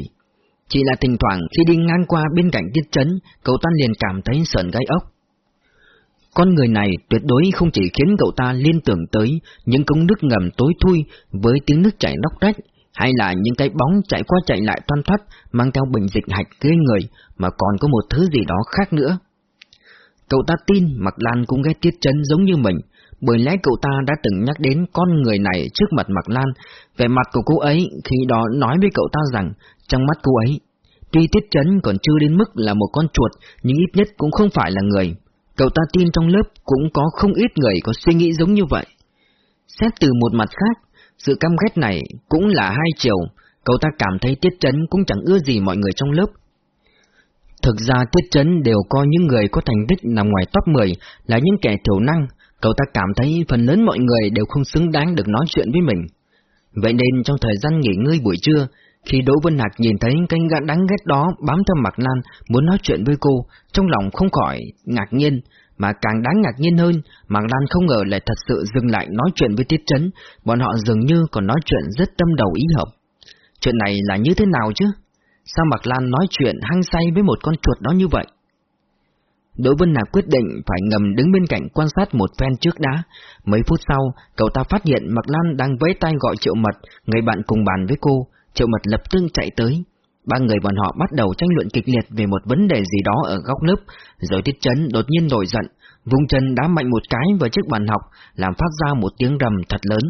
Chỉ là thỉnh thoảng khi đi ngang qua bên cạnh tiết trấn, cậu ta liền cảm thấy sợn gai ốc. Con người này tuyệt đối không chỉ khiến cậu ta liên tưởng tới những cống nước ngầm tối thui với tiếng nước chảy nóc rách, hay là những cái bóng chạy qua chạy lại toan thoát mang theo bình dịch hạch ghê người mà còn có một thứ gì đó khác nữa. Cậu ta tin Mạc Lan cũng ghét Tiết Trấn giống như mình, bởi lẽ cậu ta đã từng nhắc đến con người này trước mặt Mạc Lan, về mặt của cô ấy khi đó nói với cậu ta rằng trong mắt cô ấy, tuy Tiết Chấn còn chưa đến mức là một con chuột, nhưng ít nhất cũng không phải là người. Cậu ta tin trong lớp cũng có không ít người có suy nghĩ giống như vậy. Xét từ một mặt khác, sự căm ghét này cũng là hai chiều, cậu ta cảm thấy Tiết Chấn cũng chẳng ưa gì mọi người trong lớp. Thực ra Tiết Chấn đều coi những người có thành tích nằm ngoài top 10 là những kẻ thiểu năng, cậu ta cảm thấy phần lớn mọi người đều không xứng đáng được nói chuyện với mình. Vậy nên trong thời gian nghỉ ngơi buổi trưa, khi Đỗ Vân Hạc nhìn thấy cái gã đáng ghét đó bám theo mặt Lan muốn nói chuyện với cô, trong lòng không khỏi ngạc nhiên, mà càng đáng ngạc nhiên hơn, Mạc Lan không ngờ lại thật sự dừng lại nói chuyện với Tiết Trấn, bọn họ dường như còn nói chuyện rất tâm đầu ý hợp. Chuyện này là như thế nào chứ? Sao Mạc Lan nói chuyện hăng say với một con chuột đó như vậy? Đỗ Vân Nạc quyết định phải ngầm đứng bên cạnh quan sát một phen trước đã. Mấy phút sau, cậu ta phát hiện Mạc Lan đang vẫy tay gọi Triệu Mật, người bạn cùng bàn với cô. Triệu Mật lập tức chạy tới. Ba người bọn họ bắt đầu tranh luận kịch liệt về một vấn đề gì đó ở góc lớp, rồi Tiết Chấn đột nhiên nổi giận, vung chân đá mạnh một cái vào chiếc bàn học, làm phát ra một tiếng rầm thật lớn.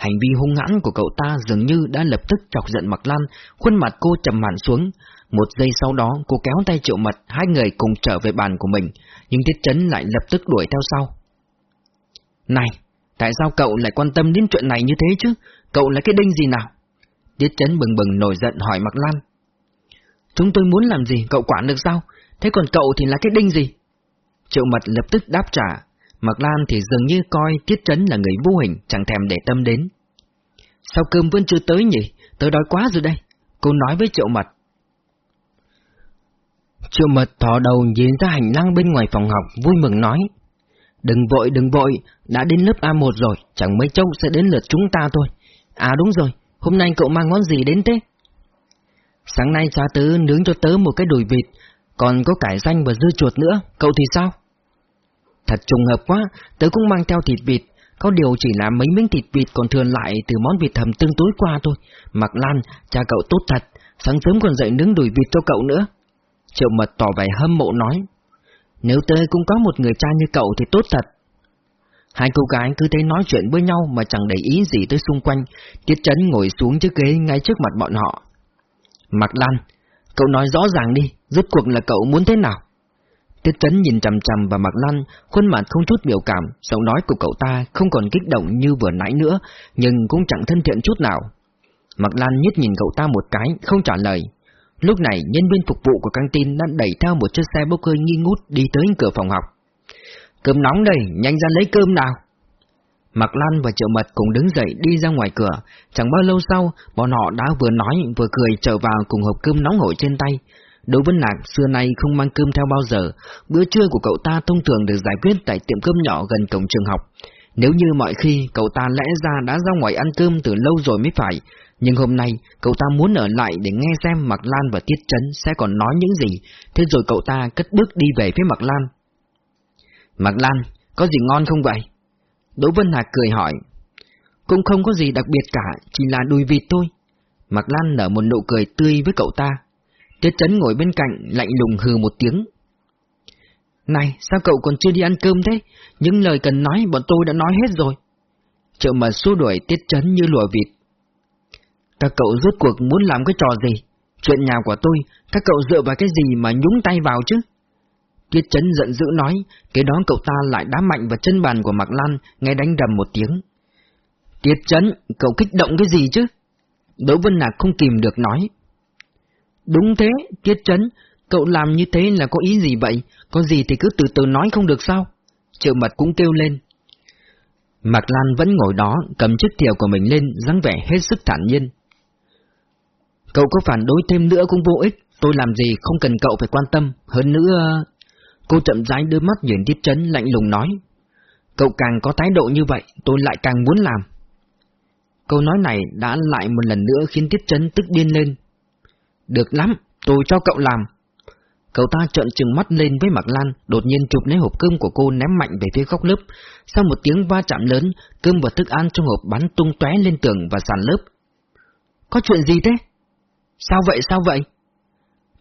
Hành vi hung hãn của cậu ta dường như đã lập tức chọc giận Mạc Lan, khuôn mặt cô trầm hẳn xuống. Một giây sau đó, cô kéo tay Triệu Mật, hai người cùng trở về bàn của mình, nhưng Tiết Chấn lại lập tức đuổi theo sau. Này, tại sao cậu lại quan tâm đến chuyện này như thế chứ? Cậu là cái đinh gì nào? Tiết chấn bừng bừng nổi giận hỏi Mạc Lan. Chúng tôi muốn làm gì, cậu quản được sao? Thế còn cậu thì là cái đinh gì? Triệu mật lập tức đáp trả, Mạc Lan thì dường như coi Tiết Trấn là người vô hình, chẳng thèm để tâm đến. Sao cơm vẫn chưa tới nhỉ? Tớ đói quá rồi đây. Cô nói với Triệu Mật. Triệu Mật thò đầu nhìn ra hành lang bên ngoài phòng học, vui mừng nói. Đừng vội, đừng vội, đã đến lớp A1 rồi, chẳng mấy chốc sẽ đến lượt chúng ta thôi. À đúng rồi, hôm nay cậu mang món gì đến thế? Sáng nay cha tớ nướng cho tớ một cái đùi vịt, còn có cải xanh và dưa chuột nữa, cậu thì sao? Thật trùng hợp quá, tớ cũng mang theo thịt vịt, có điều chỉ là mấy miếng thịt vịt còn thừa lại từ món vịt hầm tương tối qua thôi. Mặc Lan, cha cậu tốt thật, sáng sớm còn dậy nướng đùi vịt cho cậu nữa. Triệu mật tỏ vẻ hâm mộ nói, nếu tớ cũng có một người cha như cậu thì tốt thật. Hai cô gái cứ thế nói chuyện với nhau mà chẳng để ý gì tới xung quanh, Tiết Trấn ngồi xuống chiếc ghế ngay trước mặt bọn họ. Mặc Lan, cậu nói rõ ràng đi, rốt cuộc là cậu muốn thế nào? Tiết Chấn nhìn chằm chằm vào Mạc Lan, khuôn mặt không chút biểu cảm, giọng nói của cậu ta không còn kích động như vừa nãy nữa, nhưng cũng chẳng thân thiện chút nào. Mạc Lan nhất nhìn cậu ta một cái, không trả lời. Lúc này, nhân viên phục vụ của căng tin đã đẩy theo một chiếc xe bốc hơi nghi ngút đi tới cửa phòng học. Cơm nóng đây, nhanh ra lấy cơm nào. Mạc Lan và Triệu Mật cùng đứng dậy đi ra ngoài cửa, chẳng bao lâu sau, bọn họ đã vừa nói vừa cười trở vào cùng hộp cơm nóng hổi trên tay. Đối với lạc, xưa nay không mang cơm theo bao giờ, bữa trưa của cậu ta thông thường được giải quyết tại tiệm cơm nhỏ gần cổng trường học. Nếu như mọi khi cậu ta lẽ ra đã ra ngoài ăn cơm từ lâu rồi mới phải, nhưng hôm nay cậu ta muốn ở lại để nghe xem Mạc Lan và Tiết Trấn sẽ còn nói những gì, thế rồi cậu ta cất bước đi về phía Mạc Lan. Mạc Lan, có gì ngon không vậy? Đỗ Vân Hạc cười hỏi. Cũng không có gì đặc biệt cả, chỉ là đùi vịt thôi. Mạc Lan nở một nụ cười tươi với cậu ta. Tiết Trấn ngồi bên cạnh, lạnh lùng hừ một tiếng. Này, sao cậu còn chưa đi ăn cơm thế? Những lời cần nói bọn tôi đã nói hết rồi. Chợ mà xua đuổi Tiết Trấn như lùa vịt. Các cậu rốt cuộc muốn làm cái trò gì? Chuyện nhà của tôi, các cậu dựa vào cái gì mà nhúng tay vào chứ? Tiết Trấn giận dữ nói, cái đó cậu ta lại đá mạnh vào chân bàn của Mạc Lan, nghe đánh đầm một tiếng. Tiết Trấn, cậu kích động cái gì chứ? Đỗ Vân Nạc không kìm được nói. Đúng thế, Tiết Trấn, cậu làm như thế là có ý gì vậy? Có gì thì cứ từ từ nói không được sao? Triệu mật cũng kêu lên. Mạc Lan vẫn ngồi đó, cầm chiếc thìa của mình lên, dáng vẻ hết sức thản nhiên. Cậu có phản đối thêm nữa cũng vô ích, tôi làm gì không cần cậu phải quan tâm, hơn nữa... Cô chậm rãi đưa mắt nhìn Tiết Trấn lạnh lùng nói. Cậu càng có thái độ như vậy, tôi lại càng muốn làm. Câu nói này đã lại một lần nữa khiến Tiết Trấn tức điên lên. Được lắm, tôi cho cậu làm. Cậu ta trợn trừng mắt lên với Mạc Lan, đột nhiên chụp lấy hộp cơm của cô ném mạnh về phía góc lớp. Sau một tiếng va chạm lớn, cơm và thức ăn trong hộp bắn tung tóe lên tường và sàn lớp. Có chuyện gì thế? Sao vậy, sao vậy?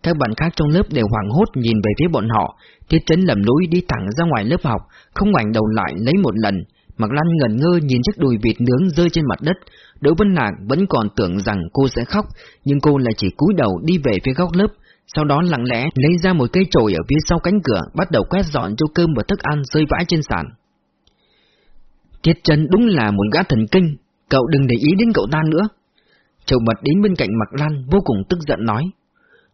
Các bạn khác trong lớp đều hoảng hốt nhìn về phía bọn họ, Tiết Trấn lầm lũi đi thẳng ra ngoài lớp học, không ngoảnh đầu lại lấy một lần. Mạc Lan ngẩn ngơ nhìn chiếc đùi vịt nướng rơi trên mặt đất. Đỗ Vân Nạc vẫn còn tưởng rằng cô sẽ khóc, nhưng cô lại chỉ cúi đầu đi về phía góc lớp, sau đó lặng lẽ lấy ra một cây chổi ở phía sau cánh cửa, bắt đầu quét dọn chỗ cơm và thức ăn rơi vãi trên sàn. Tiết Trấn đúng là một gã thần kinh, cậu đừng để ý đến cậu ta nữa. Châu Mật đến bên cạnh Mạc Lan vô cùng tức giận nói.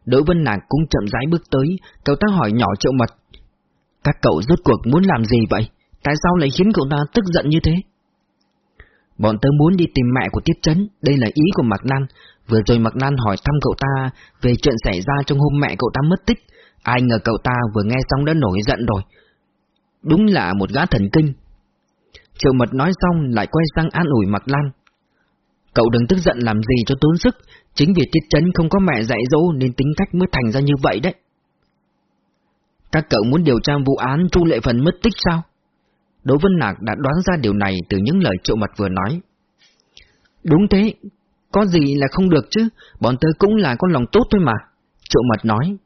Đỗ Vân Nạc cũng chậm rãi bước tới, cậu ta hỏi nhỏ chậu Mật. Các cậu rốt cuộc muốn làm gì vậy? Tại sao lại khiến cậu ta tức giận như thế? Bọn tớ muốn đi tìm mẹ của Tiết Trấn, đây là ý của Mạc Lan. Vừa rồi Mạc Lan hỏi thăm cậu ta về chuyện xảy ra trong hôm mẹ cậu ta mất tích. Ai ngờ cậu ta vừa nghe xong đã nổi giận rồi. Đúng là một gã thần kinh. Triệu Mật nói xong lại quay sang an ủi Mạc Lan. Cậu đừng tức giận làm gì cho tốn sức, chính vì Tiết Trấn không có mẹ dạy dỗ nên tính cách mới thành ra như vậy đấy. Các cậu muốn điều tra vụ án Chu Lệ Phần mất tích sao? Đỗ Vân Nạc đã đoán ra điều này từ những lời triệu mật vừa nói. Đúng thế, có gì là không được chứ, bọn tớ cũng là con lòng tốt thôi mà. Triệu mật nói.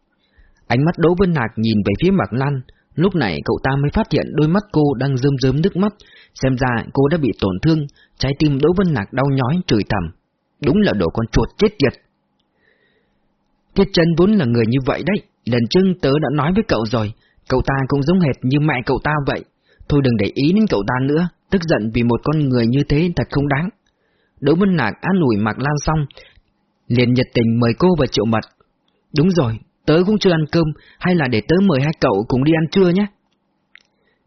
Ánh mắt Đỗ Vân Nạc nhìn về phía Mạc Lan, lúc này cậu ta mới phát hiện đôi mắt cô đang rơm rớm nước mắt, xem ra cô đã bị tổn thương, trái tim Đỗ Vân Nạc đau nhói chửi thầm. Đúng là đồ con chuột chết tiệt. Tiết chân vốn là người như vậy đấy, lần trước tớ đã nói với cậu rồi, cậu ta cũng giống hệt như mẹ cậu ta vậy. Thôi đừng để ý đến cậu ta nữa, tức giận vì một con người như thế thật không đáng. Đỗ Minh Nạc an ủi Mạc Lan xong, liền nhiệt tình mời cô và triệu mật. Đúng rồi, tớ cũng chưa ăn cơm, hay là để tớ mời hai cậu cùng đi ăn trưa nhé?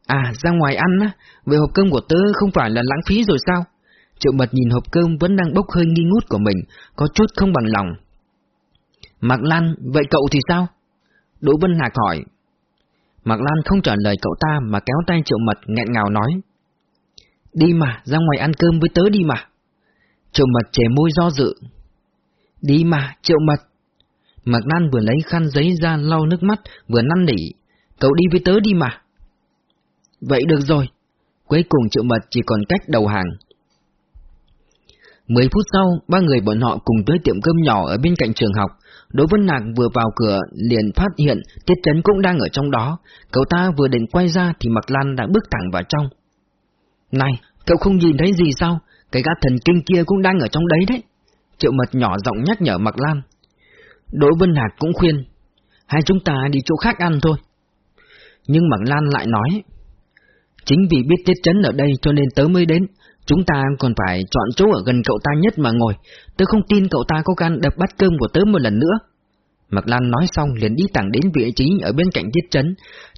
À, ra ngoài ăn á, vậy hộp cơm của tớ không phải là lãng phí rồi sao? Triệu mật nhìn hộp cơm vẫn đang bốc hơi nghi ngút của mình, có chút không bằng lòng. Mạc Lan, vậy cậu thì sao? Đỗ Vân Hạc hỏi. Mạc Lan không trả lời cậu ta mà kéo tay Triệu Mật nghẹn ngào nói. Đi mà, ra ngoài ăn cơm với tớ đi mà. Triệu Mật chề môi do dự. Đi mà, Triệu Mật. Mạc Lan vừa lấy khăn giấy ra lau nước mắt, vừa năn nỉ. Cậu đi với tớ đi mà. Vậy được rồi. Cuối cùng Triệu Mật chỉ còn cách đầu hàng. Mười phút sau, ba người bọn họ cùng tới tiệm cơm nhỏ ở bên cạnh trường học. Đỗ Vân Nạc vừa vào cửa liền phát hiện Tiết Trấn cũng đang ở trong đó. Cậu ta vừa định quay ra thì Mạc Lan đã bước thẳng vào trong. Này, cậu không nhìn thấy gì sao? Cái gã thần kinh kia cũng đang ở trong đấy đấy. Triệu mật nhỏ giọng nhắc nhở Mạc Lan. Đỗ Vân Nạc cũng khuyên. Hai chúng ta đi chỗ khác ăn thôi. Nhưng Mạc Lan lại nói. Chính vì biết Tiết Trấn ở đây cho nên tớ mới đến. Chúng ta còn phải chọn chỗ ở gần cậu ta nhất mà ngồi. Tớ không tin cậu ta có gan đập bát cơm của tớ một lần nữa. Mạc Lan nói xong liền đi thẳng đến vị trí ở bên cạnh Tiết Trấn.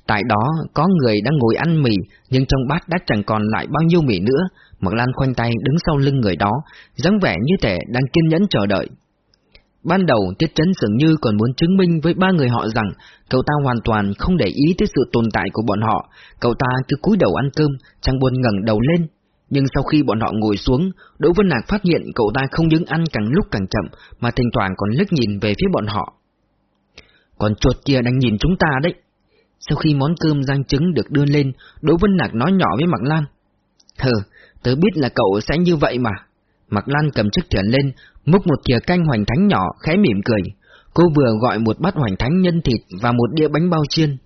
Tại đó có người đang ngồi ăn mì, nhưng trong bát đã chẳng còn lại bao nhiêu mì nữa. Mạc Lan khoanh tay đứng sau lưng người đó, dáng vẻ như thể đang kiên nhẫn chờ đợi. Ban đầu Tiết Trấn dường như còn muốn chứng minh với ba người họ rằng cậu ta hoàn toàn không để ý tới sự tồn tại của bọn họ, cậu ta cứ cúi đầu ăn cơm, chẳng buồn ngẩng đầu lên. Nhưng sau khi bọn họ ngồi xuống, Đỗ Vân Nạc phát hiện cậu ta không những ăn càng lúc càng chậm, mà thỉnh thoảng còn liếc nhìn về phía bọn họ. Còn chuột kia đang nhìn chúng ta đấy. Sau khi món cơm rang trứng được đưa lên, Đỗ Vân Nạc nói nhỏ với Mạc Lan. Hờ, tớ biết là cậu sẽ như vậy mà. Mạc Lan cầm chiếc thìa lên, múc một thìa canh hoành thánh nhỏ, khẽ mỉm cười. Cô vừa gọi một bát hoành thánh nhân thịt và một đĩa bánh bao chiên.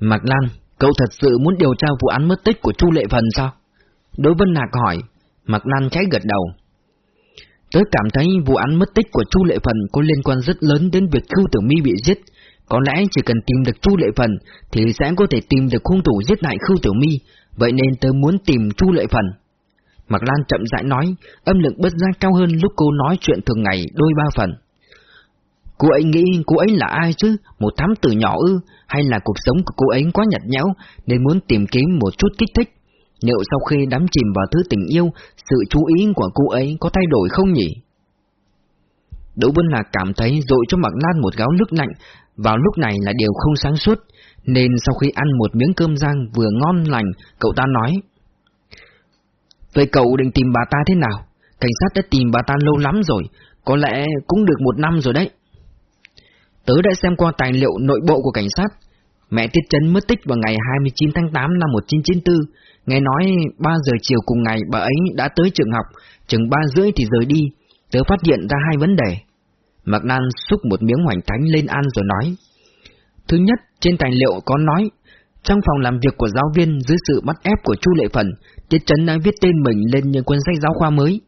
Mạc Lan, cậu thật sự muốn điều tra vụ án mất tích của Chu Lệ Phần sao? Đỗ Vân Nạc hỏi, Mạc Lan trái gật đầu. Tớ cảm thấy vụ án mất tích của Chu Lệ Phần có liên quan rất lớn đến việc Khưu Tử Mi bị giết. Có lẽ chỉ cần tìm được Chu Lệ Phần thì sẽ có thể tìm được hung thủ giết hại Khưu Tử Mi, vậy nên tớ muốn tìm Chu Lệ Phần. Mạc Lan chậm rãi nói, âm lượng bất giác cao hơn lúc cô nói chuyện thường ngày đôi ba phần. Cô ấy nghĩ cô ấy là ai chứ? Một thám tử nhỏ ư? Hay là cuộc sống của cô ấy quá nhạt nhẽo nên muốn tìm kiếm một chút kích thích? Liệu sau khi đắm chìm vào thứ tình yêu, sự chú ý của cô ấy có thay đổi không nhỉ? Đỗ Vân Lạc cảm thấy dội cho Mạc Lan một gáo nước lạnh, vào lúc này là điều không sáng suốt, nên sau khi ăn một miếng cơm rang vừa ngon lành, cậu ta nói. Vậy cậu định tìm bà ta thế nào? Cảnh sát đã tìm bà ta lâu lắm rồi, có lẽ cũng được một năm rồi đấy. Tớ đã xem qua tài liệu nội bộ của cảnh sát. Mẹ Tiết Trấn mất tích vào ngày 29 tháng 8 năm 1994, Nghe nói 3 giờ chiều cùng ngày bà ấy đã tới trường học, chừng 3 rưỡi thì rời đi, tớ phát hiện ra hai vấn đề. Mạc Nan xúc một miếng hoành thánh lên ăn rồi nói. Thứ nhất, trên tài liệu có nói, trong phòng làm việc của giáo viên dưới sự bắt ép của Chu Lệ Phần, Tiết Trấn đã viết tên mình lên những cuốn sách giáo khoa mới.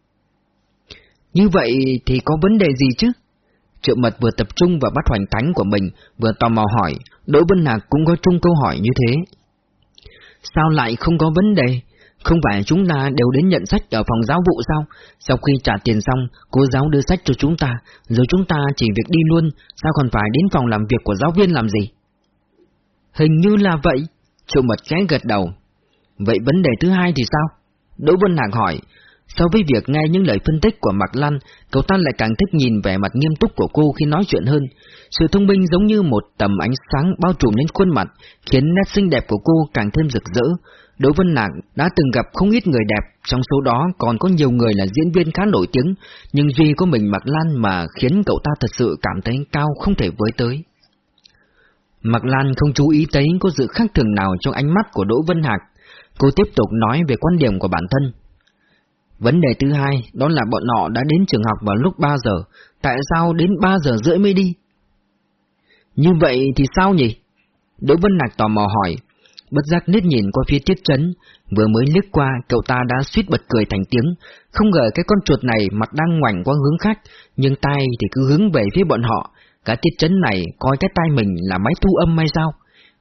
Như vậy thì có vấn đề gì chứ? Triệu Mật vừa tập trung vào bắt hoành thánh của mình, vừa tò mò hỏi, Đỗ Vân Hạc cũng có chung câu hỏi như thế. Sao lại không có vấn đề? Không phải chúng ta đều đến nhận sách ở phòng giáo vụ sao? Sau khi trả tiền xong, cô giáo đưa sách cho chúng ta, rồi chúng ta chỉ việc đi luôn, sao còn phải đến phòng làm việc của giáo viên làm gì? Hình như là vậy. Triệu mật khẽ gật đầu. Vậy vấn đề thứ hai thì sao? Đỗ Vân Hạc hỏi, So với việc nghe những lời phân tích của Mạc Lan, cậu ta lại càng thích nhìn vẻ mặt nghiêm túc của cô khi nói chuyện hơn. Sự thông minh giống như một tầm ánh sáng bao trùm lên khuôn mặt, khiến nét xinh đẹp của cô càng thêm rực rỡ. Đỗ Vân Nạc đã từng gặp không ít người đẹp, trong số đó còn có nhiều người là diễn viên khá nổi tiếng, nhưng duy có mình Mạc Lan mà khiến cậu ta thật sự cảm thấy cao không thể với tới. Mạc Lan không chú ý thấy có sự khác thường nào trong ánh mắt của Đỗ Vân Hạc. Cô tiếp tục nói về quan điểm của bản thân. Vấn đề thứ hai, đó là bọn họ đã đến trường học vào lúc 3 giờ, tại sao đến 3 giờ rưỡi mới đi? Như vậy thì sao nhỉ? Đỗ Vân Hạc tò mò hỏi, bất giác nít nhìn qua phía tiết trấn, vừa mới liếc qua cậu ta đã suýt bật cười thành tiếng, không ngờ cái con chuột này mặt đang ngoảnh qua hướng khác, nhưng tay thì cứ hướng về phía bọn họ, cả tiết trấn này coi cái tai mình là máy thu âm hay sao?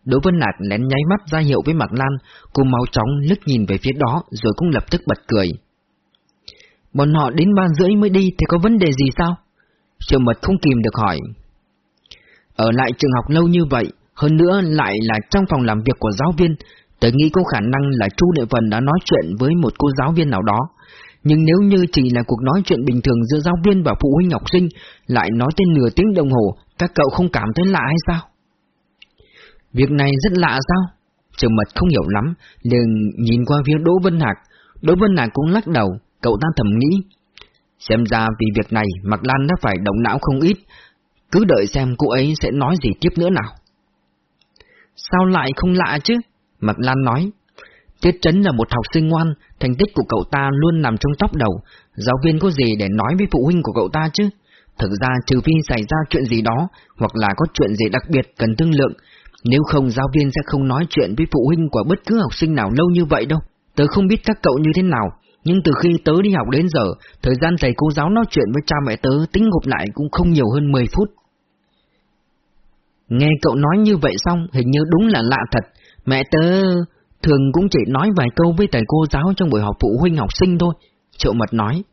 Đỗ Vân nạt lén nháy mắt ra hiệu với Mạc Lan, cô mau chóng lướt nhìn về phía đó rồi cũng lập tức bật cười. Bọn họ đến ba rưỡi mới đi thì có vấn đề gì sao? Triệu mật không kìm được hỏi. Ở lại trường học lâu như vậy, hơn nữa lại là trong phòng làm việc của giáo viên, tớ nghĩ có khả năng là Chu Lệ Phần đã nói chuyện với một cô giáo viên nào đó. Nhưng nếu như chỉ là cuộc nói chuyện bình thường giữa giáo viên và phụ huynh học sinh, lại nói tên nửa tiếng đồng hồ, các cậu không cảm thấy lạ hay sao? Việc này rất lạ sao? Trường mật không hiểu lắm, liền nhìn qua phía Đỗ Vân Hạc. Đỗ Vân Hạc cũng lắc đầu, cậu ta thầm nghĩ. Xem ra vì việc này Mạc Lan đã phải động não không ít, cứ đợi xem cô ấy sẽ nói gì tiếp nữa nào. Sao lại không lạ chứ? Mạc Lan nói. Tiết Trấn là một học sinh ngoan, thành tích của cậu ta luôn nằm trong tóc đầu, giáo viên có gì để nói với phụ huynh của cậu ta chứ? Thực ra trừ phi xảy ra chuyện gì đó, hoặc là có chuyện gì đặc biệt cần thương lượng, nếu không giáo viên sẽ không nói chuyện với phụ huynh của bất cứ học sinh nào lâu như vậy đâu. Tớ không biết các cậu như thế nào, nhưng từ khi tớ đi học đến giờ, thời gian thầy cô giáo nói chuyện với cha mẹ tớ tính gộp lại cũng không nhiều hơn 10 phút. Nghe cậu nói như vậy xong, hình như đúng là lạ thật. Mẹ tớ thường cũng chỉ nói vài câu với thầy cô giáo trong buổi họp phụ huynh học sinh thôi. Triệu mật nói.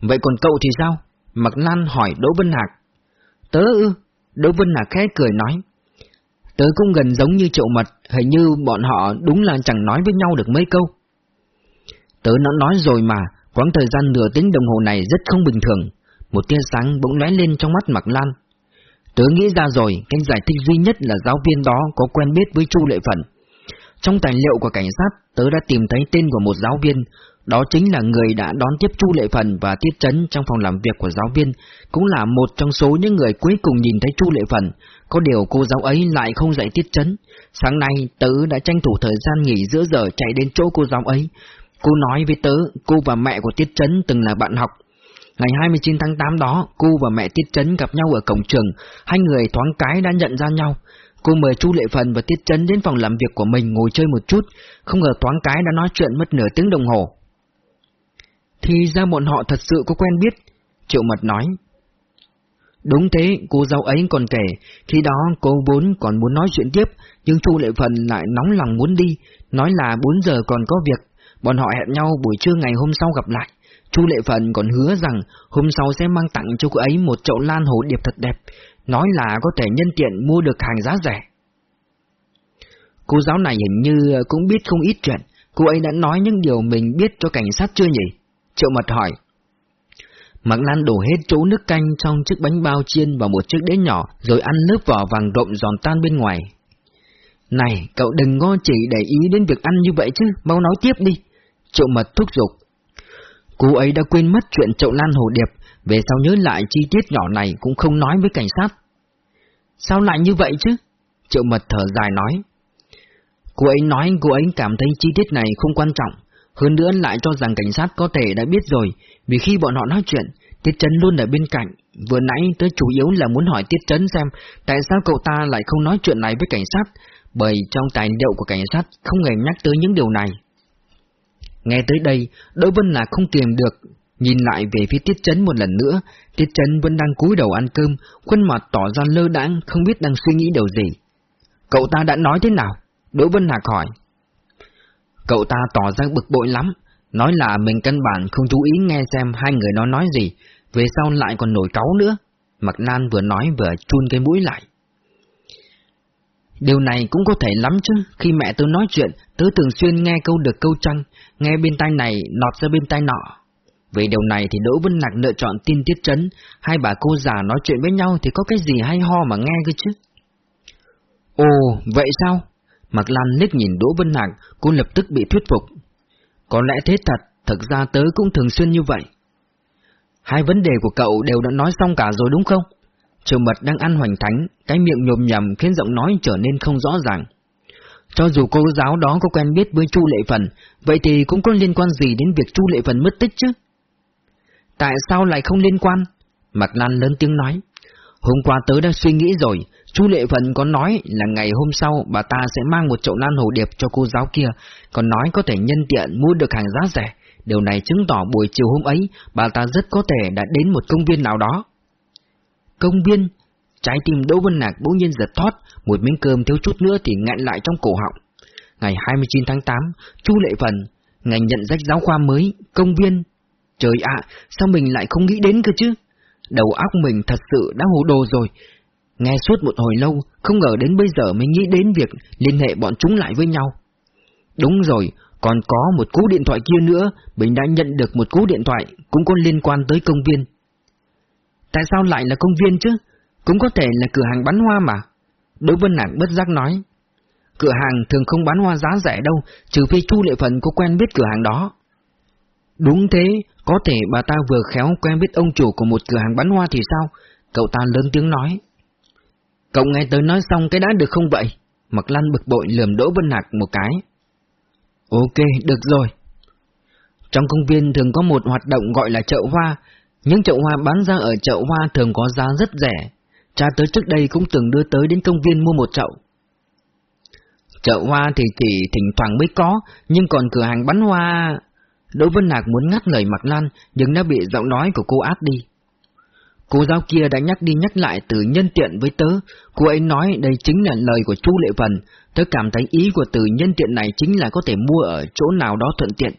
Vậy còn cậu thì sao? Mạc Lan hỏi Đỗ Vân Hạc. Tớ ư? Đỗ Vân Hạc khẽ cười nói. Tớ cũng gần giống như triệu mật, hình như bọn họ đúng là chẳng nói với nhau được mấy câu. Tớ nó nói rồi mà, quãng thời gian nửa tiếng đồng hồ này rất không bình thường. Một tia sáng bỗng lóe lên trong mắt Mạc Lan. Tớ nghĩ ra rồi, cách giải thích duy nhất là giáo viên đó có quen biết với Chu Lệ Phận. Trong tài liệu của cảnh sát, tớ đã tìm thấy tên của một giáo viên, đó chính là người đã đón tiếp Chu Lệ Phần và Tiết Trấn trong phòng làm việc của giáo viên, cũng là một trong số những người cuối cùng nhìn thấy Chu Lệ Phần. Có điều cô giáo ấy lại không dạy Tiết Trấn. Sáng nay, tớ đã tranh thủ thời gian nghỉ giữa giờ chạy đến chỗ cô giáo ấy. Cô nói với tớ, cô và mẹ của Tiết Trấn từng là bạn học. Ngày 29 tháng 8 đó, cô và mẹ Tiết Trấn gặp nhau ở cổng trường, hai người thoáng cái đã nhận ra nhau. Cô mời Chu Lệ Phần và Tiết Trấn đến phòng làm việc của mình ngồi chơi một chút, không ngờ toán cái đã nói chuyện mất nửa tiếng đồng hồ. Thì ra bọn họ thật sự có quen biết, Triệu Mật nói. Đúng thế, cô giáo ấy còn kể, khi đó cô vốn còn muốn nói chuyện tiếp, nhưng Chu Lệ Phần lại nóng lòng muốn đi, nói là 4 giờ còn có việc, bọn họ hẹn nhau buổi trưa ngày hôm sau gặp lại. Chu Lệ Phần còn hứa rằng hôm sau sẽ mang tặng cho cô ấy một chậu lan hồ điệp thật đẹp, nói là có thể nhân tiện mua được hàng giá rẻ. Cô giáo này hình như cũng biết không ít chuyện, cô ấy đã nói những điều mình biết cho cảnh sát chưa nhỉ? Triệu mật hỏi. Mạc Lan đổ hết chỗ nước canh trong chiếc bánh bao chiên vào một chiếc đế nhỏ, rồi ăn lớp vỏ vàng rộm giòn tan bên ngoài. Này, cậu đừng ngon chỉ để ý đến việc ăn như vậy chứ, mau nói tiếp đi. Triệu mật thúc giục. Cô ấy đã quên mất chuyện chậu lan hồ điệp, về sau nhớ lại chi tiết nhỏ này cũng không nói với cảnh sát. Sao lại như vậy chứ? Triệu mật thở dài nói. Cô ấy nói cô ấy cảm thấy chi tiết này không quan trọng, hơn nữa lại cho rằng cảnh sát có thể đã biết rồi, vì khi bọn họ nói chuyện, Tiết Trấn luôn ở bên cạnh. Vừa nãy tôi chủ yếu là muốn hỏi Tiết Trấn xem tại sao cậu ta lại không nói chuyện này với cảnh sát, bởi trong tài liệu của cảnh sát không hề nhắc tới những điều này. Nghe tới đây, Đỗ Vân là không tìm được, nhìn lại về phía Tiết Trấn một lần nữa, Tiết Trấn vẫn đang cúi đầu ăn cơm, khuôn mặt tỏ ra lơ đãng, không biết đang suy nghĩ điều gì. Cậu ta đã nói thế nào? Đỗ Vân Hạc hỏi. Cậu ta tỏ ra bực bội lắm, nói là mình căn bản không chú ý nghe xem hai người nó nói gì, về sau lại còn nổi cáu nữa. mặc nan vừa nói vừa chun cái mũi lại. Điều này cũng có thể lắm chứ, khi mẹ tôi nói chuyện, tớ thường xuyên nghe câu được câu trăng, nghe bên tai này nọt ra bên tai nọ. Về điều này thì Đỗ Vân Nặc lựa chọn tin tiết trấn, hai bà cô già nói chuyện với nhau thì có cái gì hay ho mà nghe cơ chứ. Ồ, vậy sao? Mạc Lan liếc nhìn Đỗ Vân Hạc, cô lập tức bị thuyết phục. Có lẽ thế thật, thật ra tớ cũng thường xuyên như vậy. Hai vấn đề của cậu đều đã nói xong cả rồi đúng không? trường Mật đang ăn hoành thánh, cái miệng nhồm nhầm khiến giọng nói trở nên không rõ ràng. Cho dù cô giáo đó có quen biết với Chu Lệ Phần, vậy thì cũng có liên quan gì đến việc Chu Lệ Phần mất tích chứ? Tại sao lại không liên quan? Mặt Lan lớn tiếng nói. Hôm qua tớ đã suy nghĩ rồi, Chu Lệ Phận có nói là ngày hôm sau bà ta sẽ mang một chậu lan hồ điệp cho cô giáo kia, còn nói có thể nhân tiện mua được hàng giá rẻ. Điều này chứng tỏ buổi chiều hôm ấy bà ta rất có thể đã đến một công viên nào đó. Công viên? Trái tim Đỗ Vân Nạc bỗng nhiên giật thoát, một miếng cơm thiếu chút nữa thì ngạn lại trong cổ họng. Ngày 29 tháng 8, Chu Lệ Phần, ngày nhận sách giáo khoa mới, công viên. Trời ạ, sao mình lại không nghĩ đến cơ chứ? Đầu óc mình thật sự đã hồ đồ rồi, Nghe suốt một hồi lâu, không ngờ đến bây giờ mới nghĩ đến việc liên hệ bọn chúng lại với nhau. Đúng rồi, còn có một cú điện thoại kia nữa, mình đã nhận được một cú điện thoại, cũng có liên quan tới công viên. Tại sao lại là công viên chứ? Cũng có thể là cửa hàng bán hoa mà. Đối Vân Nạc bất giác nói. Cửa hàng thường không bán hoa giá rẻ đâu, trừ phi Chu Lệ Phần có quen biết cửa hàng đó. Đúng thế, có thể bà ta vừa khéo quen biết ông chủ của một cửa hàng bán hoa thì sao? Cậu ta lớn tiếng nói. Cậu nghe tới nói xong cái đã được không vậy? Mặc Lan bực bội lườm Đỗ Vân Nạc một cái. Ok, được rồi. Trong công viên thường có một hoạt động gọi là chợ hoa. Những chậu hoa bán ra ở chợ hoa thường có giá rất rẻ. Cha tới trước đây cũng từng đưa tới đến công viên mua một chậu. Chợ hoa thì chỉ thỉnh thoảng mới có, nhưng còn cửa hàng bán hoa... Đỗ Vân Lạc muốn ngắt lời Mạc Lan, nhưng đã bị giọng nói của cô át đi. Cô giáo kia đã nhắc đi nhắc lại từ nhân tiện với tớ, cô ấy nói đây chính là lời của chú Lệ Vân, tớ cảm thấy ý của từ nhân tiện này chính là có thể mua ở chỗ nào đó thuận tiện,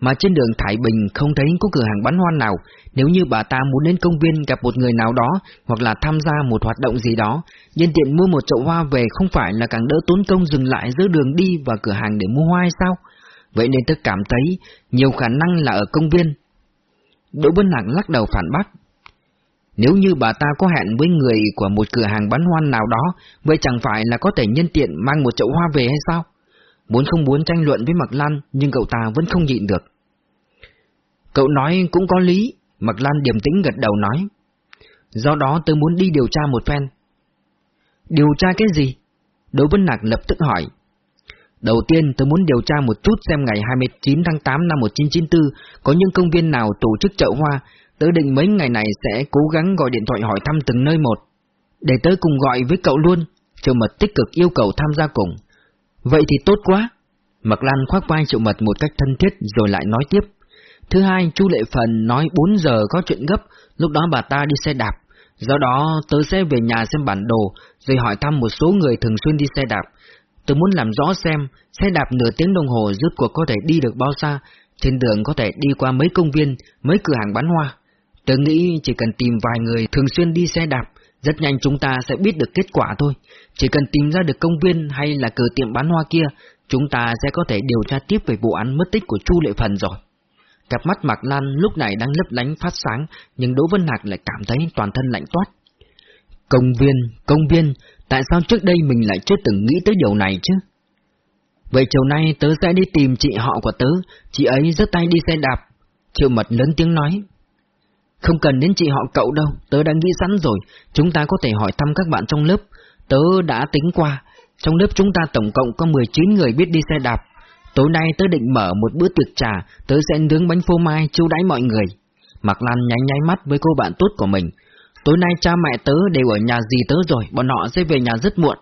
mà trên đường Thái Bình không thấy có cửa hàng bán hoa nào, nếu như bà ta muốn đến công viên gặp một người nào đó, hoặc là tham gia một hoạt động gì đó, nhân tiện mua một chậu hoa về không phải là càng đỡ tốn công dừng lại giữa đường đi và cửa hàng để mua hoa hay sao? Vậy nên tớ cảm thấy nhiều khả năng là ở công viên. Đỗ Bân Lạc lắc đầu phản bác. Nếu như bà ta có hẹn với người của một cửa hàng bán hoa nào đó, vậy chẳng phải là có thể nhân tiện mang một chậu hoa về hay sao? Muốn không muốn tranh luận với Mạc Lan, nhưng cậu ta vẫn không nhịn được. Cậu nói cũng có lý, Mạc Lan điềm tĩnh gật đầu nói. Do đó tôi muốn đi điều tra một phen. Điều tra cái gì? Đỗ Vân Nạc lập tức hỏi. Đầu tiên tôi muốn điều tra một chút xem ngày 29 tháng 8 năm 1994 có những công viên nào tổ chức chậu hoa, tớ định mấy ngày này sẽ cố gắng gọi điện thoại hỏi thăm từng nơi một. Để tớ cùng gọi với cậu luôn, Triệu Mật tích cực yêu cầu tham gia cùng. Vậy thì tốt quá. Mạc Lan khoác vai Triệu Mật một cách thân thiết rồi lại nói tiếp. Thứ hai, Chu Lệ Phần nói 4 giờ có chuyện gấp, lúc đó bà ta đi xe đạp. Do đó, tớ sẽ về nhà xem bản đồ, rồi hỏi thăm một số người thường xuyên đi xe đạp tôi muốn làm rõ xem, xe đạp nửa tiếng đồng hồ rút cuộc có thể đi được bao xa, trên đường có thể đi qua mấy công viên, mấy cửa hàng bán hoa. tôi nghĩ chỉ cần tìm vài người thường xuyên đi xe đạp, rất nhanh chúng ta sẽ biết được kết quả thôi. Chỉ cần tìm ra được công viên hay là cửa tiệm bán hoa kia, chúng ta sẽ có thể điều tra tiếp về vụ án mất tích của Chu Lệ Phần rồi. Cặp mắt Mạc Lan lúc này đang lấp lánh phát sáng, nhưng Đỗ Vân Hạc lại cảm thấy toàn thân lạnh toát. Công viên, công viên, tại sao trước đây mình lại chưa từng nghĩ tới điều này chứ? Vậy chiều nay tớ sẽ đi tìm chị họ của tớ, chị ấy rất tay đi xe đạp. Triệu mật lớn tiếng nói. Không cần đến chị họ cậu đâu, tớ đã nghĩ sẵn rồi, chúng ta có thể hỏi thăm các bạn trong lớp. Tớ đã tính qua, trong lớp chúng ta tổng cộng có 19 người biết đi xe đạp. Tối nay tớ định mở một bữa tiệc trà, tớ sẽ nướng bánh phô mai chiêu đãi mọi người. Mạc Lan nháy nháy mắt với cô bạn tốt của mình. Tối nay cha mẹ tớ đều ở nhà gì tớ rồi, bọn họ sẽ về nhà rất muộn.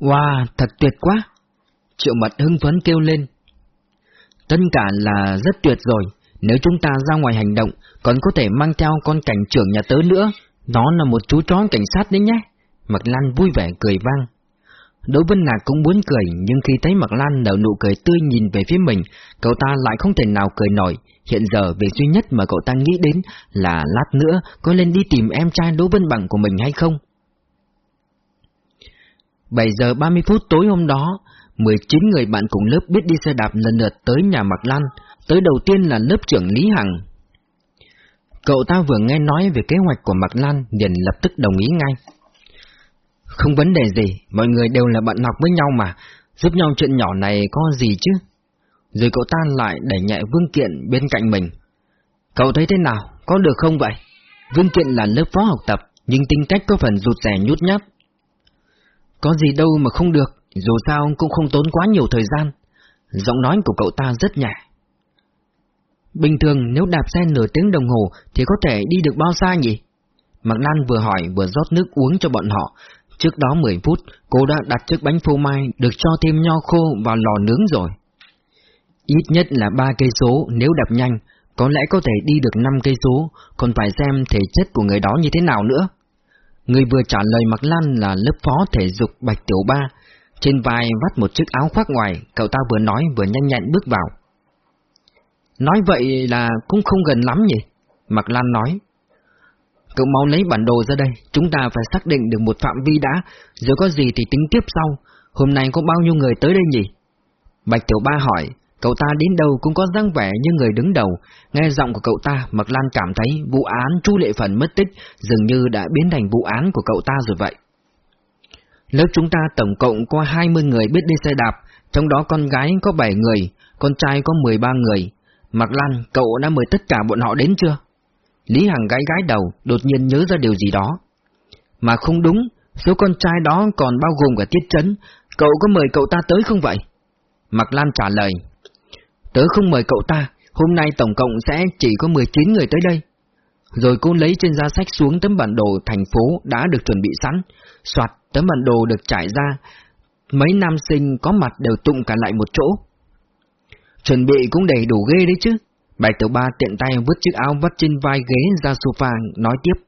Wow, thật tuyệt quá! Triệu mật hưng phấn kêu lên. Tất cả là rất tuyệt rồi, nếu chúng ta ra ngoài hành động, còn có thể mang theo con cảnh trưởng nhà tớ nữa, nó là một chú chó cảnh sát đấy nhé. Mạc Lan vui vẻ cười vang. Đỗ Vân Nạc cũng muốn cười, nhưng khi thấy Mạc Lan nở nụ cười tươi nhìn về phía mình, cậu ta lại không thể nào cười nổi. Hiện giờ việc duy nhất mà cậu ta nghĩ đến là lát nữa có lên đi tìm em trai Đỗ Vân Bằng của mình hay không. 7 giờ 30 phút tối hôm đó, 19 người bạn cùng lớp biết đi xe đạp lần lượt tới nhà Mạc Lan, tới đầu tiên là lớp trưởng Lý Hằng. Cậu ta vừa nghe nói về kế hoạch của Mạc Lan liền lập tức đồng ý ngay. Không vấn đề gì, mọi người đều là bạn học với nhau mà, giúp nhau chuyện nhỏ này có gì chứ? Rồi cậu ta lại đẩy nhẹ Vương Kiện bên cạnh mình. Cậu thấy thế nào, có được không vậy? Vương Kiện là lớp phó học tập, nhưng tính cách có phần rụt rè nhút nhát. Có gì đâu mà không được, dù sao cũng không tốn quá nhiều thời gian. Giọng nói của cậu ta rất nhẹ. Bình thường nếu đạp xe nửa tiếng đồng hồ thì có thể đi được bao xa nhỉ? Mạc Lan vừa hỏi vừa rót nước uống cho bọn họ. Trước đó 10 phút, cô đã đặt chiếc bánh phô mai được cho thêm nho khô vào lò nướng rồi. Ít nhất là 3 cây số nếu đạp nhanh, có lẽ có thể đi được 5 cây số, còn phải xem thể chất của người đó như thế nào nữa. Người vừa trả lời Mạc Lan là lớp phó thể dục Bạch Tiểu Ba, trên vai vắt một chiếc áo khoác ngoài, cậu ta vừa nói vừa nhanh nhẹn bước vào. Nói vậy là cũng không gần lắm nhỉ? Mạc Lan nói. Cậu mau lấy bản đồ ra đây, chúng ta phải xác định được một phạm vi đã, rồi có gì thì tính tiếp sau. Hôm nay có bao nhiêu người tới đây nhỉ? Bạch Tiểu Ba hỏi, cậu ta đến đâu cũng có dáng vẻ như người đứng đầu. Nghe giọng của cậu ta, Mạc Lan cảm thấy vụ án Chu Lệ Phần mất tích dường như đã biến thành vụ án của cậu ta rồi vậy. Lớp chúng ta tổng cộng có 20 người biết đi xe đạp, trong đó con gái có 7 người, con trai có 13 người. Mạc Lan, cậu đã mời tất cả bọn họ đến chưa? Lý Hằng gái gái đầu, đột nhiên nhớ ra điều gì đó. Mà không đúng, số con trai đó còn bao gồm cả Tiết Trấn, cậu có mời cậu ta tới không vậy? Mạc Lan trả lời. Tớ không mời cậu ta, hôm nay tổng cộng sẽ chỉ có 19 người tới đây. Rồi cô lấy trên giá sách xuống tấm bản đồ thành phố đã được chuẩn bị sẵn, soạt tấm bản đồ được trải ra, mấy nam sinh có mặt đều tụng cả lại một chỗ. Chuẩn bị cũng đầy đủ ghê đấy chứ. bài tiểu ba tiện tay vứt chiếc áo vắt trên vai ghế ra sofa, nói tiếp.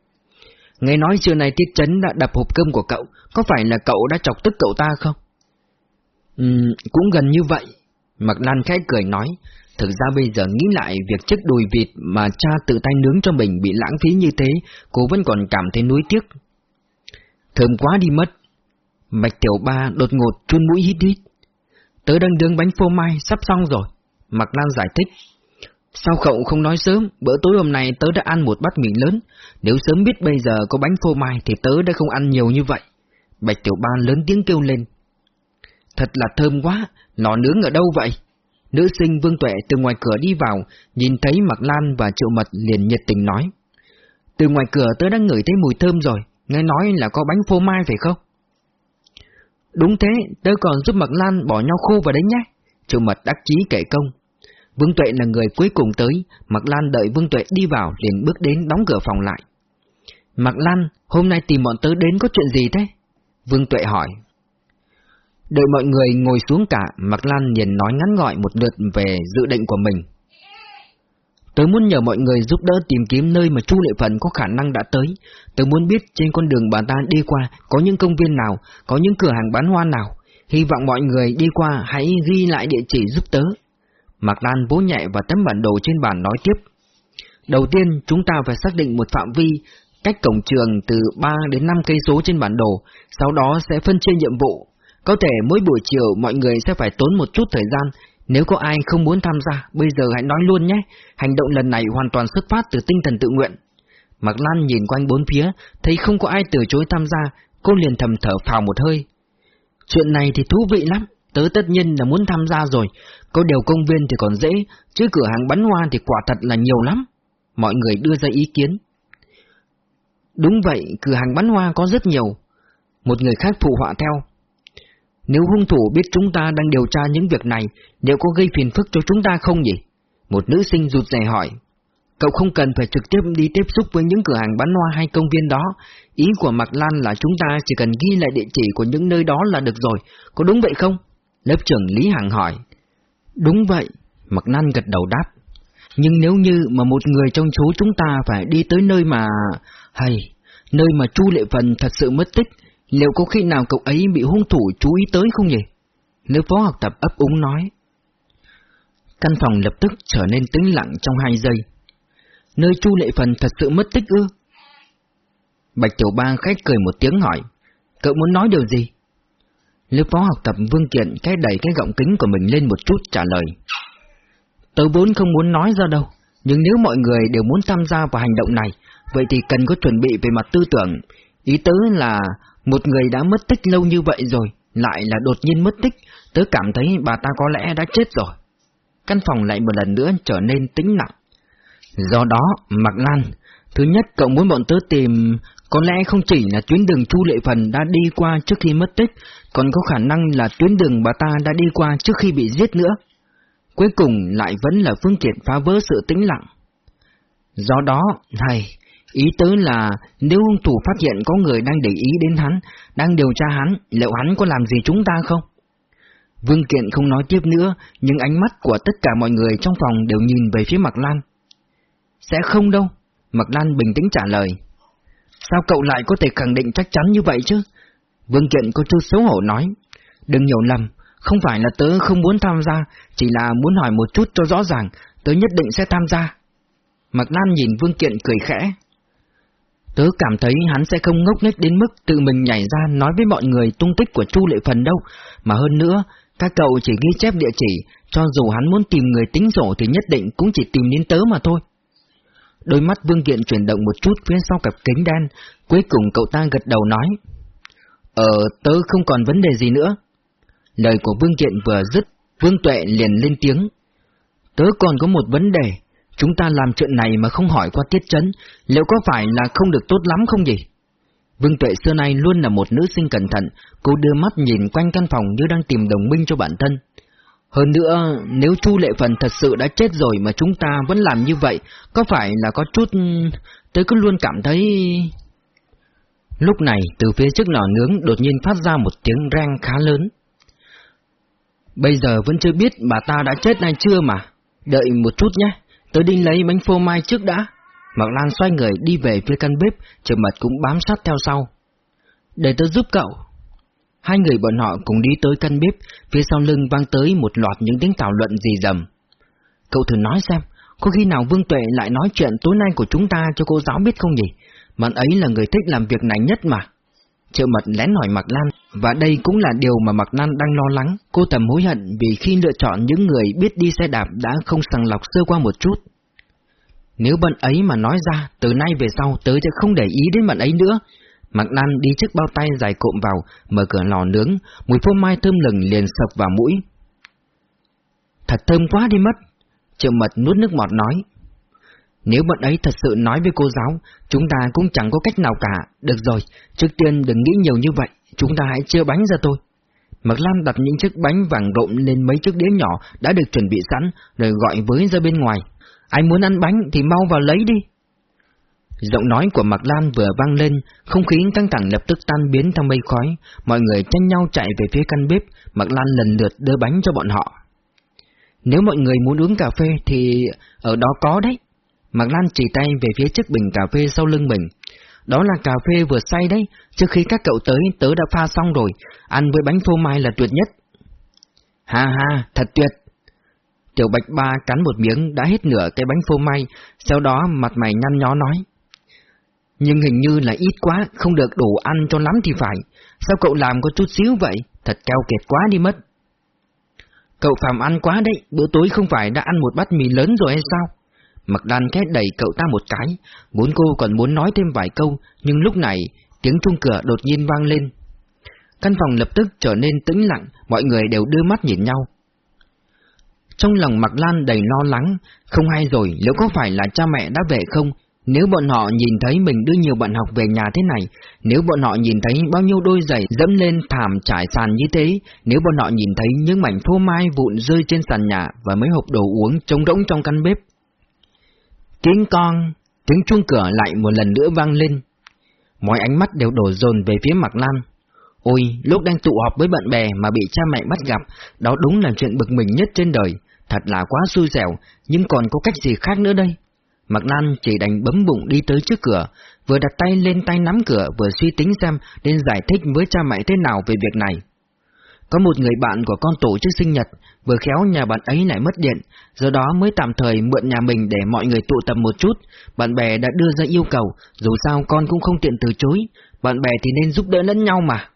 Nghe nói trưa nay Tiết Trấn đã đập hộp cơm của cậu, có phải là cậu đã chọc tức cậu ta không? Ừ, cũng gần như vậy. Mạc Lan khẽ cười nói, thực ra bây giờ nghĩ lại việc chiếc đùi vịt mà cha tự tay nướng cho mình bị lãng phí như thế, cô vẫn còn cảm thấy nuối tiếc. Thơm quá đi mất. Mạch tiểu ba đột ngột chun mũi hít hít. Tớ đang nướng bánh phô mai, sắp xong rồi. Mạc Lan giải thích. Sao cậu không nói sớm, bữa tối hôm nay tớ đã ăn một bát mì lớn, nếu sớm biết bây giờ có bánh phô mai thì tớ đã không ăn nhiều như vậy. Bạch Tiểu Ba lớn tiếng kêu lên. Thật là thơm quá, lò nướng ở đâu vậy? Nữ sinh Vương Tuệ từ ngoài cửa đi vào, nhìn thấy Mạc Lan và Triệu Mật liền nhiệt tình nói. Từ ngoài cửa tớ đã ngửi thấy mùi thơm rồi, nghe nói là có bánh phô mai phải không? Đúng thế, tớ còn giúp Mạc Lan bỏ nhau khô vào đấy nhé. Triệu Mật đắc chí kể công. Vương Tuệ là người cuối cùng tới, Mạc Lan đợi Vương Tuệ đi vào liền bước đến đóng cửa phòng lại. Mạc Lan, hôm nay tìm bọn tớ đến có chuyện gì thế? Vương Tuệ hỏi. Đợi mọi người ngồi xuống cả, Mạc Lan liền nói ngắn gọi một lượt về dự định của mình. Tớ muốn nhờ mọi người giúp đỡ tìm kiếm nơi mà Chu Lệ Phần có khả năng đã tới. Tớ muốn biết trên con đường bà ta đi qua có những công viên nào, có những cửa hàng bán hoa nào. Hy vọng mọi người đi qua hãy ghi lại địa chỉ giúp tớ. Mạc Lan bố nhẹ và tấm bản đồ trên bàn nói tiếp. Đầu tiên, chúng ta phải xác định một phạm vi, cách cổng trường từ 3 đến 5 cây số trên bản đồ, sau đó sẽ phân chia nhiệm vụ. Có thể mỗi buổi chiều mọi người sẽ phải tốn một chút thời gian, nếu có ai không muốn tham gia, bây giờ hãy nói luôn nhé, hành động lần này hoàn toàn xuất phát từ tinh thần tự nguyện. Mạc Lan nhìn quanh bốn phía, thấy không có ai từ chối tham gia, cô liền thầm thở phào một hơi. Chuyện này thì thú vị lắm, tớ tất nhiên là muốn tham gia rồi, có điều công viên thì còn dễ, chứ cửa hàng bắn hoa thì quả thật là nhiều lắm. Mọi người đưa ra ý kiến. Đúng vậy, cửa hàng bắn hoa có rất nhiều. Một người khác phụ họa theo. Nếu hung thủ biết chúng ta đang điều tra những việc này, liệu có gây phiền phức cho chúng ta không nhỉ? Một nữ sinh rụt rè hỏi. Cậu không cần phải trực tiếp đi tiếp xúc với những cửa hàng bán hoa hay công viên đó. Ý của Mạc Lan là chúng ta chỉ cần ghi lại địa chỉ của những nơi đó là được rồi. Có đúng vậy không? Lớp trưởng Lý Hằng hỏi. Đúng vậy, Mạc Lan gật đầu đáp. Nhưng nếu như mà một người trong số chúng ta phải đi tới nơi mà... Hay, nơi mà Chu Lệ Phần thật sự mất tích, liệu có khi nào cậu ấy bị hung thủ chú ý tới không nhỉ? Nữ phó học tập ấp úng nói. Căn phòng lập tức trở nên tĩnh lặng trong hai giây. Nơi Chu Lệ Phần thật sự mất tích ư? Bạch Tiểu Ba khách cười một tiếng hỏi. Cậu muốn nói điều gì? Lưu phó học tập Vương Kiện cái đẩy cái gọng kính của mình lên một chút trả lời. Tớ vốn không muốn nói ra đâu, nhưng nếu mọi người đều muốn tham gia vào hành động này, vậy thì cần có chuẩn bị về mặt tư tưởng. Ý tớ là một người đã mất tích lâu như vậy rồi, lại là đột nhiên mất tích, tớ cảm thấy bà ta có lẽ đã chết rồi. Căn phòng lại một lần nữa trở nên tĩnh lặng. Do đó, Mạc Lan, thứ nhất cậu muốn bọn tớ tìm, có lẽ không chỉ là tuyến đường Chu Lệ Phần đã đi qua trước khi mất tích, còn có khả năng là tuyến đường bà ta đã đi qua trước khi bị giết nữa. Cuối cùng lại vẫn là phương tiện phá vỡ sự tĩnh lặng. Do đó, này, ý tứ là nếu hung thủ phát hiện có người đang để ý đến hắn, đang điều tra hắn, liệu hắn có làm gì chúng ta không? Vương Kiện không nói tiếp nữa, nhưng ánh mắt của tất cả mọi người trong phòng đều nhìn về phía Mạc Lan. Sẽ không đâu, Mạc Lan bình tĩnh trả lời. Sao cậu lại có thể khẳng định chắc chắn như vậy chứ? Vương Kiện có chút xấu hổ nói. Đừng hiểu lầm, không phải là tớ không muốn tham gia, chỉ là muốn hỏi một chút cho rõ ràng, tớ nhất định sẽ tham gia. Mạc Lan nhìn Vương Kiện cười khẽ. Tớ cảm thấy hắn sẽ không ngốc nghếch đến mức tự mình nhảy ra nói với mọi người tung tích của Chu Lệ Phần đâu, mà hơn nữa, các cậu chỉ ghi chép địa chỉ, cho dù hắn muốn tìm người tính sổ thì nhất định cũng chỉ tìm đến tớ mà thôi. Đôi mắt Vương Kiện chuyển động một chút phía sau cặp kính đen, cuối cùng cậu ta gật đầu nói. Ờ, tớ không còn vấn đề gì nữa. Lời của Vương Kiện vừa dứt, Vương Tuệ liền lên tiếng. Tớ còn có một vấn đề, chúng ta làm chuyện này mà không hỏi qua tiết chấn, liệu có phải là không được tốt lắm không gì? Vương Tuệ xưa nay luôn là một nữ sinh cẩn thận, cô đưa mắt nhìn quanh căn phòng như đang tìm đồng minh cho bản thân. Hơn nữa, nếu Chu Lệ Phần thật sự đã chết rồi mà chúng ta vẫn làm như vậy, có phải là có chút... Tôi cứ luôn cảm thấy... Lúc này, từ phía trước lò nướng đột nhiên phát ra một tiếng rang khá lớn. Bây giờ vẫn chưa biết bà ta đã chết hay chưa mà. Đợi một chút nhé, tôi đi lấy bánh phô mai trước đã. Mạc Lan xoay người đi về phía căn bếp, Triệu Mật cũng bám sát theo sau. Để tôi giúp cậu. Hai người bọn họ cùng đi tới căn bếp, phía sau lưng vang tới một loạt những tiếng thảo luận gì dầm. Cậu thử nói xem, có khi nào Vương Tuệ lại nói chuyện tối nay của chúng ta cho cô giáo biết không nhỉ? Bạn ấy là người thích làm việc này nhất mà. Triệu mật lén hỏi Mạc Lan, và đây cũng là điều mà Mạc Lan đang lo lắng. Cô thầm hối hận vì khi lựa chọn những người biết đi xe đạp đã không sàng lọc sơ qua một chút. Nếu bạn ấy mà nói ra, từ nay về sau tớ sẽ không để ý đến bạn ấy nữa. Mạc Lan đi chiếc bao tay dài cộm vào, mở cửa lò nướng, mùi phô mai thơm lừng liền sập vào mũi. Thật thơm quá đi mất. Triệu mật nuốt nước ngọt nói. Nếu bọn ấy thật sự nói với cô giáo, chúng ta cũng chẳng có cách nào cả. Được rồi, trước tiên đừng nghĩ nhiều như vậy, chúng ta hãy chia bánh ra thôi. Mạc Lan đặt những chiếc bánh vàng rộm lên mấy chiếc đĩa nhỏ đã được chuẩn bị sẵn, rồi gọi với ra bên ngoài. Ai muốn ăn bánh thì mau vào lấy đi. Giọng nói của Mạc Lan vừa vang lên, không khí căng thẳng lập tức tan biến theo mây khói, mọi người tranh nhau chạy về phía căn bếp, Mạc Lan lần lượt đưa bánh cho bọn họ. Nếu mọi người muốn uống cà phê thì ở đó có đấy. Mạc Lan chỉ tay về phía chiếc bình cà phê sau lưng mình. Đó là cà phê vừa say đấy, trước khi các cậu tới tớ đã pha xong rồi, ăn với bánh phô mai là tuyệt nhất. Ha ha, thật tuyệt. Tiểu Bạch Ba cắn một miếng đã hết nửa cái bánh phô mai, sau đó mặt mày nhăn nhó nói. Nhưng hình như là ít quá, không được đủ ăn cho lắm thì phải. Sao cậu làm có chút xíu vậy? Thật keo kiệt quá đi mất. Cậu Phạm ăn quá đấy, bữa tối không phải đã ăn một bát mì lớn rồi hay sao? Mặc Lan khét đẩy cậu ta một cái, muốn cô còn muốn nói thêm vài câu, nhưng lúc này tiếng chuông cửa đột nhiên vang lên. Căn phòng lập tức trở nên tĩnh lặng, mọi người đều đưa mắt nhìn nhau. Trong lòng Mạc Lan đầy lo lắng, không hay rồi liệu có phải là cha mẹ đã về không? Nếu bọn họ nhìn thấy mình đưa nhiều bạn học về nhà thế này, nếu bọn họ nhìn thấy bao nhiêu đôi giày dẫm lên thảm trải sàn như thế, nếu bọn họ nhìn thấy những mảnh phô mai vụn rơi trên sàn nhà và mấy hộp đồ uống trống rỗng trong căn bếp. Tiếng con, tiếng chuông cửa lại một lần nữa vang lên. Mọi ánh mắt đều đổ dồn về phía Mạc Lan. Ôi, lúc đang tụ họp với bạn bè mà bị cha mẹ bắt gặp, đó đúng là chuyện bực mình nhất trên đời, thật là quá xui xẻo, nhưng còn có cách gì khác nữa đây? Mạc Lan chỉ đành bấm bụng đi tới trước cửa, vừa đặt tay lên tay nắm cửa vừa suy tính xem nên giải thích với cha mẹ thế nào về việc này. Có một người bạn của con tổ chức sinh nhật, vừa khéo nhà bạn ấy lại mất điện, do đó mới tạm thời mượn nhà mình để mọi người tụ tập một chút. Bạn bè đã đưa ra yêu cầu, dù sao con cũng không tiện từ chối, bạn bè thì nên giúp đỡ lẫn nhau mà.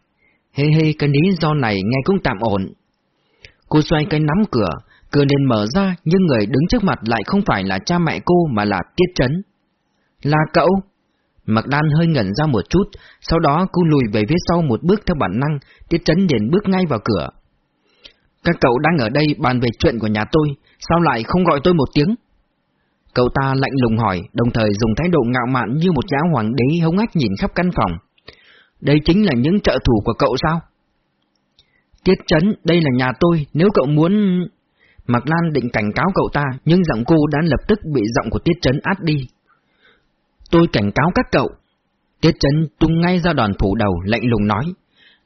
Hê hê cái lý do này nghe cũng tạm ổn. Cô xoay cái nắm cửa, cửa nên mở ra nhưng người đứng trước mặt lại không phải là cha mẹ cô mà là Tiết Trấn. Là cậu? Mạc Đan hơi ngẩn ra một chút, sau đó cô lùi về phía sau một bước theo bản năng, Tiết Trấn liền bước ngay vào cửa. Các cậu đang ở đây bàn về chuyện của nhà tôi, sao lại không gọi tôi một tiếng? Cậu ta lạnh lùng hỏi, đồng thời dùng thái độ ngạo mạn như một gã hoàng đế hống ách nhìn khắp căn phòng. Đây chính là những trợ thủ của cậu sao? Tiết Trấn, đây là nhà tôi, nếu cậu muốn... Mạc Lan định cảnh cáo cậu ta, nhưng giọng cô đã lập tức bị giọng của Tiết Trấn át đi. Tôi cảnh cáo các cậu. Tiết Trấn tung ngay ra đoàn phủ đầu, lạnh lùng nói.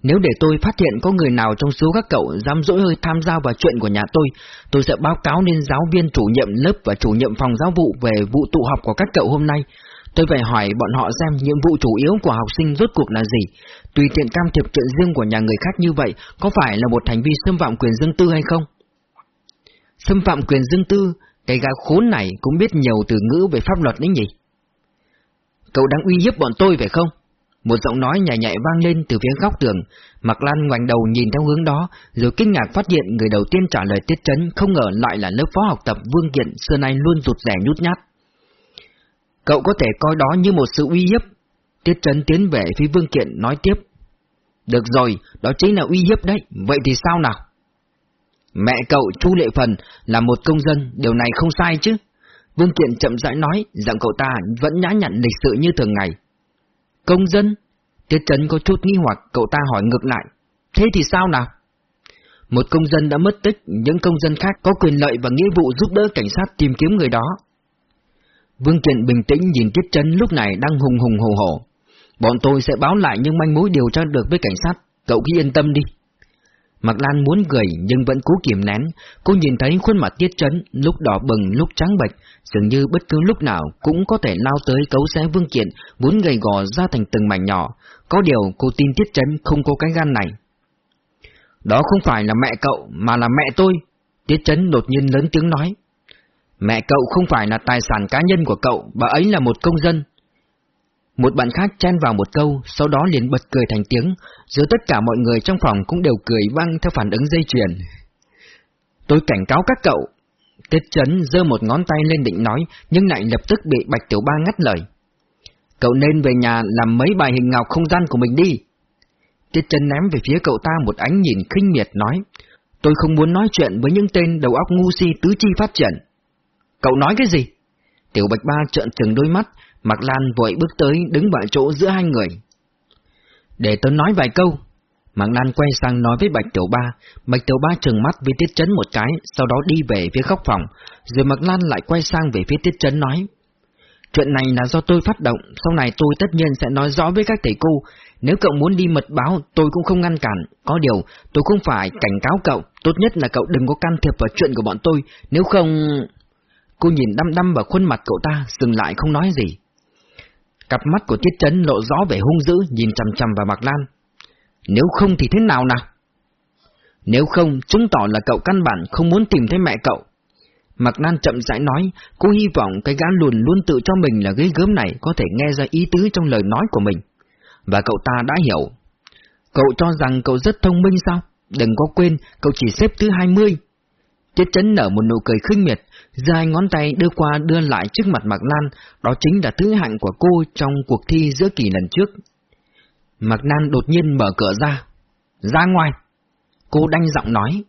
Nếu để tôi phát hiện có người nào trong số các cậu dám dỗi hơi tham gia vào chuyện của nhà tôi, tôi sẽ báo cáo lên giáo viên chủ nhiệm lớp và chủ nhiệm phòng giáo vụ về vụ tụ họp của các cậu hôm nay. Tôi phải hỏi bọn họ xem nhiệm vụ chủ yếu của học sinh rốt cuộc là gì. Tùy tiện cam thiệp chuyện riêng của nhà người khác như vậy có phải là một hành vi xâm phạm quyền riêng tư hay không? Xâm phạm quyền riêng tư, cái gã khốn này cũng biết nhiều từ ngữ về pháp luật đấy nhỉ? Cậu đang uy hiếp bọn tôi phải không? Một giọng nói nhẹ nhẹ vang lên từ phía góc tường, Mạc Lan ngoảnh đầu nhìn theo hướng đó, rồi kinh ngạc phát hiện người đầu tiên trả lời Tiết Chấn không ngờ lại là lớp phó học tập Vương Kiện xưa nay luôn rụt rẻ nhút nhát. Cậu có thể coi đó như một sự uy hiếp. Tiết Chấn tiến về phía Vương Kiện nói tiếp. Được rồi, đó chính là uy hiếp đấy, vậy thì sao nào? Mẹ cậu Chu Lệ Phần là một công dân, điều này không sai chứ? Vương Kiện chậm rãi nói, giọng cậu ta vẫn nhã nhặn lịch sự như thường ngày. Công dân? Tiết Trấn có chút nghi hoặc, cậu ta hỏi ngược lại. Thế thì sao nào? Một công dân đã mất tích, những công dân khác có quyền lợi và nghĩa vụ giúp đỡ cảnh sát tìm kiếm người đó. Vương Kiện bình tĩnh nhìn Tiết Trấn lúc này đang hùng hùng hồ hồ. Bọn tôi sẽ báo lại những manh mối điều tra được với cảnh sát, cậu cứ yên tâm đi. Mạc Lan muốn cười nhưng vẫn cố kiềm nén, cô nhìn thấy khuôn mặt Tiết Trấn lúc đỏ bừng lúc trắng bệch, dường như bất cứ lúc nào cũng có thể lao tới cấu xé Vương Kiện, muốn gầy gò ra thành từng mảnh nhỏ. Có điều cô tin Tiết Trấn không có cái gan này. Đó không phải là mẹ cậu, mà là mẹ tôi. Tiết Trấn đột nhiên lớn tiếng nói. Mẹ cậu không phải là tài sản cá nhân của cậu, bà ấy là một công dân. Một bạn khác chen vào một câu, sau đó liền bật cười thành tiếng, giữa tất cả mọi người trong phòng cũng đều cười vang theo phản ứng dây chuyền. Tôi cảnh cáo các cậu. Tiết chấn giơ một ngón tay lên định nói, nhưng lại lập tức bị Bạch Tiểu Ba ngắt lời. Cậu nên về nhà làm mấy bài hình ngọc không gian của mình đi. Tiết chấn ném về phía cậu ta một ánh nhìn khinh miệt nói, tôi không muốn nói chuyện với những tên đầu óc ngu si tứ chi phát triển. Cậu nói cái gì? Tiểu Bạch Ba trợn trừng đôi mắt, Mạc Lan vội bước tới đứng vào chỗ giữa hai người. Để tôi nói vài câu. Mạc Lan quay sang nói với Bạch Tiểu Ba, Bạch Tiểu Ba trừng mắt với Tiết Chấn một cái, sau đó đi về phía góc phòng, rồi Mạc Lan lại quay sang về phía Tiết Chấn nói. Chuyện này là do tôi phát động, sau này tôi tất nhiên sẽ nói rõ với các thầy cô, nếu cậu muốn đi mật báo tôi cũng không ngăn cản, có điều tôi không phải cảnh cáo cậu, tốt nhất là cậu đừng có can thiệp vào chuyện của bọn tôi, nếu không... Cô nhìn đăm đăm vào khuôn mặt cậu ta, dừng lại không nói gì. Cặp mắt của Tiết Trấn lộ rõ vẻ hung dữ nhìn chằm chằm vào Mạc Lan. Nếu không thì thế nào nào? Nếu không, chứng tỏ là cậu căn bản không muốn tìm thấy mẹ cậu. Mạc Lan chậm rãi nói, cô hy vọng cái gã luồn luôn tự cho mình là ghế gớm này có thể nghe ra ý tứ trong lời nói của mình. Và cậu ta đã hiểu. Cậu cho rằng cậu rất thông minh sao? Đừng có quên, cậu chỉ xếp thứ 20. Tiết chấn nở một nụ cười khinh miệt, dài ngón tay đưa qua đưa lại trước mặt Mạc Lan, đó chính là thứ hạng của cô trong cuộc thi giữa kỳ lần trước. Mạc Lan đột nhiên mở cửa ra. Ra ngoài! Cô đanh giọng nói.